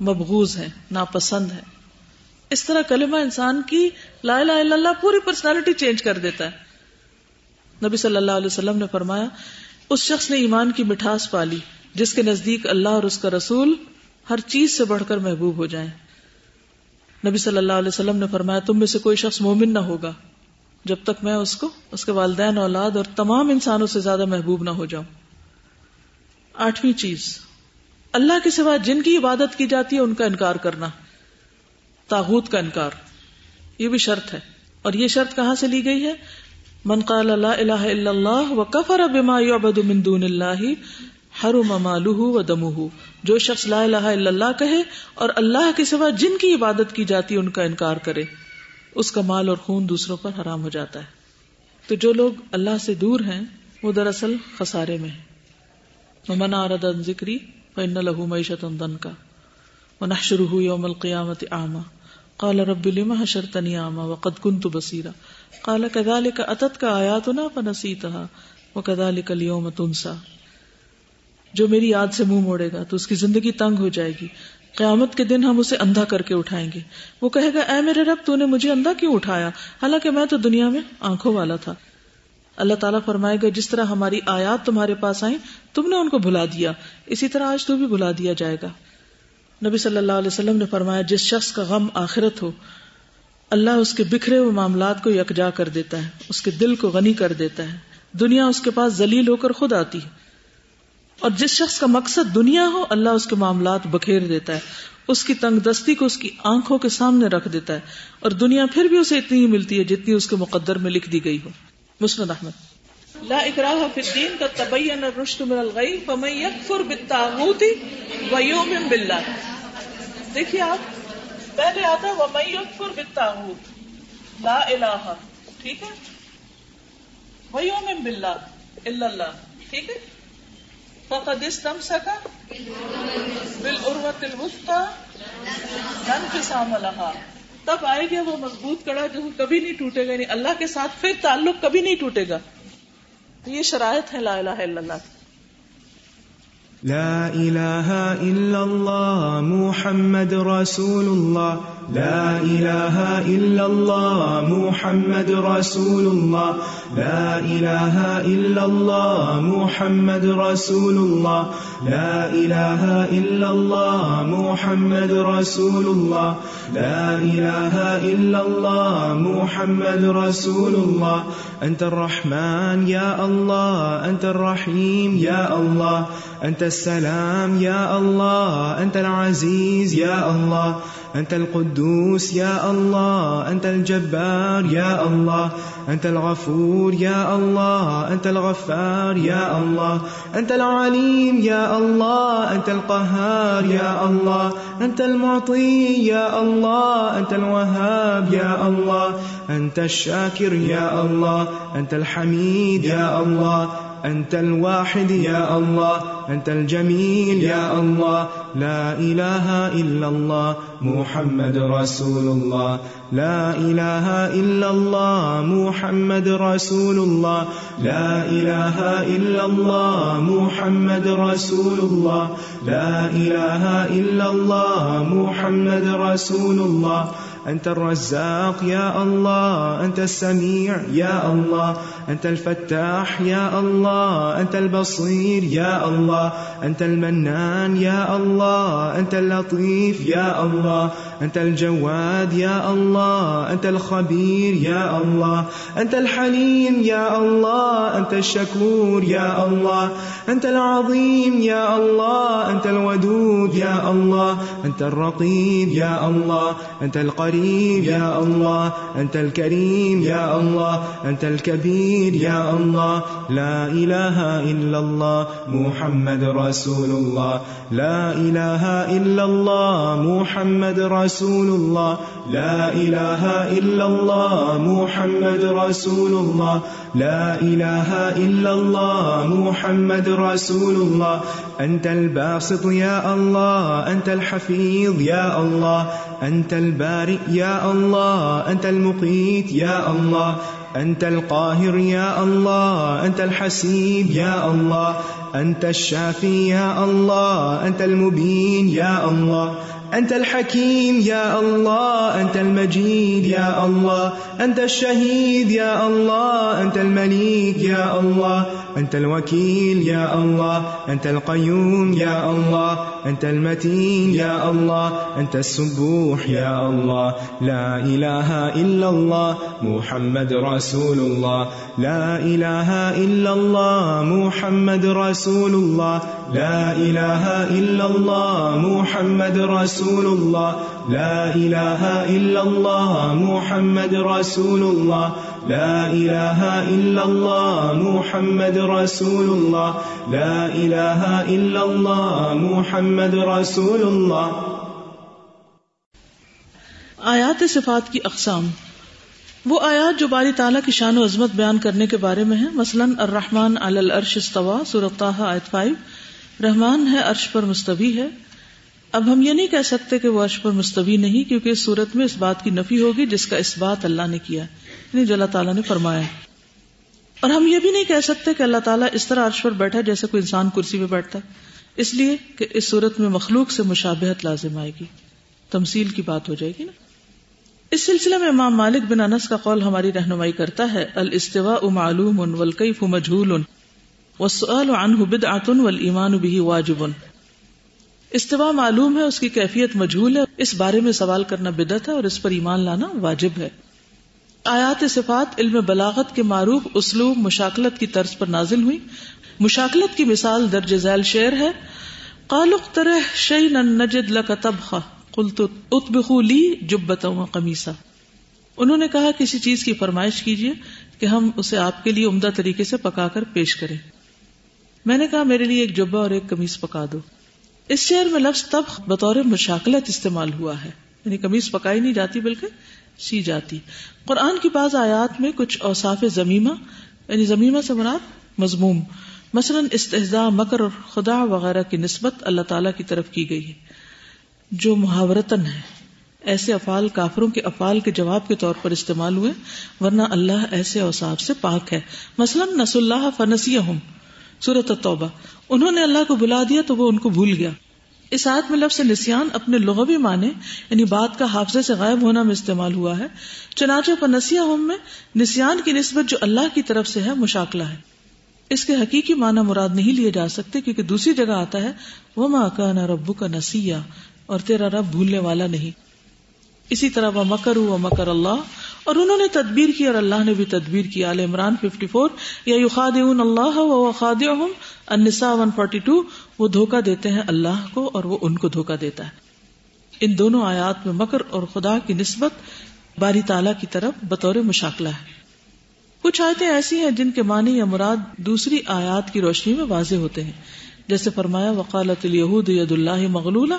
مبغوز ہے ناپسند ہے اس طرح کلمہ انسان کی لا الہ الا اللہ پوری پرسنالٹی چینج کر دیتا ہے۔ نبی صلی اللہ علیہ وسلم نے فرمایا، اس شخص نے ایمان کی مٹھاس پالی۔ جس کے نزدیک اللہ اور اس کا رسول ہر چیز سے بڑھ کر محبوب ہو جائیں۔ نبی صلی اللہ علیہ وسلم نے فرمایا، تم میں سے کوئی شخص مومن نہ ہوگا۔ جب تک میں اس کو، اس کے والدین، اولاد اور تمام انسانوں سے زیادہ محبوب نہ ہو جاؤں۔ آٹھویں چیز، اللہ کے سوا جن کی عبادت کی جاتی ہے ان کا انکار کرنا۔ تاغوت کا انکار، یہ بھی شرط ہے۔ اور یہ شرط کہاں سے لی گئی ہے؟ من قال لا الہ الا اللہ وکفر بما یعبد من دون اللہ حرم مالہ و دمہ جو شخص لا الہ الا اللہ کہے اور اللہ کے سوا جن کی عبادت کی جاتی ان کا انکار کرے، اس کا مال اور خون دوسروں پر حرام ہو جاتا ہے۔ تو جو لوگ اللہ سے دور ہیں، وہ دراصل خسارے میں ہیں۔ منا رد ذکری فن لہو معیشت دن کا ونحشرہ یوم القیامت اعما قال رب لما حشرتنی اعما وقد كنت بصیرا قال كذلك اتت کا آیاتنا فنسیتها وكذلك اليوم تنسا جو میری یاد سے منہ موڑے گا تو اس کی زندگی تنگ ہو جائے گی۔ قیامت کے دن ہم اسے اندھا کر کے اٹھائیں گے۔ وہ کہے گا، اے میرے رب، تو نے مجھے اندھا کیوں اٹھایا؟ حالانکہ میں تو دنیا میں آنکھوں والا تھا۔ اللہ تعالیٰ فرمائے گا، جس طرح ہماری آیات تمہارے پاس آئیں، تم نے ان کو بھلا دیا۔ اسی طرح آج تو بھی بھلا دیا جائے گا۔ نبی صلی اللہ علیہ وسلم نے فرمایا، جس شخص کا غم آخرت ہو، اللہ اس کے بکھرے ہوئے معاملات کو یکجا کر دیتا ہے، اس کے دل کو غنی کر دیتا ہے۔ دنیا اس کے پاس ذلیل ہو کر خود آتی ہے۔ اور جس شخص کا مقصد دنیا ہو، اللہ اس کے معاملات بکھیر دیتا ہے۔ اس کی تنگ دستی کو اس کی آنکھوں کے سامنے رکھ دیتا ہے۔ اور دنیا پھر بھی اسے اتنی ہی ملتی ہے جتنی اس کے مقدر میں لکھ دی گئی ہو۔ مسند احمد۔ لا اکراہ فی الدین کا تبین الرشد من الغی فمن یکفر بالتاغوت ویومن باللہ۔ دیکھیے آپ، پہلے آتا ومن یکفر بالتاغوت لا الہ۔ ٹھیک ہے؟ ویومن باللہ الا اللہ۔ ٹھیک ہے؟ فقد استمسك بالعروة الوثقى تب آئے گا وہ مضبوط کڑا جو کبھی نہیں ٹوٹے گا یعنی اللہ کے ساتھ پھر تعلق کبھی نہیں ٹوٹے گا۔ تو یہ شرائط ہے لا الہ الا اللہ۔ لا إله إلا الله محمد رسول الله لا إله إلا الله محمد رسول الله. لا إله إلا الله محمد رسول الله. لا إله إلا الله محمد رسول الله. لا إله إلا الله محمد رسول الله. أنت الرحمن يا الله، أنت الرحيم يا الله. أنت السلام يا الله، أنت العزيز يا الله. أنت القدوس يا الله، أنت الجبار يا الله، أنت الغفور يا الله، أنت الغفار يا الله، أنت العليم يا الله، أنت القهار يا الله، أنت المعطي يا الله، أنت الوهاب يا الله أنت الشاكر يا الله، أنت الحميد يا الله، أنت الواحد يا الله، أنت الجميل يا الله. لا إله إلا الله، محمد رسول الله. لا إله إلا الله، محمد رسول الله. لا إله إلا الله، محمد رسول الله. لا إله إلا الله، محمد رسول الله. أنت الرزاق يا الله، أنت السميع يا الله، أنت الفتاح يا الله، أنت البصير يا الله، أنت المنان يا الله، أنت اللطيف يا الله. أنت الجواد يا الله، أنت الخبير يا الله، أنت الحليم يا الله، أنت الشكور يا الله، أنت العظيم يا الله، أنت الودود يا الله، أنت الرقيب يا الله، أنت القريب يا الله، أنت الكريم يا الله، أنت الكبير يا الله. لا إله إلا الله، محمد رسول الله. لا إله إلا الله، محمد رسول رسول الله لا إله إلا الله محمد رسول الله لا إله إلا الله محمد رسول الله أنت الباسط يا الله أنت الحفيظ يا الله أنت البارئ يا الله أنت المقيت يا الله أنت القاهر يا الله أنت الحسيب يا الله أنت الشافي يا الله أنت المبين يا الله أنت الحكيم يا الله، أنت المجيد يا الله، أنت الشهيد يا الله، أنت المليك يا الله. أنت الوكيل يا الله، أنت القيوم يا الله، أنت المتين يا الله، أنت السبوح يا الله. لا إله إلا الله، محمد رسول الله. لا إله إلا الله، محمد رسول الله. لا إله إلا الله، محمد رسول الله. لا إله إلا الله، محمد رسول الله. لا إله إلا الله، محمد رسول الله. لا إله إلا الله، محمد رسول الله. آیات صفات کی اقسام۔ وہ آیات جو باری تعالیٰ کی شان و عظمت بیان کرنے کے بارے میں ہیں۔ مثلا، الرحمن علی العرش استوا سورت آیت 5 رحمان ہے عرش پر مستوی ہے۔ اب ہم یہ نہیں کہہ سکتے کہ وہ عرش پر مستوی نہیں، کیونکہ اس صورت میں اس بات کی نفی ہوگی جس کا اس بات اللہ نے کیا۔ جو اللہ تعالیٰ نے فرمایا اور ہم یہ بھی نہیں کہہ سکتے کہ اللہ تعالیٰ اس طرح عرش پر بیٹھا جیسے کوئی انسان کرسی پہ بیٹھتا ہے۔ اس لیے کہ اس صورت میں مخلوق سے مشابہت لازم آئے گی۔ تمثیل کی بات ہو جائے گی نا۔ اس سلسلے میں امام مالک بن انس کا قول ہماری رہنمائی کرتا ہے، الاستواء معلوم والکیف مجھول۔ والسؤال عنہ بدعت والایمان به واجب۔ استوا معلوم ہے، اس کی کیفیت مجھول ہے۔ اس بارے میں سوال کرنا بدت ہے اور اس پر ایمان لانا واجب ہے۔ آیات صفات علم بلاغت کے معروف اسلوب مشاکلت کی طرز پر نازل ہوئی۔ مشاکلت کی مثال درج ذیل شعر ہے۔ قالق ترہ شی نجد لک تبخا۔ قلت اتبخو لی جبتا و قمیصا۔ انہوں نے کہا، کسی چیز کی فرمائش کیجیے کہ ہم اسے آپ کے لیے عمدہ طریقے سے پکا کر پیش کریں۔ میں نے کہا، میرے لیے ایک جبا اور ایک کمیز پکا دو۔ اس شعر میں لفظ تب بطور مشاکلت استعمال ہوا ہے۔ یعنی کمیز پکائی نہیں جاتی، بلکہ سی جاتی۔ قرآن کی بعض آیات میں کچھ اوساف زمیمہ یعنی زمیمہ سے مراد مضموم۔ مثلا استحزا مکر اور خدا وغیرہ کی نسبت اللہ تعالی کی طرف کی گئی ہے، جو محاورتن ہے۔ ایسے افعال کافروں کے افعال کے جواب کے طور پر استعمال ہوئے، ورنہ اللہ ایسے اوصاف سے پاک ہے۔ مثلا نس اللہ فنسی سورت توبہ انہوں نے اللہ کو بلا دیا تو وہ ان کو بھول گیا۔ اس آیت میں لفظ نسیان اپنے لغوی معنی یعنی بات کا حافظے سے غائب ہونا میں استعمال ہوا ہے۔ چنانچہ فنسیہ ہم میں نسیان کی نسبت جو اللہ کی طرف سے ہے، مشاکلہ ہے۔ اس کے حقیقی معنی مراد نہیں لیے جا سکتے کیونکہ دوسری جگہ آتا ہے وہ ماں کا نہ ربو کا نسیہ اور تیرا رب بھولنے والا نہیں۔ اسی طرح وہ مکر و مکر اللہ اور انہوں نے تدبیر کی اور اللہ نے بھی تدبیر کی. عال عمران 54 یا یخاد اللہ و خاد النساء 142 وہ دھوکا دیتے ہیں اللہ کو اور وہ ان کو دھوکا دیتا ہے. ان دونوں آیات میں مکر اور خدا کی نسبت باری تعالیٰ کی طرف بطور مشاکلہ ہے. کچھ آیتیں ایسی ہیں جن کے معنی یا مراد دوسری آیات کی روشنی میں واضح ہوتے ہیں. جیسے فرمایا، وقالت الہود ید اللہ مغلولہ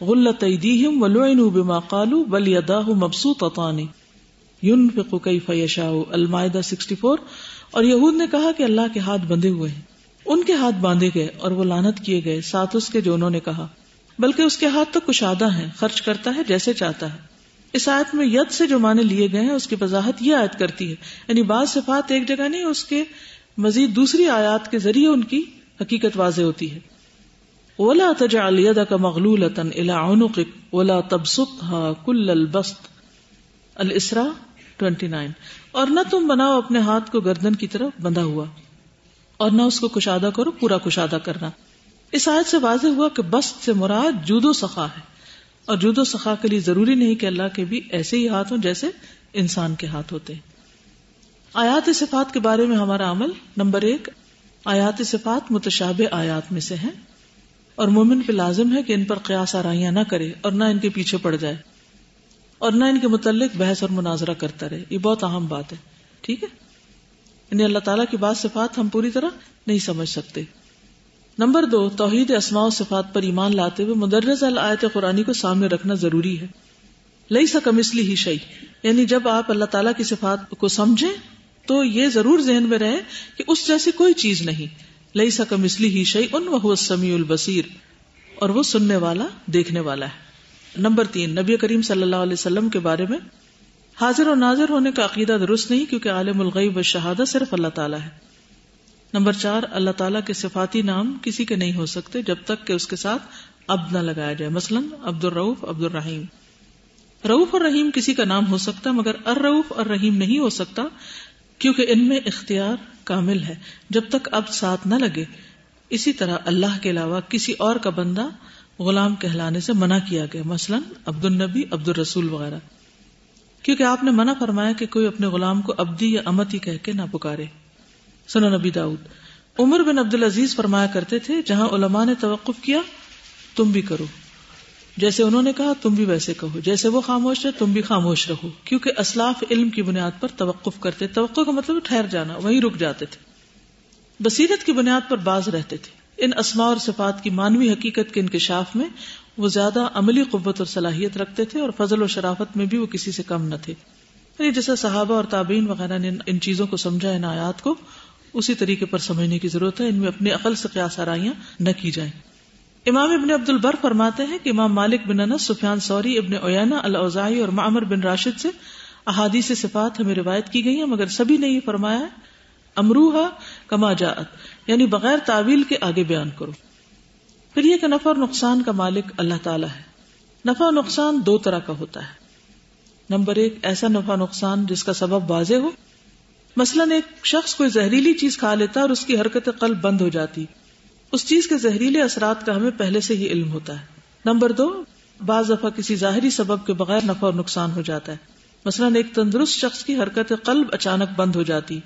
غلط ایدیہم ولعنوا بما قالوا بل یداہ مبسوطتان ينفق کیف یشاء المائدہ 64 اور یہود نے کہا کہ اللہ کے ہاتھ بندھے ہوئے ہیں۔ ان کے ہاتھ باندھے گئے اور وہ لانت کیے گئے، ساتھ اس کے جو انہوں نے کہا۔ بلکہ اس کے ہاتھ تو کشادہ ہیں خرچ کرتا ہے جیسے چاہتا ہے۔ اس آیت میں ید سے جو معنی لیے گئے ہیں، اس کی وضاحت یہ آیت کرتی ہے۔ یعنی بعض صفات ایک جگہ نہیں، اس کے مزید دوسری آیات کے ذریعے ان کی حقیقت واضح ہوتی ہے۔ اولا تجعل يدك مغلولة الى عنقك ولا تبسطها كل البسط الاسراء 29 اور نہ تم بناؤ اپنے ہاتھ کو گردن کی طرف بندھا ہوا، اور نہ اس کو کشادہ کرو، پورا کشادہ کرنا۔ اس آیت سے واضح ہوا کہ بست سے مراد جودو سخا ہے۔ اور جودو سخا کے لیے ضروری نہیں کہ اللہ کے بھی ایسے ہی ہاتھ ہوں جیسے انسان کے ہاتھ ہوتے۔ آیات صفات کے بارے میں ہمارا عمل نمبر ایک، آیات صفات متشاب آیات میں سے ہیں۔ اور مومن پہ لازم ہے کہ ان پر قیاس آرائیاں نہ کرے اور نہ ان کے پیچھے پڑ جائے۔ اور نہ ان کے متعلق بحث اور مناظرہ کرتا رہے۔ یہ بہت اہم بات ہے۔ ٹھیک ہے؟ یعنی اللہ تعالیٰ کی بات صفات ہم پوری طرح نہیں سمجھ سکتے۔ نمبر دو، توحید اسماء و صفات پر ایمان لاتے ہوئے مدرز الآیت قرآنی کو سامنے رکھنا ضروری ہے۔ لئی سکم اس لیے ہی شعی یعنی جب آپ اللہ تعالیٰ کی صفات کو سمجھیں تو یہ ضرور ذہن میں رہے کہ اس جیسی کوئی چیز نہیں۔ لئی سکم اس لیے ہی شعی ان وہ سمیع البصیر۔ اور وہ سننے والا، دیکھنے والا ہے۔ نمبر تین، نبی کریم صلی اللہ علیہ وسلم کے بارے میں حاضر اور ناظر ہونے کا عقیدہ درست نہیں کیونکہ عالم الغیب و صرف اللہ تعالیٰ ہے۔ نمبر چار، اللہ تعالیٰ کے صفاتی نام کسی کے نہیں ہو سکتے جب تک کہ اس کے ساتھ اب نہ لگایا جائے۔ مثلاً عبد الروف عبد الرحیم روف اور رحیم کسی کا نام ہو سکتا مگر ار روف اور رحیم نہیں ہو سکتا کیونکہ ان میں اختیار کامل ہے۔ جب تک اب ساتھ نہ لگے، اسی طرح اللہ کے علاوہ کسی اور کا بندہ غلام کہلانے سے منع کیا گیا، مثلاً عبد النبی عبد الرسول وغیرہ۔ کیونکہ آپ نے منع فرمایا کہ کوئی اپنے غلام کو ابدی یا امت ہی کہہ کے نہ پکارے۔ سنو نبی داؤد۔ عمر بن عبد العزیز فرمایا کرتے تھے، جہاں علماء نے توقف کیا، تم بھی کرو۔ جیسے انہوں نے کہا، تم بھی ویسے کہو۔ جیسے وہ خاموش ہے تم بھی خاموش رہو۔ کیونکہ اسلاف علم کی بنیاد پر توقف کرتے توقع کا مطلب ٹھہر جانا، وہیں رک جاتے تھے۔ بصیرت کی بنیاد پر باز رہتے تھے۔ ان اسماء اور صفات کی مانوی حقیقت کے انکشاف میں وہ زیادہ عملی قوت اور صلاحیت رکھتے تھے اور فضل و شرافت میں بھی وہ کسی سے کم نہ تھے۔ یعنی جیسے صحابہ اور تابعین وغیرہ نے ان چیزوں کو سمجھا، ان آیات کو، اسی طریقے پر سمجھنے کی ضرورت ہے۔ ان میں اپنی عقل سے قیاس آرائیاں نہ کی جائیں۔ امام ابن عبد البر فرماتے ہیں کہ امام مالک بن انس، سفیان سوری ابن اوینا الزائی اور معمر بن راشد سے احادیث صفات ہمیں روایت کی گئی ہیں، مگر سبھی نے یہ فرمایا ہے، امروہا کما جاعت یعنی بغیر تعویل کے آگے بیان کرو۔ پھر یہ کہ نفع اور نقصان کا مالک اللہ تعالیٰ ہے۔ نفع نقصان دو طرح کا ہوتا ہے۔ نمبر ایک، ایسا نفع نقصان جس کا سبب واضح ہو۔ مثلاً ایک شخص کوئی زہریلی چیز کھا لیتا اور اس کی حرکت قلب بند ہو جاتی۔ اس چیز کے زہریلے اثرات کا ہمیں پہلے سے ہی علم ہوتا ہے۔ نمبر دو، بعض دفعہ کسی ظاہری سبب کے بغیر نفع اور نقصان ہو جاتا ہے۔ مثلاً ایک تندرست شخص کی حرکت قلب اچانک بند ہو جاتی۔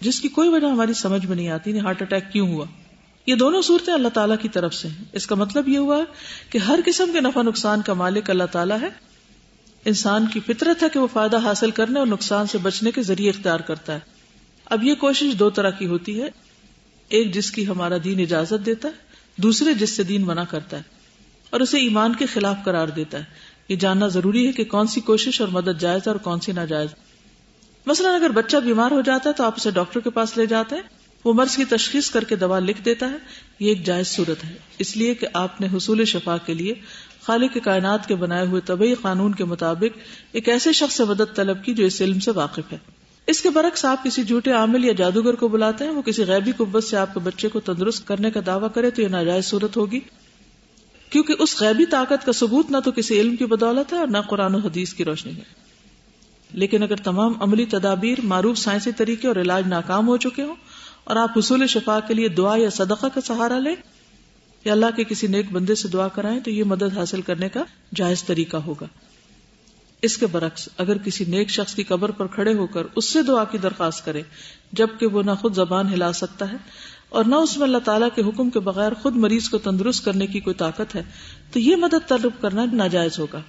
جس کی کوئی وجہ ہماری سمجھ میں نہیں آتی، ہارٹ اٹیک کیوں ہوا؟ یہ دونوں صورتیں اللہ تعالیٰ کی طرف سے اس کا مطلب یہ ہوا کہ ہر قسم کے نفع نقصان کا مالک اللہ تعالیٰ ہے۔ انسان کی فطرت ہے کہ وہ فائدہ حاصل کرنے اور نقصان سے بچنے کے ذریعے اختیار کرتا ہے۔ اب یہ کوشش دو طرح کی ہوتی ہے۔ ایک جس کی ہمارا دین اجازت دیتا ہے، دوسرے جس سے دین منع کرتا ہے۔ اور اسے ایمان کے خلاف قرار دیتا ہے۔ یہ جاننا ضروری ہے کہ کون سی کوشش اور مدد جائز ہے اور کون سی ناجائز۔ مثلاً اگر بچہ بیمار ہو جاتا ہے تو آپ اسے ڈاکٹر کے پاس لے جاتے ہیں۔ وہ مرض کی تشخیص کر کے دوا لکھ دیتا ہے۔ یہ ایک جائز صورت ہے۔ اس لیے کہ آپ نے حصول شفا کے لیے خالق کے کائنات کے بنائے ہوئے طبی قانون کے مطابق ایک ایسے شخص سے مدد طلب کی جو اس علم سے واقف ہے۔ اس کے برعکس آپ کسی جھوٹے عامل یا جادوگر کو بلاتے ہیں۔ وہ کسی غیبی قوت سے آپ کے بچے کو تندرست کرنے کا دعویٰ کرے تو یہ ناجائز صورت ہوگی۔ کیونکہ اس غیبی طاقت کا ثبوت نہ تو کسی علم کی بدولت ہے اور نہ قرآن و حدیث کی روشنی ہے۔ لیکن اگر تمام عملی تدابیر معروف سائنسی طریقے اور علاج ناکام ہو چکے ہوں اور آپ حصول شفا کے لیے دعا یا صدقہ کا سہارا لیں، یا اللہ کے کسی نیک بندے سے دعا کرائیں، تو یہ مدد حاصل کرنے کا جائز طریقہ ہوگا۔ اس کے برعکس، اگر کسی نیک شخص کی قبر پر کھڑے ہو کر اس سے دعا کی درخواست کرے، جبکہ وہ نہ خود زبان ہلا سکتا ہے اور نہ اس میں اللہ تعالیٰ کے حکم کے بغیر خود مریض کو تندرست کرنے کی کوئی طاقت ہے، تو یہ مدد طلب کرنا ناجائز ہوگا۔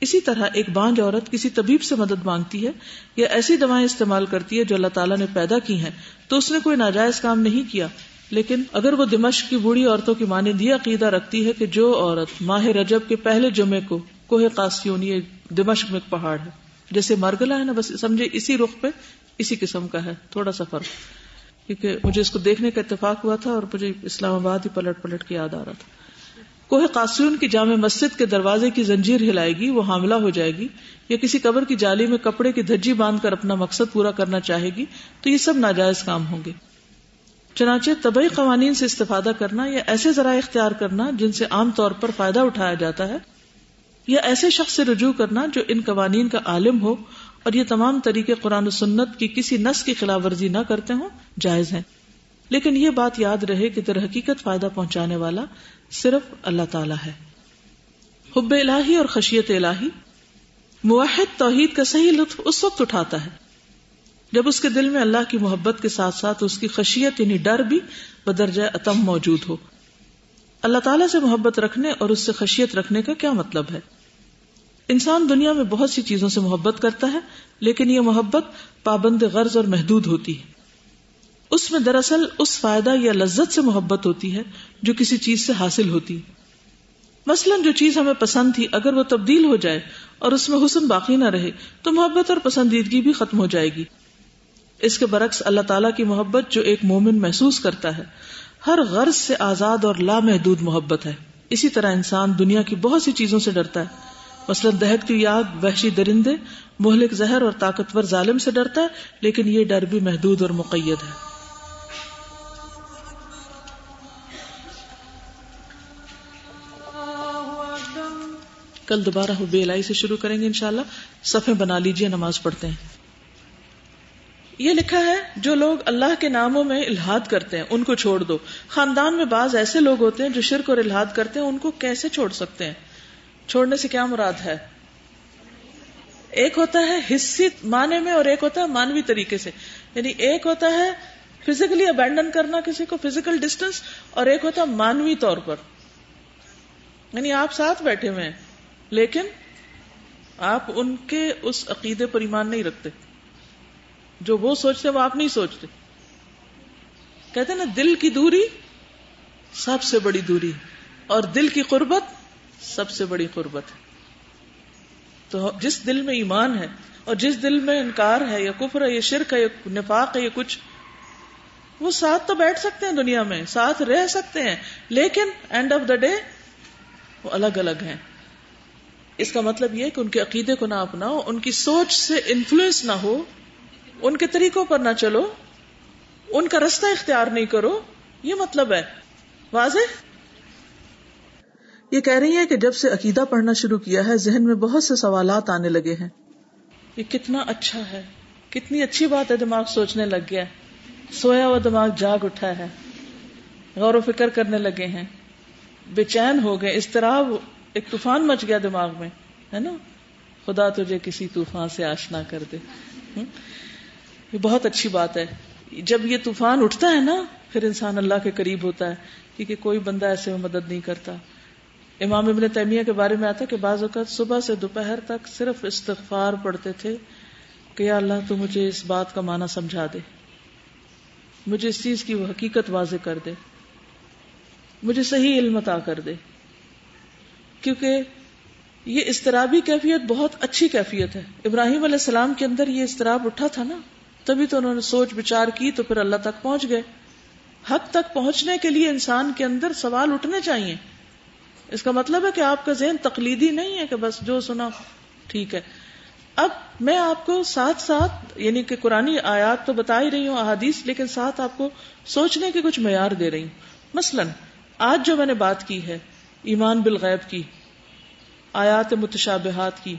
اسی طرح ایک بانج عورت کسی طبیب سے مدد مانگتی ہے یا ایسی دوائیں استعمال کرتی ہے جو اللہ تعالیٰ نے پیدا کی ہیں، تو اس نے کوئی ناجائز کام نہیں کیا۔ لیکن اگر وہ دمشق کی بوڑھی عورتوں کی مانند یہ عقیدہ رکھتی ہے کہ جو عورت ماہ رجب کے پہلے جمعے کو کوہ قاسیون یہ دمشق میں ایک پہاڑ ہے، جیسے مارگلا ہے نا، بس سمجھے اسی رخ پہ اسی قسم کا ہے، تھوڑا سا فرق۔ کیونکہ مجھے اس کو دیکھنے کا اتفاق ہوا تھا اور مجھے اسلام آباد ہی پلٹ پلٹ کے یاد آ رہا تھا۔ کوہ قاسیون کی جامع مسجد کے دروازے کی زنجیر ہلائے گی، وہ حاملہ ہو جائے گی، یا کسی قبر کی جالی میں کپڑے کی دھجی باندھ کر اپنا مقصد پورا کرنا چاہے گی، تو یہ سب ناجائز کام ہوں گے۔ چنانچہ طبی قوانین سے استفادہ کرنا یا ایسے ذرائع اختیار کرنا جن سے عام طور پر فائدہ اٹھایا جاتا ہے، یا ایسے شخص سے رجوع کرنا جو ان قوانین کا عالم ہو اور یہ تمام طریقے قرآن و سنت کی کسی نس کی خلاف ورزی نہ کرتے ہوں، جائز ہیں۔ لیکن یہ بات یاد رہے کہ در حقیقت فائدہ پہنچانے والا صرف اللہ تعالی ہے۔ حب الہی اور خشیت الہی۔ موحد توحید کا صحیح لطف اس وقت اٹھاتا ہے، جب اس کے دل میں اللہ کی محبت کے ساتھ ساتھ اس کی خشیت یعنی ڈر بھی بدرجہ اتم موجود ہو۔ اللہ تعالیٰ سے محبت رکھنے اور اس سے خشیت رکھنے کا کیا مطلب ہے؟ انسان دنیا میں بہت سی چیزوں سے محبت کرتا ہے، لیکن یہ محبت پابند غرض اور محدود ہوتی ہے۔ اس میں دراصل اس فائدہ یا لذت سے محبت ہوتی ہے جو کسی چیز سے حاصل ہوتی۔ مثلا جو چیز ہمیں پسند تھی، اگر وہ تبدیل ہو جائے اور اس میں حسن باقی نہ رہے، تو محبت اور پسندیدگی بھی ختم ہو جائے گی۔ اس کے برعکس اللہ تعالیٰ کی محبت جو ایک مومن محسوس کرتا ہے، ہر غرض سے آزاد اور لامحدود محبت ہے۔ اسی طرح انسان دنیا کی بہت سی چیزوں سے ڈرتا ہے۔ مثلاً دہت کی یاد، وحشی درندے، مہلک زہر اور طاقتور ظالم سے ڈرتا ہے، لیکن یہ ڈر بھی محدود اور مقید ہے۔ کل دوبارہ بے الائی سے شروع کریں گے انشاءاللہ۔ صفحے بنا لیجیے، نماز پڑھتے ہیں۔ یہ لکھا ہے، جو لوگ اللہ کے ناموں میں الحاد کرتے ہیں، ان کو چھوڑ دو۔ خاندان میں بعض ایسے لوگ ہوتے ہیں جو شرک اور الحاد کرتے ہیں، ان کو کیسے چھوڑ سکتے ہیں؟ چھوڑنے سے کیا مراد ہے؟ ایک ہوتا ہے حصی معنی میں اور ایک ہوتا ہے مانوی طریقے سے۔ یعنی ایک ہوتا ہے فزیکلی ابینڈن کرنا کسی کو فزیکل ڈسٹینس اور ایک ہوتا ہے مانوی طور پر۔ یعنی آپ ساتھ بیٹھے ہوئے ہیں۔ لیکن آپ ان کے اس عقیدے پر ایمان نہیں رکھتے۔ جو وہ سوچتے وہ آپ نہیں سوچتے۔ کہتے نا، دل کی دوری سب سے بڑی دوری اور دل کی قربت سب سے بڑی قربت ہے۔ تو جس دل میں ایمان ہے اور جس دل میں انکار ہے، یا کفر ہے، یا شرک ہے، یا نفاق ہے، یا کچھ، وہ ساتھ تو بیٹھ سکتے ہیں دنیا میں، ساتھ رہ سکتے ہیں، لیکن اینڈ آف دا ڈے وہ الگ الگ ہیں۔ اس کا مطلب یہ کہ ان کے عقیدے کو نہ اپناؤ، ان کی سوچ سے انفلوئنس نہ ہو، ان کے طریقوں پر نہ چلو، ان کا رستہ اختیار نہیں کرو، یہ مطلب ہے۔ واضح؟ یہ کہہ رہی ہے کہ جب سے عقیدہ پڑھنا شروع کیا ہے، ذہن میں بہت سے سوالات آنے لگے ہیں۔ یہ کتنا اچھا ہے، کتنی اچھی بات ہے دماغ سوچنے لگ گیا سویا ہوا دماغ جاگ اٹھا ہے۔ غور و فکر کرنے لگے ہیں۔ بے چین ہو گئے اس طرح ایک طوفان مچ گیا دماغ میں، ہے نا؟ خدا تجھے کسی طوفان سے آشنا کر دے۔ یہ بہت اچھی بات ہے۔ جب یہ طوفان اٹھتا ہے نا، پھر انسان اللہ کے قریب ہوتا ہے، کیونکہ کوئی بندہ ایسے میں مدد نہیں کرتا۔ امام ابن تیمیہ کے بارے میں آتا کہ بعض اوقات صبح سے دوپہر تک صرف استغفار پڑھتے تھے کہ یا اللہ تو مجھے اس بات کا معنی سمجھا دے۔ مجھے اس چیز کی حقیقت واضح کر دے۔ مجھے صحیح علم عطا کر دے۔ کیونکہ یہ استرابی کیفیت بہت اچھی کیفیت ہے۔ ابراہیم علیہ السلام کے اندر یہ استراب اٹھا تھا نا، تبھی تو انہوں نے سوچ بچار کی تو پھر اللہ تک پہنچ گئے۔ حق تک پہنچنے کے لیے انسان کے اندر سوال اٹھنے چاہیے۔ اس کا مطلب ہے کہ آپ کا ذہن تقلیدی نہیں ہے کہ بس جو سنا ٹھیک ہے۔ اب میں آپ کو ساتھ ساتھ یعنی کہ قرآن آیات تو بتا ہی رہی ہوں، احادیث، لیکن ساتھ آپ کو سوچنے کے کچھ معیار دے رہی ہوں۔ مثلا، آج جو میں نے بات کی ہے ایمان بالغیب کی، آیات متشابہات کی۔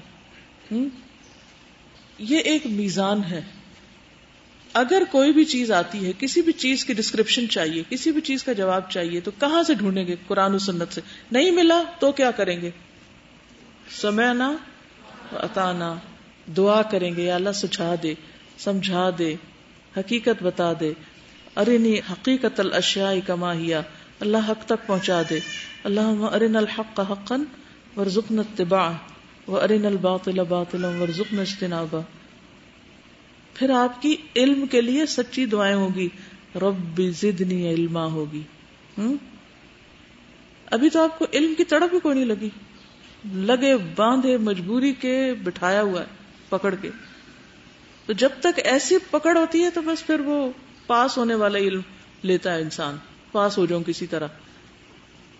یہ ایک میزان ہے۔ اگر کوئی بھی چیز آتی ہے، کسی بھی چیز کی ڈسکرپشن چاہیے، کسی بھی چیز کا جواب چاہیے، تو کہاں سے ڈھونڈیں گے؟ قرآن و سنت سے۔ نہیں ملا تو کیا کریں گے؟ سمے نہ اتانا دعا کریں گے، یا اللہ سچا دے، سمجھا دے، حقیقت بتا دے۔ ارنی حقیقت الاشیاء کما ہیا۔ اللہ حق تک پہنچا دے۔ اللہ ارن الحق حقا ورزقنا اتباع و ارن الباطل باطلا ورزقنا اجتنابا پھر آپ کی علم کے لیے سچی دعائیں ہوگی، رب زدنی علما ہوگی۔ ابھی تو آپ کو علم کی تڑپ بھی کوئی نہیں لگی۔ لگے باندھے مجبوری کے بٹھایا ہوا ہے، پکڑ کے۔ تو جب تک ایسی پکڑ ہوتی ہے تو بس پھر وہ پاس ہونے والا علم لیتا ہے انسان، پاس ہو جاؤں کسی طرح۔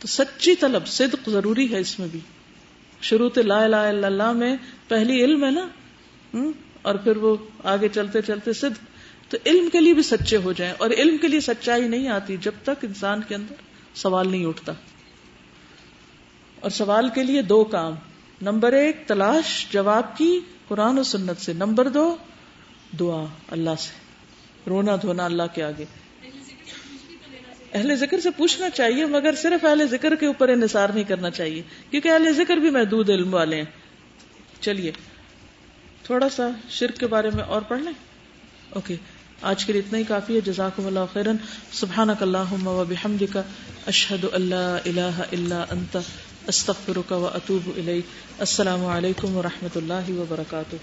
تو سچی طلب، صدق ضروری ہے اس میں بھی۔ شروع لا الہ الا اللہ میں پہلی علم ہے نا۔ اور پھر وہ آگے چلتے چلتے صدق۔ تو علم کے لیے بھی سچے ہو جائیں، اور علم کے لیے سچائی نہیں آتی جب تک انسان کے اندر سوال نہیں اٹھتا۔ اور سوال کے لیے دو کام۔ نمبر ایک، تلاش، جواب کی قرآن و سنت سے۔ نمبر دو، دعا، اللہ سے۔ رونا دھونا اللہ کے آگے۔ اہل ذکر سے پوچھنا چاہیے، مگر صرف اہل ذکر کے اوپر انحصار نہیں کرنا چاہیے، کیونکہ اہل ذکر بھی محدود علم والے ہیں۔ چلیے، تھوڑا سا شرک کے بارے میں اور پڑھ لیں۔ اوکے، آج کے لیے اتنا ہی کافی ہے۔ جزاکم اللہ خیرن۔ سبحانک اللہم و بحمدک۔ اشہد اللہ الہ الا انت۔ استغفرک و اتوب الیک۔ السلام علیکم و رحمۃ اللہ وبرکاتہ۔